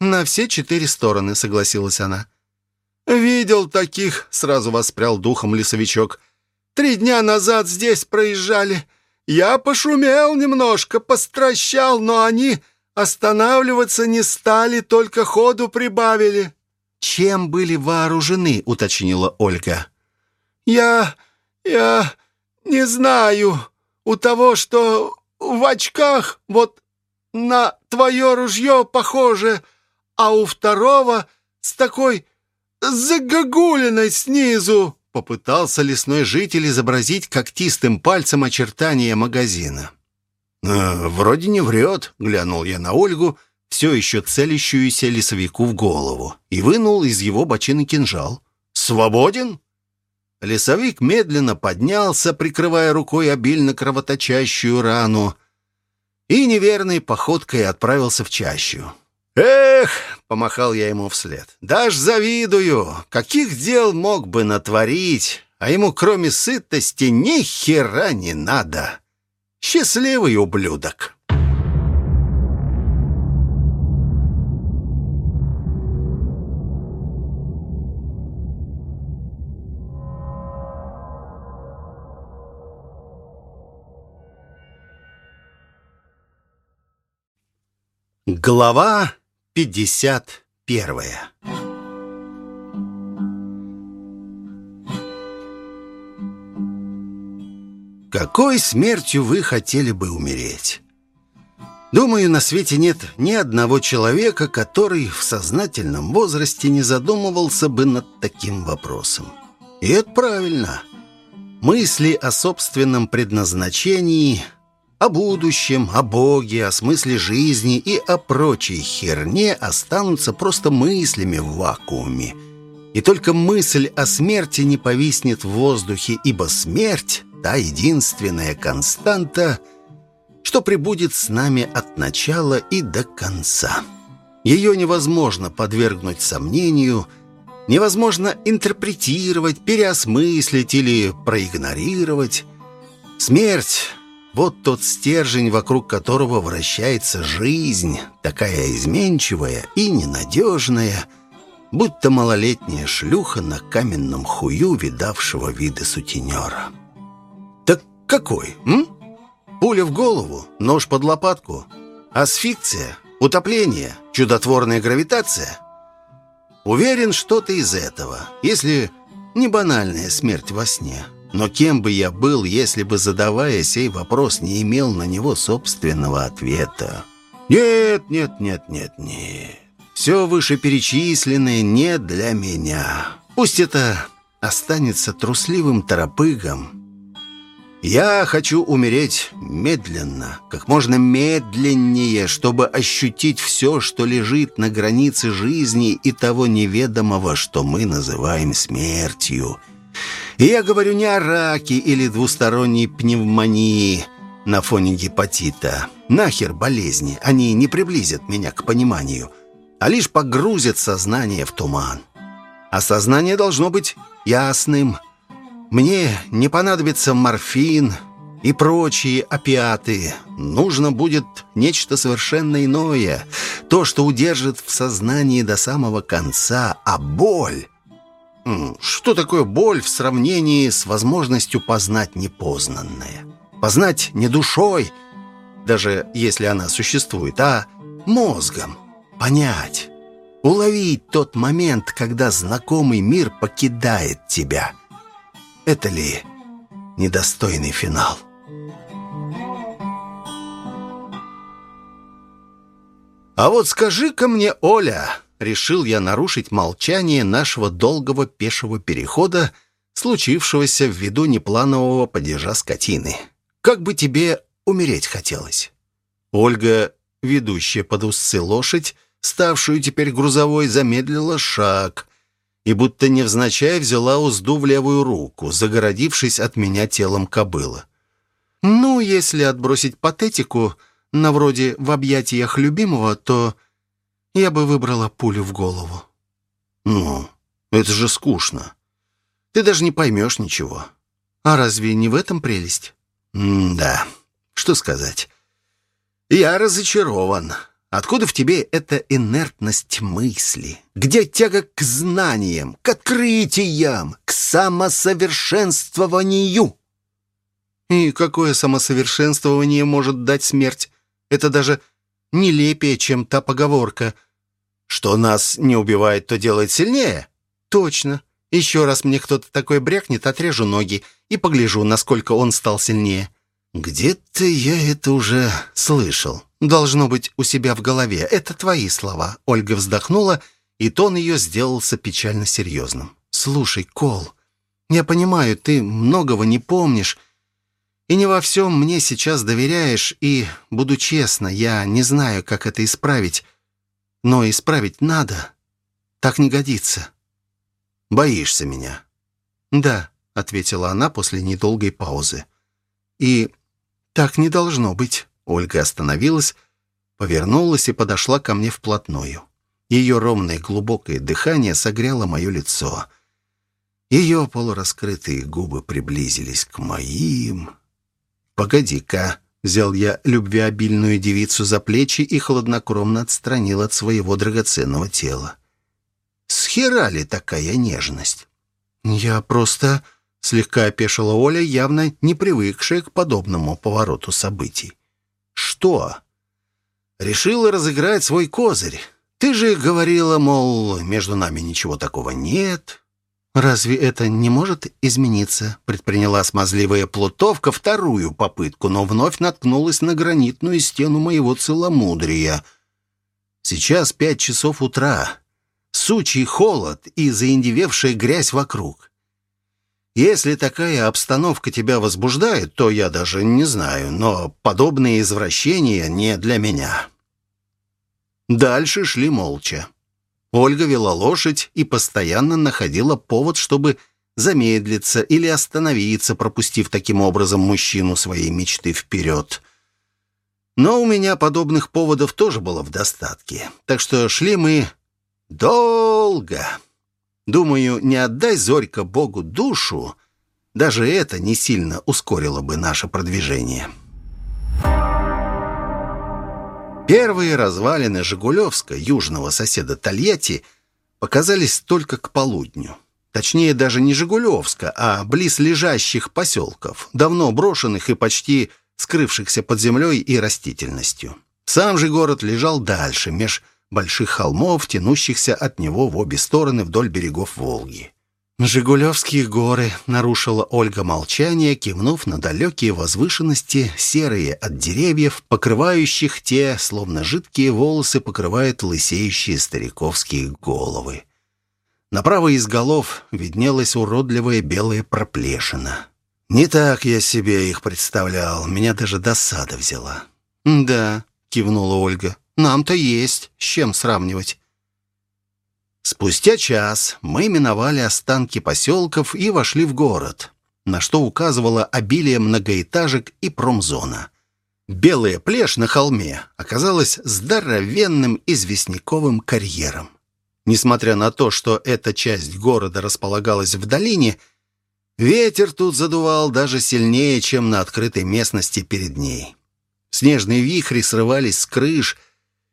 «На все четыре стороны», — согласилась она. «Видел таких», — сразу воспрял духом лесовичок. «Три дня назад здесь проезжали». Я пошумел немножко, постращал, но они останавливаться не стали, только ходу прибавили». «Чем были вооружены?» — уточнила Ольга. «Я... я... не знаю. У того, что в очках, вот на твое ружье похоже, а у второго с такой загогулиной снизу». Попытался лесной житель изобразить когтистым пальцем очертания магазина. «Э, «Вроде не врет», — глянул я на Ольгу, все еще целящуюся лесовику в голову, и вынул из его бочины кинжал. «Свободен?» Лесовик медленно поднялся, прикрывая рукой обильно кровоточащую рану, и неверной походкой отправился в чащу. «Эх!» — помахал я ему вслед. «Даже завидую! Каких дел мог бы натворить, а ему кроме сытости ни хера не надо! Счастливый ублюдок!» Глава 51 Какой смертью вы хотели бы умереть? Думаю, на свете нет ни одного человека, который в сознательном возрасте не задумывался бы над таким вопросом. И это правильно. Мысли о собственном предназначении, о будущем, о Боге, о смысле жизни и о прочей херне останутся просто мыслями в вакууме. И только мысль о смерти не повиснет в воздухе, ибо смерть та единственная константа, что прибудет с нами от начала и до конца. Ее невозможно подвергнуть сомнению, невозможно интерпретировать, переосмыслить или проигнорировать. Смерть — вот тот стержень, вокруг которого вращается жизнь, такая изменчивая и ненадежная, будто малолетняя шлюха на каменном хую видавшего виды сутенера. Какой, м? Пуля в голову, нож под лопатку, асфикция, утопление, чудотворная гравитация? Уверен, что-то из этого, если не банальная смерть во сне. Но кем бы я был, если бы, задавая сей вопрос, не имел на него собственного ответа? Нет, нет, нет, нет, нет. Все вышеперечисленное не для меня. Пусть это останется трусливым торопыгом, я хочу умереть медленно, как можно медленнее, чтобы ощутить все, что лежит на границе жизни и того неведомого, что мы называем смертью. И я говорю не о раке или двусторонней пневмонии на фоне гепатита. Нахер болезни, они не приблизят меня к пониманию, а лишь погрузят сознание в туман. А сознание должно быть ясным – мне не понадобится морфин и прочие опиаты. Нужно будет нечто совершенно иное. То, что удержит в сознании до самого конца. А боль... Что такое боль в сравнении с возможностью познать непознанное? Познать не душой, даже если она существует, а мозгом. Понять, уловить тот момент, когда знакомый мир покидает тебя – это ли недостойный финал? А вот скажи-ка мне, Оля, решил я нарушить молчание нашего долгого пешего перехода, случившегося ввиду непланового падежа скотины. Как бы тебе умереть хотелось? Ольга, ведущая под узцы лошадь, ставшую теперь грузовой, замедлила шаг, и будто невзначай взяла узду в левую руку, загородившись от меня телом кобыла. Ну, если отбросить патетику на вроде «в объятиях любимого», то я бы выбрала пулю в голову. Ну, это же скучно. Ты даже не поймешь ничего. А разве не в этом прелесть? М да, что сказать. Я разочарован. Откуда в тебе эта инертность мысли? Где тяга к знаниям, к открытиям, к самосовершенствованию? И какое самосовершенствование может дать смерть? Это даже нелепее, чем та поговорка. Что нас не убивает, то делает сильнее? Точно. Еще раз мне кто-то такой брякнет, отрежу ноги и погляжу, насколько он стал сильнее. Где-то я это уже слышал. Должно быть у себя в голове. Это твои слова. Ольга вздохнула, и тон ее сделался печально серьезным. Слушай, Кол, я понимаю, ты многого не помнишь, и не во всем мне сейчас доверяешь, и, буду честна, я не знаю, как это исправить. Но исправить надо. Так не годится. Боишься меня? Да, ответила она после недолгой паузы. И так не должно быть. Ольга остановилась, повернулась и подошла ко мне вплотную. Ее ровное глубокое дыхание согрело мое лицо. Ее полураскрытые губы приблизились к моим. «Погоди-ка», — взял я любвеобильную девицу за плечи и хладнокровно отстранил от своего драгоценного тела. «Схера ли такая нежность?» «Я просто...» — слегка опешила Оля, явно не привыкшая к подобному повороту событий. «Что?» Решила разыграть свой козырь. Ты же говорила, мол, между нами ничего такого нет. «Разве это не может измениться?» предприняла смазливая плутовка вторую попытку, но вновь наткнулась на гранитную стену моего целомудрия. Сейчас пять часов утра, сучий холод и заиндевевшая грязь вокруг. Если такая обстановка тебя возбуждает, то я даже не знаю, но подобные извращения не для меня». Дальше шли молча. Ольга вела лошадь и постоянно находила повод, чтобы замедлиться или остановиться, пропустив таким образом мужчину своей мечты вперед. Но у меня подобных поводов тоже было в достатке, так что шли мы долго. Думаю, не отдай Зорька Богу душу, даже это не сильно ускорило бы наше продвижение. Первые развалины Жигулевска, южного соседа Тольятти, показались только к полудню. Точнее, даже не Жигулевска, а близлежащих поселков, давно брошенных и почти скрывшихся под землей и растительностью. Сам же город лежал дальше, меж больших холмов, тянущихся от него в обе стороны вдоль берегов Волги. «Жигулевские горы», — нарушила Ольга молчание, кивнув на далекие возвышенности, серые от деревьев, покрывающих те, словно жидкие волосы покрывают лысеющие стариковские головы. Направо из голов виднелась уродливая белая проплешина. «Не так я себе их представлял, меня даже досада взяла». «Да», — кивнула Ольга, — «нам-то есть с чем сравнивать». Спустя час мы миновали останки поселков и вошли в город, на что указывало обилие многоэтажек и промзона. Белая плешь на холме оказалась здоровенным известняковым карьером. Несмотря на то, что эта часть города располагалась в долине, ветер тут задувал даже сильнее, чем на открытой местности перед ней. Снежные вихри срывались с крыш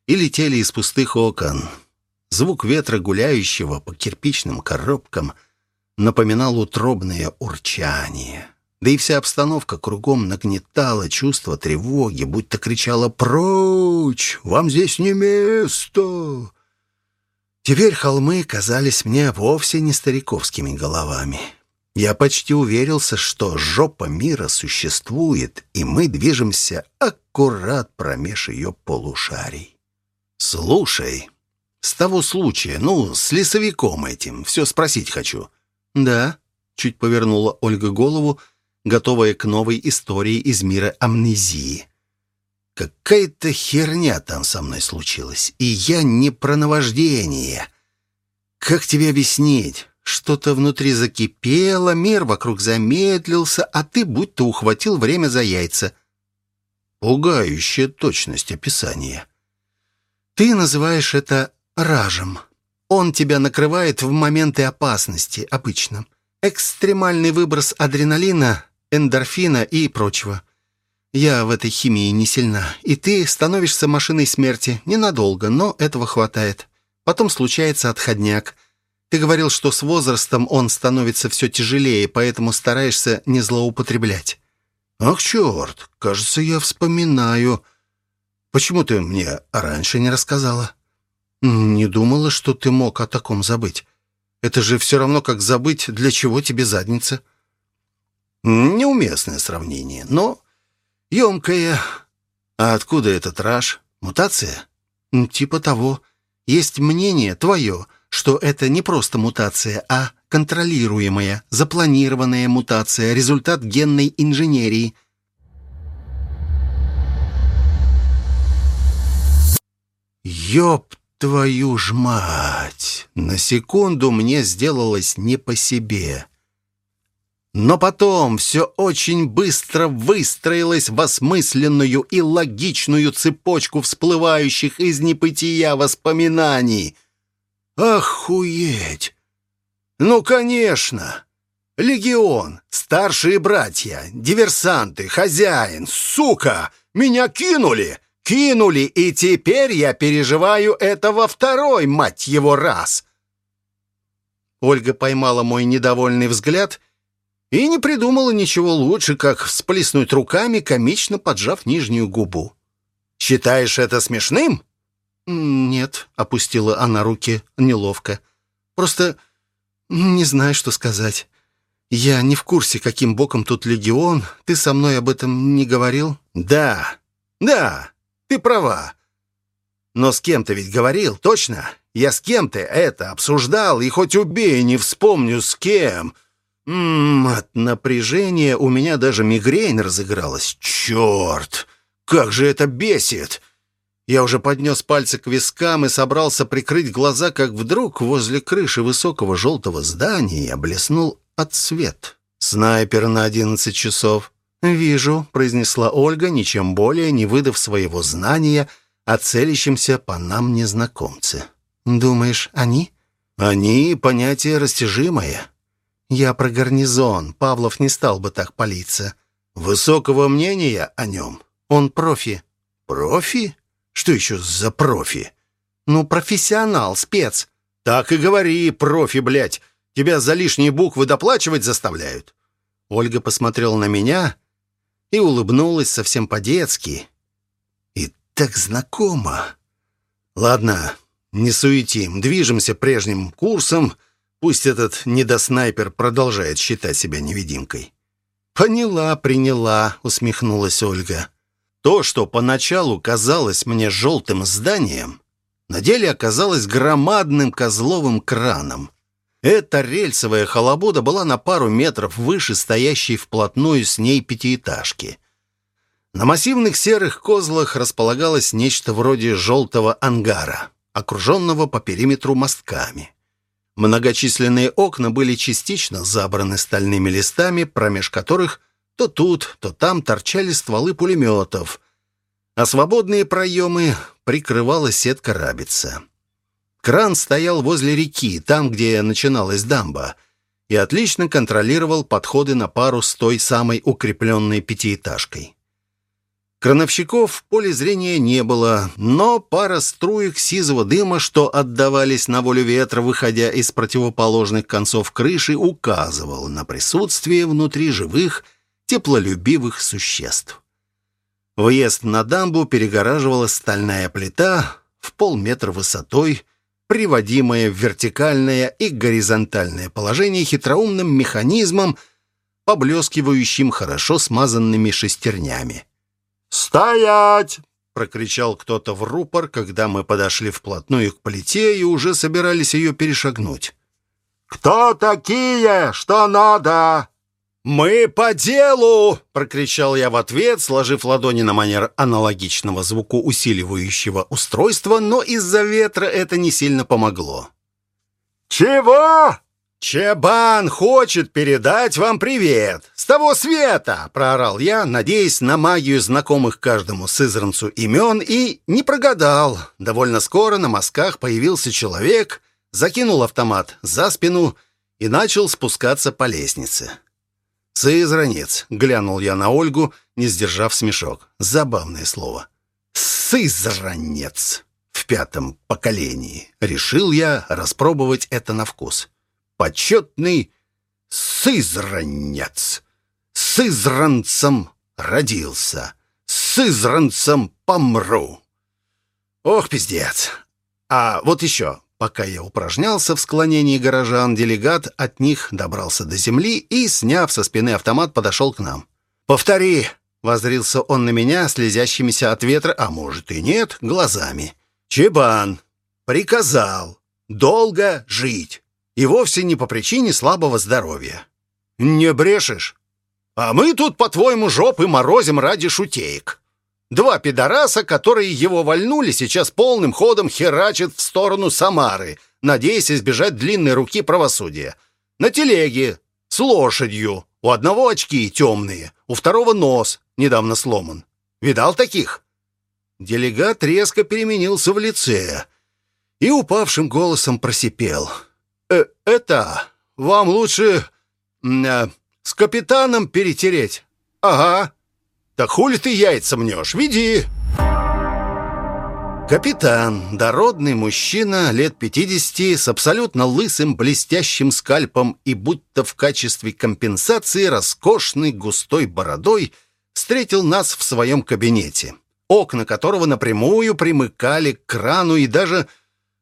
и летели из пустых окон. Звук ветра, гуляющего по кирпичным коробкам, напоминал утробное урчание. Да и вся обстановка кругом нагнетала чувство тревоги, будто кричала «Прочь! Вам здесь не место!» Теперь холмы казались мне вовсе не стариковскими головами. Я почти уверился, что жопа мира существует, и мы движемся аккурат промеж ее полушарий. «Слушай», с того случая, ну, с лесовиком этим, все спросить хочу». «Да», — чуть повернула Ольга голову, готовая к новой истории из мира амнезии. «Какая-то херня там со мной случилась, и я не про наваждение. Как тебе объяснить? Что-то внутри закипело, мир вокруг замедлился, а ты будто ухватил время за яйца». Пугающая точность описания. «Ты называешь это ражем. Он тебя накрывает в моменты опасности, обычно. Экстремальный выброс адреналина, эндорфина и прочего. Я в этой химии не сильна. И ты становишься машиной смерти. Ненадолго, но этого хватает. Потом случается отходняк. Ты говорил, что с возрастом он становится все тяжелее, поэтому стараешься не злоупотреблять. Ах, черт, кажется, я вспоминаю. Почему ты мне раньше не рассказала? «Не думала, что ты мог о таком забыть. Это же все равно, как забыть, для чего тебе задница». «Неуместное сравнение, но емкое. А откуда этот раж? Мутация?» «Типа того. Есть мнение твое, что это не просто мутация, а контролируемая, запланированная мутация, результат генной инженерии». «Ёп Твою ж мать! На секунду мне сделалось не по себе. Но потом все очень быстро выстроилось в осмысленную и логичную цепочку всплывающих из небытия воспоминаний. Охуеть! Ну, конечно! Легион, старшие братья, диверсанты, хозяин, сука! Меня кинули! Кинули, и теперь я переживаю это во второй, мать его, раз. Ольга поймала мой недовольный взгляд и не придумала ничего лучше, как всплеснуть руками, комично поджав нижнюю губу. Считаешь это смешным?» «Нет», — опустила она руки неловко. «Просто не знаю, что сказать. Я не в курсе, каким боком тут легион. Ты со мной об этом не говорил?» «Да, да, ты права. Но с кем-то ведь говорил, точно? Я с кем-то это обсуждал, и хоть убей, не вспомню с кем. М -м, от напряжения у меня даже мигрень разыгралась. Черт, как же это бесит!» Я уже поднес пальцы к вискам и собрался прикрыть глаза, как вдруг возле крыши высокого желтого здания блеснул отсвет. Снайпер на одиннадцать часов. «Вижу», — произнесла Ольга, ничем более не выдав своего знания о целящемся по нам незнакомце. «Думаешь, они?» «Они — понятие растяжимое». «Я про гарнизон. Павлов не стал бы так палиться». «Высокого мнения о нем?» «Он профи». «Профи?» Что еще за профи? Ну, профессионал, спец. Так и говори, профи, блядь. Тебя за лишние буквы доплачивать заставляют. Ольга посмотрела на меня и улыбнулась совсем по-детски. И так знакомо. Ладно, не суетим, движемся прежним курсом. Пусть этот недоснайпер продолжает считать себя невидимкой. «Поняла, приняла», — усмехнулась Ольга. То, что поначалу казалось мне желтым зданием, на деле оказалось громадным козловым краном. Эта рельсовая халабуда была на пару метров выше стоящей вплотную с ней пятиэтажки. На массивных серых козлах располагалось нечто вроде желтого ангара, окруженного по периметру мостками. Многочисленные окна были частично забраны стальными листами, промеж которых то тут, то там торчали стволы пулеметов, а свободные проемы прикрывала сетка рабица. Кран стоял возле реки, там, где начиналась дамба, и отлично контролировал подходы на пару с той самой укрепленной пятиэтажкой. Крановщиков в поле зрения не было, но пара струек сизого дыма, что отдавались на волю ветра, выходя из противоположных концов крыши, указывал на присутствие внутри живых теплолюбивых существ. Въезд на дамбу перегораживала стальная плита в полметра высотой, приводимая в вертикальное и горизонтальное положение хитроумным механизмом, поблескивающим хорошо смазанными шестернями. «Стоять!» — прокричал кто-то в рупор, когда мы подошли вплотную к плите и уже собирались ее перешагнуть. «Кто такие? Что надо?» «Мы по делу!» — прокричал я в ответ, сложив ладони на манер аналогичного звуку усиливающего устройства, но из-за ветра это не сильно помогло. «Чего?» «Чебан хочет передать вам привет! С того света!» — проорал я, надеясь на магию знакомых каждому сызранцу имен, и не прогадал. Довольно скоро на мазках появился человек, закинул автомат за спину и начал спускаться по лестнице. «Сызранец», — глянул я на Ольгу, не сдержав смешок. Забавное слово. «Сызранец» в пятом поколении. Решил я распробовать это на вкус. Почетный сызранец. Сызранцем родился. Сызранцем помру. Ох, пиздец. А вот еще. Пока я упражнялся в склонении горожан, делегат от них добрался до земли и, сняв со спины автомат, подошел к нам. «Повтори!» — возрился он на меня, слезящимися от ветра, а может и нет, глазами. «Чебан приказал долго жить, и вовсе не по причине слабого здоровья. Не брешешь? А мы тут, по-твоему, жопы морозим ради шутеек. Два пидораса, которые его вальнули, сейчас полным ходом херачат в сторону Самары, надеясь избежать длинной руки правосудия. На телеге, с лошадью. У одного очки темные, у второго нос недавно сломан. Видал таких? Делегат резко переменился в лице и упавшим голосом просипел. «Э, «Это вам лучше э, с капитаном перетереть?» «Ага, «Так хули ты яйца мнешь? Веди!» Капитан, дородный мужчина, лет 50, с абсолютно лысым блестящим скальпом и будто в качестве компенсации роскошной густой бородой, встретил нас в своем кабинете. окна которого напрямую примыкали к крану и даже,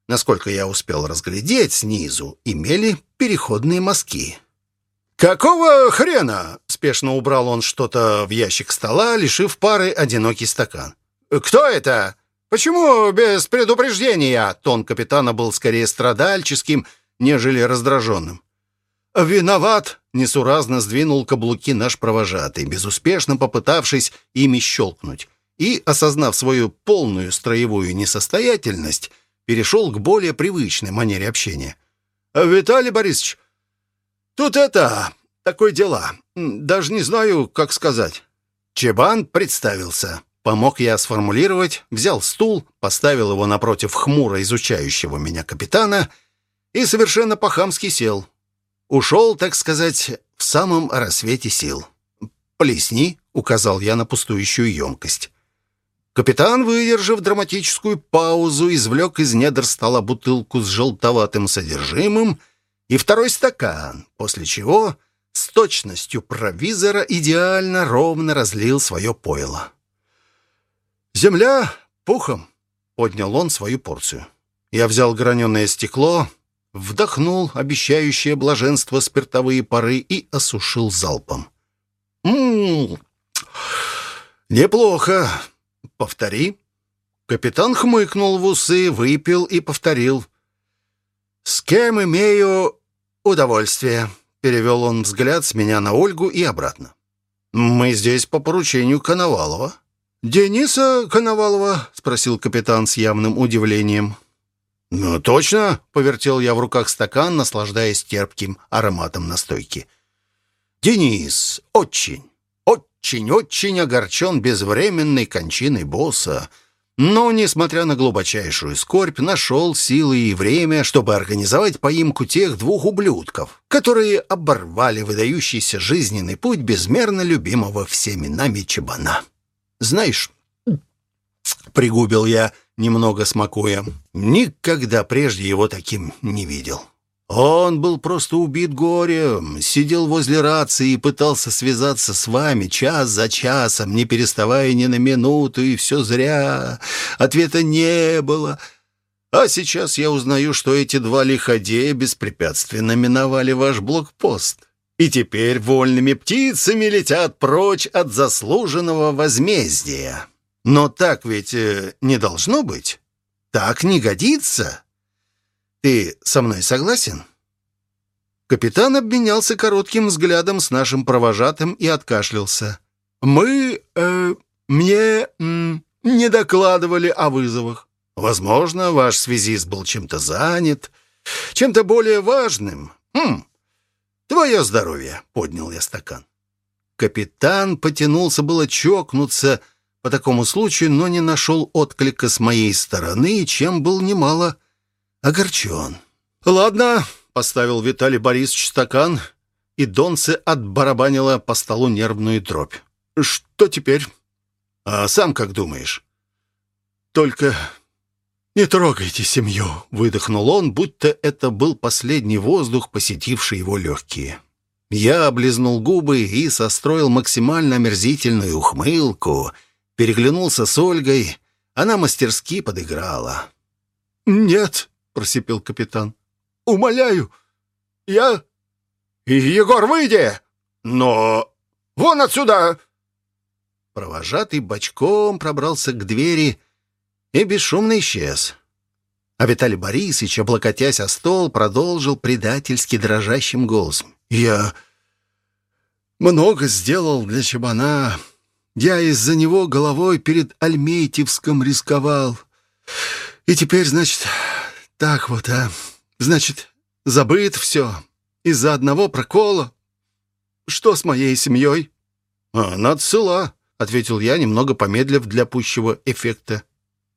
насколько я успел разглядеть снизу, имели переходные мазки. «Какого хрена?» — спешно убрал он что-то в ящик стола, лишив пары одинокий стакан. «Кто это? Почему без предупреждения?» Тон капитана был скорее страдальческим, нежели раздраженным. «Виноват!» — несуразно сдвинул каблуки наш провожатый, безуспешно попытавшись ими щелкнуть. И, осознав свою полную строевую несостоятельность, перешел к более привычной манере общения. «Виталий Борисович, тут это... такое дела. Даже не знаю, как сказать». Чебан представился. Помог я сформулировать, взял стул, поставил его напротив хмуро изучающего меня капитана и совершенно по-хамски сел. Ушел, так сказать, в самом рассвете сил. «Плесни», — указал я на пустующую емкость. Капитан, выдержав драматическую паузу, извлек из недр стола бутылку с желтоватым содержимым и второй стакан, после чего с точностью провизора идеально ровно разлил свое пойло. «Земля пухом!» — поднял он свою порцию. Я взял граненое стекло, вдохнул обещающее блаженство спиртовые пары и осушил залпом. «М-м-м! Неплохо. Повтори». Капитан хмыкнул в усы, выпил и повторил. «С кем имею удовольствие?» Перевел он взгляд с меня на Ольгу и обратно. «Мы здесь по поручению Коновалова». «Дениса Коновалова?» — спросил капитан с явным удивлением. «Ну, точно!» — повертел я в руках стакан, наслаждаясь терпким ароматом настойки. «Денис очень, очень-очень огорчен безвременной кончиной босса, но, несмотря на глубочайшую скорбь, нашел силы и время, чтобы организовать поимку тех двух ублюдков, которые оборвали выдающийся жизненный путь безмерно любимого всеми нами чебана». Знаешь, пригубил я, немного смакуя, никогда прежде его таким не видел. Он был просто убит горем, сидел возле рации и пытался связаться с вами час за часом, не переставая ни на минуту, и все зря. Ответа не было. А сейчас я узнаю, что эти два лиходея беспрепятственно миновали ваш блокпост и теперь вольными птицами летят прочь от заслуженного возмездия. Но так ведь э, не должно быть. Так не годится. Ты со мной согласен?» Капитан обменялся коротким взглядом с нашим провожатым и откашлялся. «Мы... Э, мне... М, не докладывали о вызовах. Возможно, ваш связист был чем-то занят, чем-то более важным. Хм, «Твое здоровье!» — поднял я стакан. Капитан потянулся было чокнуться по такому случаю, но не нашел отклика с моей стороны, чем был немало огорчен. «Ладно», — поставил Виталий Борисович стакан, и Донце отбарабанила по столу нервную дробь. «Что теперь?» «А сам как думаешь?» «Только «Не трогайте семью», — выдохнул он, будто это был последний воздух, посетивший его легкие. Я облизнул губы и состроил максимально омерзительную ухмылку, переглянулся с Ольгой. Она мастерски подыграла. «Нет», — просипел капитан, — «умоляю, я...» «Егор, выйди!» «Но... вон отсюда!» Провожатый бочком пробрался к двери и бесшумно исчез. А Виталий Борисович, облокотясь о стол, продолжил предательски дрожащим голосом. «Я много сделал для Чабана. Я из-за него головой перед Альмейтьевском рисковал. И теперь, значит, так вот, а? Значит, забыт все. Из-за одного прокола. Что с моей семьей?» «Она цела», — ответил я, немного помедлив для пущего эффекта.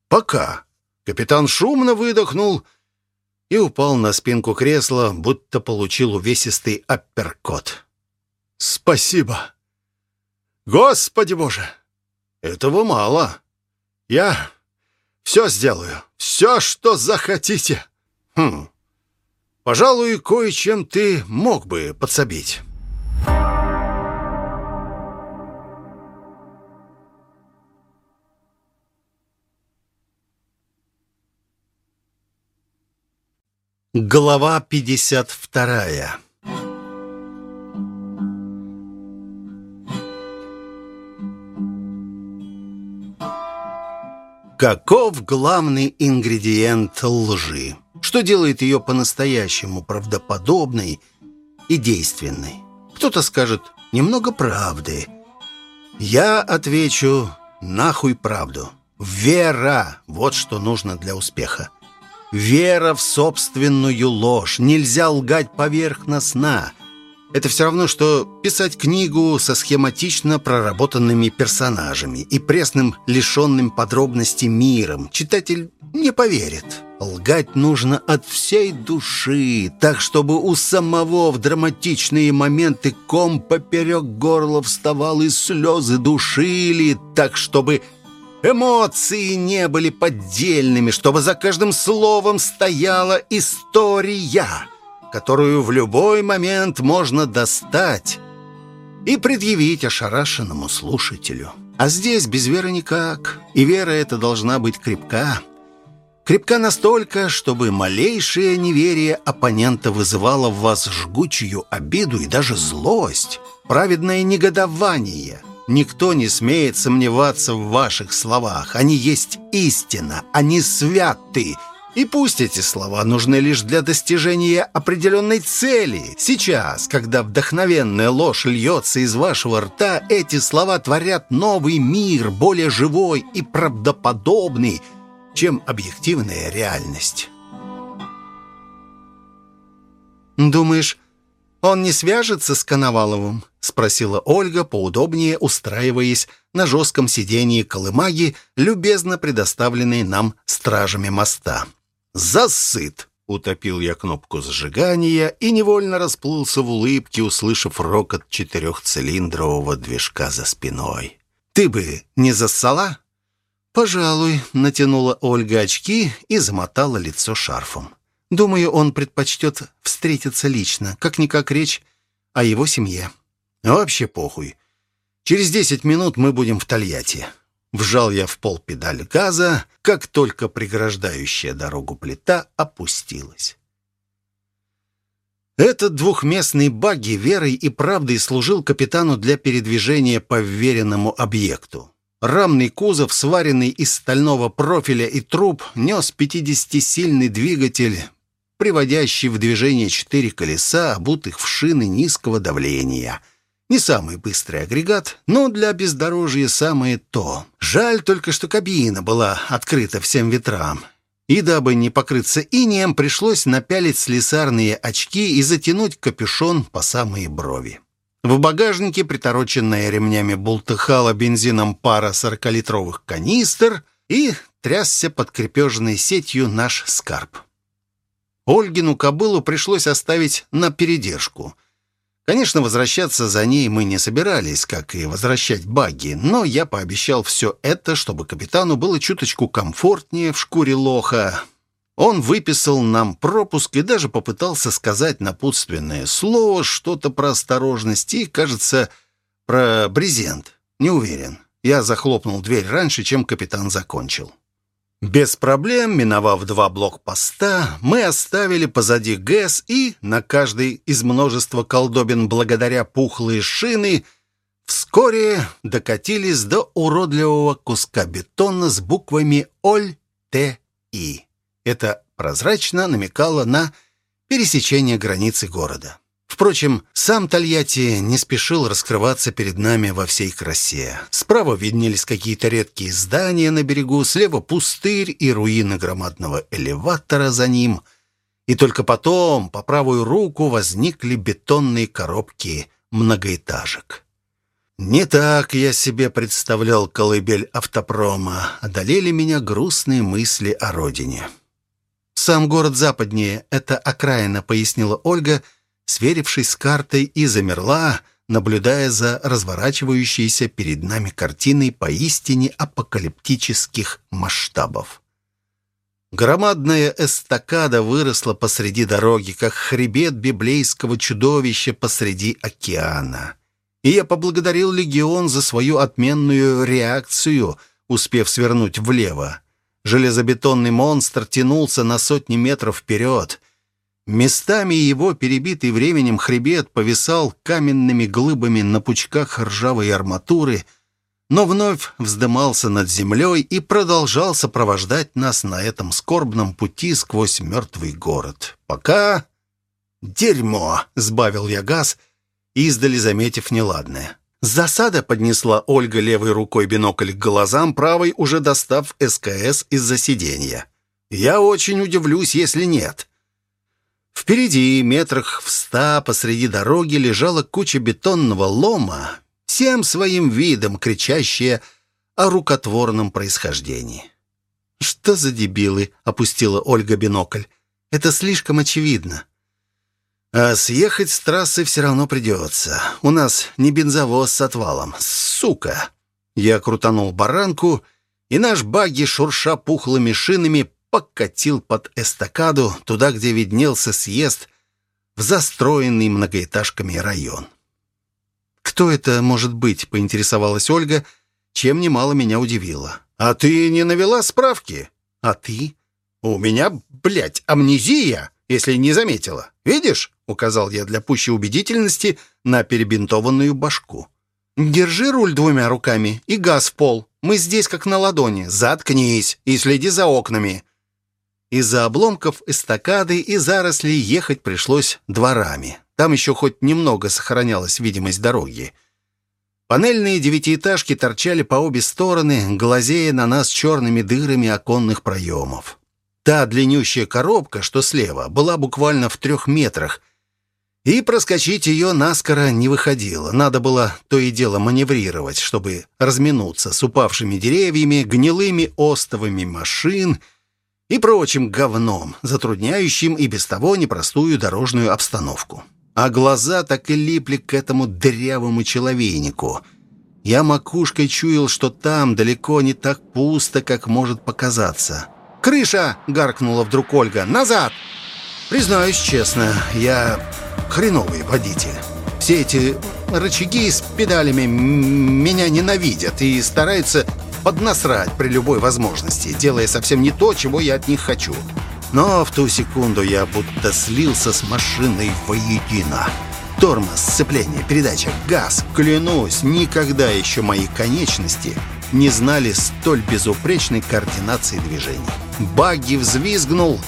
«Пока». Капитан шумно выдохнул и упал на спинку кресла, будто получил увесистый апперкот. «Спасибо! Господи Боже! Этого мало. Я все сделаю, все, что захотите. Хм. Пожалуй, кое-чем ты мог бы подсобить. Глава 52 Каков главный ингредиент лжи? Что делает ее по-настоящему правдоподобной и действенной? Кто-то скажет «немного правды». Я отвечу «нахуй правду». Вера – вот что нужно для успеха. Вера в собственную ложь. Нельзя лгать поверхностно. Это все равно, что писать книгу со схематично проработанными персонажами и пресным, лишенным подробностей миром. Читатель не поверит. Лгать нужно от всей души, так, чтобы у самого в драматичные моменты ком поперек горла вставал и слезы душили, так, чтобы Эмоции не были поддельными, чтобы за каждым словом стояла история, которую в любой момент можно достать и предъявить ошарашенному слушателю. А здесь без веры никак, и вера эта должна быть крепка. Крепка настолько, чтобы малейшее неверие оппонента вызывало в вас жгучую обиду и даже злость, праведное негодование – Никто не смеет сомневаться в ваших словах. Они есть истина, они святы. И пусть эти слова нужны лишь для достижения определенной цели. Сейчас, когда вдохновенная ложь льется из вашего рта, эти слова творят новый мир, более живой и правдоподобный, чем объективная реальность. «Думаешь, он не свяжется с Коноваловым?» — спросила Ольга, поудобнее устраиваясь на жестком сидении колымаги, любезно предоставленной нам стражами моста. «Засыт!» — утопил я кнопку зажигания и невольно расплылся в улыбке, услышав рокот четырехцилиндрового движка за спиной. «Ты бы не зассала?» «Пожалуй», — натянула Ольга очки и замотала лицо шарфом. «Думаю, он предпочтет встретиться лично, как-никак речь о его семье». Вообще похуй. Через десять минут мы будем в Тольятти. Вжал я в пол педаль газа, как только преграждающая дорогу плита опустилась. Этот двухместный багги верой и правдой служил капитану для передвижения по вверенному объекту. Рамный кузов, сваренный из стального профиля и труб, нес 50-сильный двигатель, приводящий в движение четыре колеса, обутых в шины низкого давления — не самый быстрый агрегат, но для бездорожья самое то. Жаль только, что кабина была открыта всем ветрам. И дабы не покрыться инеем, пришлось напялить слесарные очки и затянуть капюшон по самые брови. В багажнике, притороченная ремнями, бултыхала бензином пара сорокалитровых канистр и трясся под крепежной сетью наш скарб. Ольгину кобылу пришлось оставить на передержку — Конечно, возвращаться за ней мы не собирались, как и возвращать багги, но я пообещал все это, чтобы капитану было чуточку комфортнее в шкуре лоха. Он выписал нам пропуск и даже попытался сказать напутственное слово, что-то про осторожность и, кажется, про брезент. Не уверен. Я захлопнул дверь раньше, чем капитан закончил. Без проблем, миновав два блокпоста, мы оставили позади ГЭС и на каждой из множества колдобин благодаря пухлые шины вскоре докатились до уродливого куска бетона с буквами ОЛЬ-Т-И. Это прозрачно намекало на пересечение границы города. Впрочем, сам Тольятти не спешил раскрываться перед нами во всей красе. Справа виднелись какие-то редкие здания на берегу, слева пустырь и руины громадного элеватора за ним. И только потом, по правую руку, возникли бетонные коробки многоэтажек. Не так я себе представлял колыбель автопрома. Одолели меня грустные мысли о родине. «Сам город западнее, это окраина», — пояснила Ольга, — сверившись с картой, и замерла, наблюдая за разворачивающейся перед нами картиной поистине апокалиптических масштабов. Громадная эстакада выросла посреди дороги, как хребет библейского чудовища посреди океана. И я поблагодарил легион за свою отменную реакцию, успев свернуть влево. Железобетонный монстр тянулся на сотни метров вперед — Местами его перебитый временем хребет повисал каменными глыбами на пучках ржавой арматуры, но вновь вздымался над землей и продолжал сопровождать нас на этом скорбном пути сквозь мертвый город. Пока... «Дерьмо!» — сбавил я газ, издали заметив неладное. Засада поднесла Ольга левой рукой бинокль к глазам, правой уже достав СКС из-за сиденья. «Я очень удивлюсь, если нет». Впереди, метрах в ста посреди дороги, лежала куча бетонного лома, всем своим видом кричащая о рукотворном происхождении. «Что за дебилы?» — опустила Ольга бинокль. «Это слишком очевидно». «А съехать с трассы все равно придется. У нас не бензовоз с отвалом. Сука!» Я крутанул баранку, и наш багги, шурша пухлыми шинами, покатил под эстакаду, туда, где виднелся съезд в застроенный многоэтажками район. «Кто это может быть?» — поинтересовалась Ольга, чем немало меня удивило. «А ты не навела справки?» «А ты?» «У меня, блядь, амнезия, если не заметила. Видишь?» — указал я для пущей убедительности на перебинтованную башку. «Держи руль двумя руками и газ в пол. Мы здесь как на ладони. Заткнись и следи за окнами. Из-за обломков эстакады и зарослей ехать пришлось дворами. Там еще хоть немного сохранялась видимость дороги. Панельные девятиэтажки торчали по обе стороны, глазея на нас черными дырами оконных проемов. Та длиннющая коробка, что слева, была буквально в трех метрах, и проскочить ее наскоро не выходило. Надо было то и дело маневрировать, чтобы разминуться с упавшими деревьями, гнилыми остовами машин — и прочим говном, затрудняющим и без того непростую дорожную обстановку. А глаза так и липли к этому дырявому человейнику. Я макушкой чуял, что там далеко не так пусто, как может показаться. «Крыша!» — гаркнула вдруг Ольга. «Назад!» Признаюсь честно, я хреновый водитель. Все эти рычаги с педалями меня ненавидят и стараются поднасрать при любой возможности, делая совсем не то, чего я от них хочу. Но в ту секунду я будто слился с машиной воедино. Тормоз, сцепление, передача, газ. Клянусь, никогда еще мои конечности не знали столь безупречной координации движений. Багги взвизгнул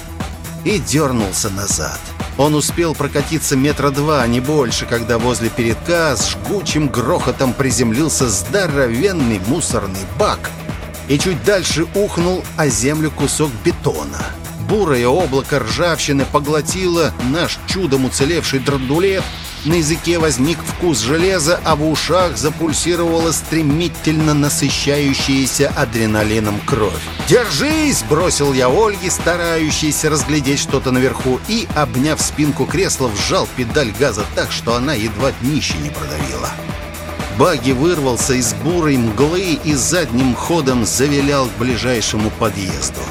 и дернулся назад. Он успел прокатиться метра два, а не больше, когда возле передка с жгучим грохотом приземлился здоровенный мусорный бак и чуть дальше ухнул о землю кусок бетона. Бурое облако ржавчины поглотило наш чудом уцелевший драндулет, на языке возник вкус железа, а в ушах запульсировала стремительно насыщающаяся адреналином кровь. «Держись!» — бросил я Ольге, старающейся разглядеть что-то наверху, и, обняв спинку кресла, вжал педаль газа так, что она едва днище не продавила. Баги вырвался из бурой мглы и задним ходом завилял к ближайшему подъезду.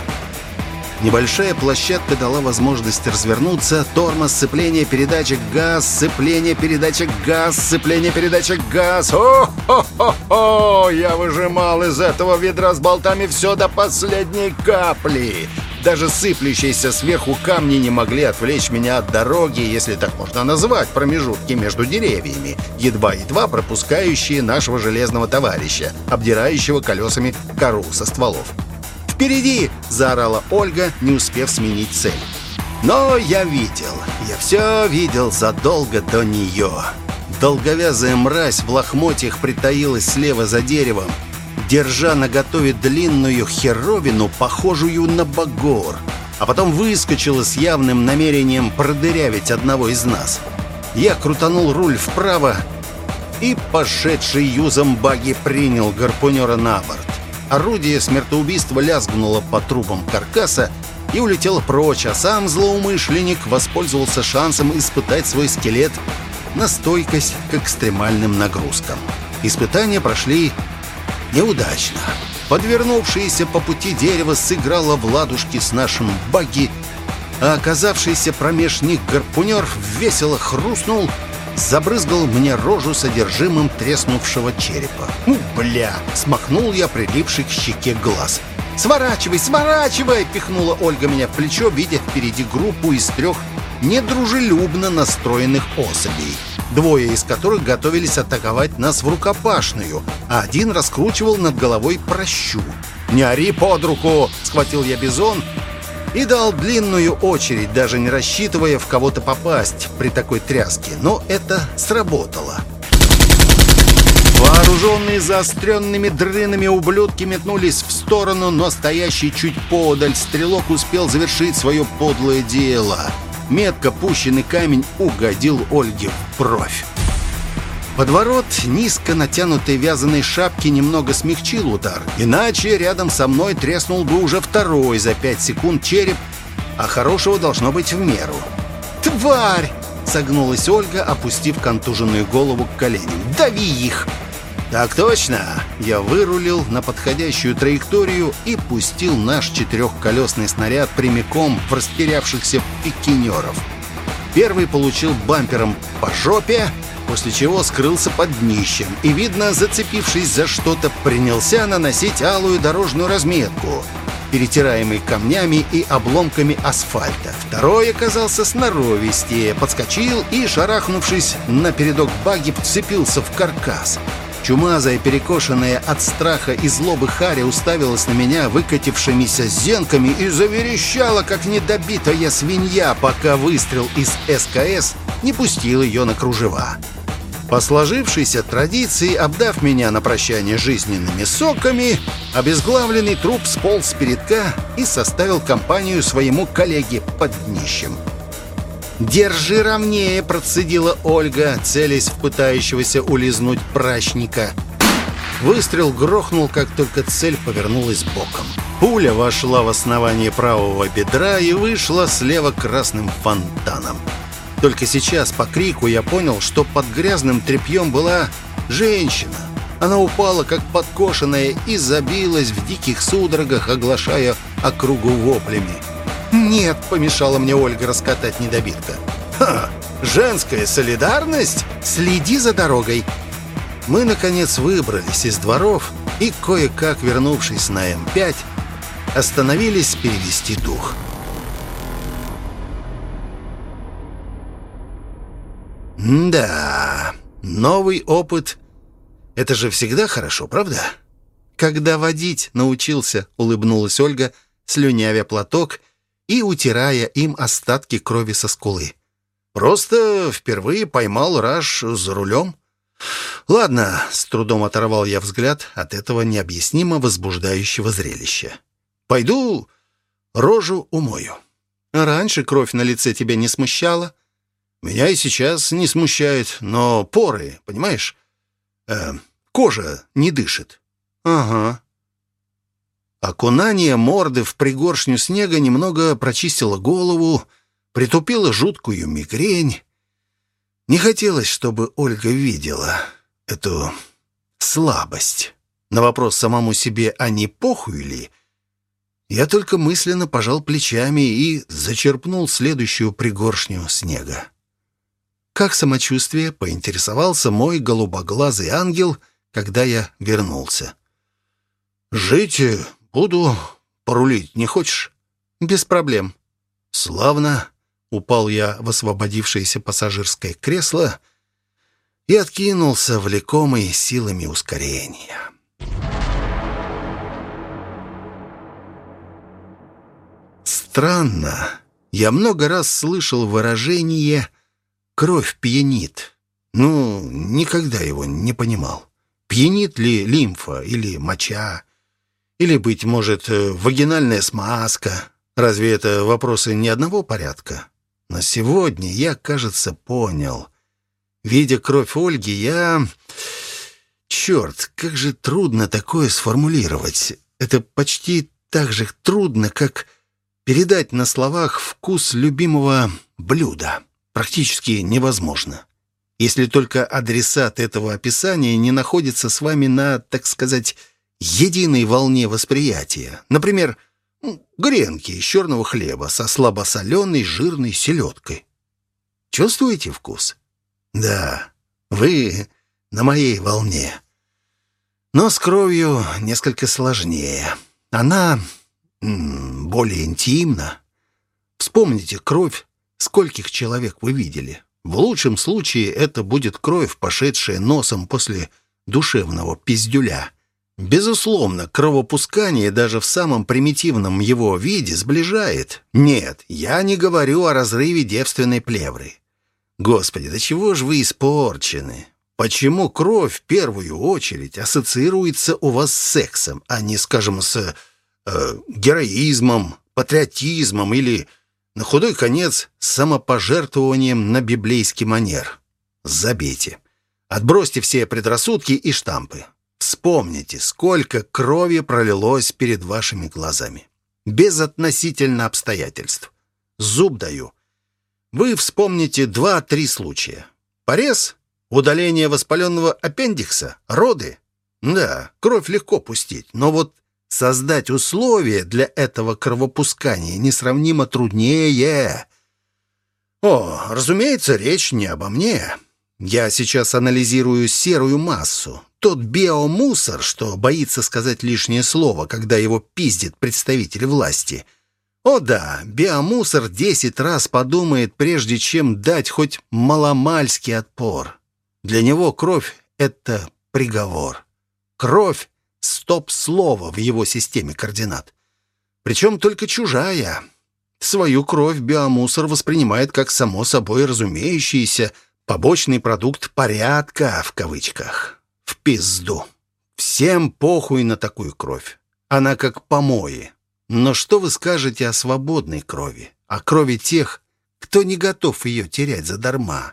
Небольшая площадка дала возможность развернуться. Тормоз, сцепление, передача, газ, сцепление, передача, газ, сцепление, передача, газ. О-хо-хо-хо! Я выжимал из этого ведра с болтами все до последней капли. Даже сыплющиеся сверху камни не могли отвлечь меня от дороги, если так можно назвать, промежутки между деревьями, едва-едва пропускающие нашего железного товарища, обдирающего колесами кору со стволов. «Впереди!» — заорала Ольга, не успев сменить цель. Но я видел, я все видел задолго до нее. Долговязая мразь в лохмотьях притаилась слева за деревом, держа наготове длинную херовину, похожую на багор, а потом выскочила с явным намерением продырявить одного из нас. Я крутанул руль вправо, и пошедший юзом баги принял гарпунера на борт. Орудие смертоубийства лязгнуло по трубам каркаса и улетело прочь, а сам злоумышленник воспользовался шансом испытать свой скелет на стойкость к экстремальным нагрузкам. Испытания прошли неудачно. Подвернувшееся по пути дерево сыграло в ладушки с нашим багги, а оказавшийся промеж них гарпунер весело хрустнул забрызгал мне рожу содержимым треснувшего черепа. «Ну, бля!» — смахнул я прилипший к щеке глаз. «Сворачивай, сворачивай!» — пихнула Ольга меня в плечо, видя впереди группу из трех недружелюбно настроенных особей, двое из которых готовились атаковать нас в рукопашную, а один раскручивал над головой прощу. «Не ори под руку!» — схватил я бизон и дал длинную очередь, даже не рассчитывая в кого-то попасть при такой тряске. Но это сработало. Вооруженные заостренными дрынами ублюдки метнулись в сторону, но стоящий чуть подаль стрелок успел завершить свое подлое дело. Метко пущенный камень угодил Ольге в бровь. Подворот низко натянутой вязаной шапки немного смягчил удар. Иначе рядом со мной треснул бы уже второй за пять секунд череп, а хорошего должно быть в меру. «Тварь!» — согнулась Ольга, опустив контуженную голову к коленям. «Дави их!» «Так точно!» Я вырулил на подходящую траекторию и пустил наш четырехколесный снаряд прямиком в растерявшихся пикинеров. Первый получил бампером по жопе, после чего скрылся под днищем и, видно, зацепившись за что-то, принялся наносить алую дорожную разметку, перетираемый камнями и обломками асфальта. Второй оказался сноровистее, подскочил и, шарахнувшись на передок баги, вцепился в каркас. Чумазая, перекошенная от страха и злобы Харя уставилась на меня выкатившимися зенками и заверещала, как недобитая свинья, пока выстрел из СКС не пустил ее на кружева. По сложившейся традиции, обдав меня на прощание жизненными соками, обезглавленный труп сполз с передка и составил компанию своему коллеге под днищем. «Держи ровнее!» – процедила Ольга, целясь в пытающегося улизнуть прачника. Выстрел грохнул, как только цель повернулась боком. Пуля вошла в основание правого бедра и вышла слева красным фонтаном. Только сейчас по крику я понял, что под грязным тряпьем была женщина. Она упала, как подкошенная, и забилась в диких судорогах, оглашая округу воплями. «Нет», — помешала мне Ольга раскатать недобитка. «Ха! Женская солидарность? Следи за дорогой!» Мы, наконец, выбрались из дворов и, кое-как вернувшись на М5, остановились перевести дух. Да, новый опыт — это же всегда хорошо, правда? Когда водить научился, улыбнулась Ольга, слюнявя платок и утирая им остатки крови со скулы. Просто впервые поймал раж за рулем. Ладно, с трудом оторвал я взгляд от этого необъяснимо возбуждающего зрелища. Пойду рожу умою. Раньше кровь на лице тебя не смущала? Меня и сейчас не смущает, но поры, понимаешь? Э, кожа не дышит. Ага. Окунание морды в пригоршню снега немного прочистило голову, притупило жуткую мигрень. Не хотелось, чтобы Ольга видела эту слабость. На вопрос самому себе, а не похуй ли, я только мысленно пожал плечами и зачерпнул следующую пригоршню снега. «Как самочувствие?» — поинтересовался мой голубоглазый ангел, когда я вернулся. «Жить буду, порулить не хочешь?» «Без проблем». «Славно!» — упал я в освободившееся пассажирское кресло и откинулся, влекомый силами ускорения. Странно. Я много раз слышал выражение Кровь пьянит. Ну, никогда его не понимал. Пьянит ли лимфа или моча? Или, быть может, э, вагинальная смазка? Разве это вопросы не одного порядка? Но сегодня я, кажется, понял. Видя кровь Ольги, я... Черт, как же трудно такое сформулировать. Это почти так же трудно, как передать на словах вкус любимого блюда практически невозможно. Если только адресат этого описания не находится с вами на, так сказать, единой волне восприятия. Например, гренки из черного хлеба со слабосоленой жирной селедкой. Чувствуете вкус? Да, вы на моей волне. Но с кровью несколько сложнее. Она более интимна. Вспомните кровь Скольких человек вы видели? В лучшем случае это будет кровь, пошедшая носом после душевного пиздюля. Безусловно, кровопускание даже в самом примитивном его виде сближает. Нет, я не говорю о разрыве девственной плевры. Господи, да чего же вы испорчены? Почему кровь в первую очередь ассоциируется у вас с сексом, а не, скажем, с э, героизмом, патриотизмом или, на худой конец, самопожертвованием на библейский манер? Забейте. Отбросьте все предрассудки и штампы. Вспомните, сколько крови пролилось перед вашими глазами. Безотносительно обстоятельств. Зуб даю. Вы вспомните два-три случая. Порез, удаление воспаленного аппендикса, роды. Да, кровь легко пустить, но вот создать условия для этого кровопускания несравнимо труднее. О, разумеется, речь не обо мне. Я сейчас анализирую серую массу, тот биомусор, что боится сказать лишнее слово, когда его пиздит представитель власти. О да, биомусор десять раз подумает, прежде чем дать хоть маломальский отпор. Для него кровь — это приговор. Кровь — стоп-слово в его системе координат. Причем только чужая. Свою кровь биомусор воспринимает как само собой разумеющийся побочный продукт «порядка» в кавычках в пизду. Всем похуй на такую кровь. Она как помои. Но что вы скажете о свободной крови? О крови тех, кто не готов ее терять задарма?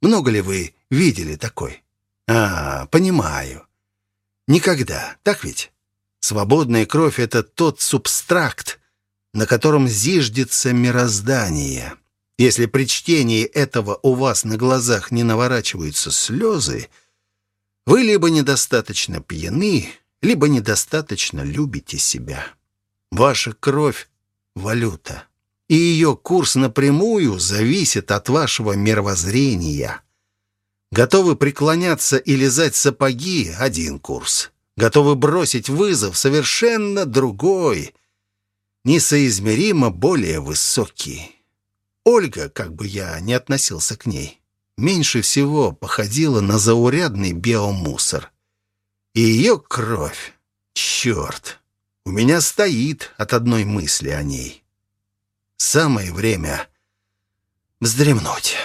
Много ли вы видели такой? А, понимаю. Никогда, так ведь? Свободная кровь — это тот субстракт, на котором зиждется мироздание. Если при чтении этого у вас на глазах не наворачиваются слезы, вы либо недостаточно пьяны, либо недостаточно любите себя. Ваша кровь — валюта, и ее курс напрямую зависит от вашего мировоззрения. Готовы преклоняться и лизать сапоги — один курс. Готовы бросить вызов — совершенно другой, несоизмеримо более высокий. Ольга, как бы я ни относился к ней, меньше всего походила на заурядный биомусор. И ее кровь, черт, у меня стоит от одной мысли о ней. Самое время вздремнуть.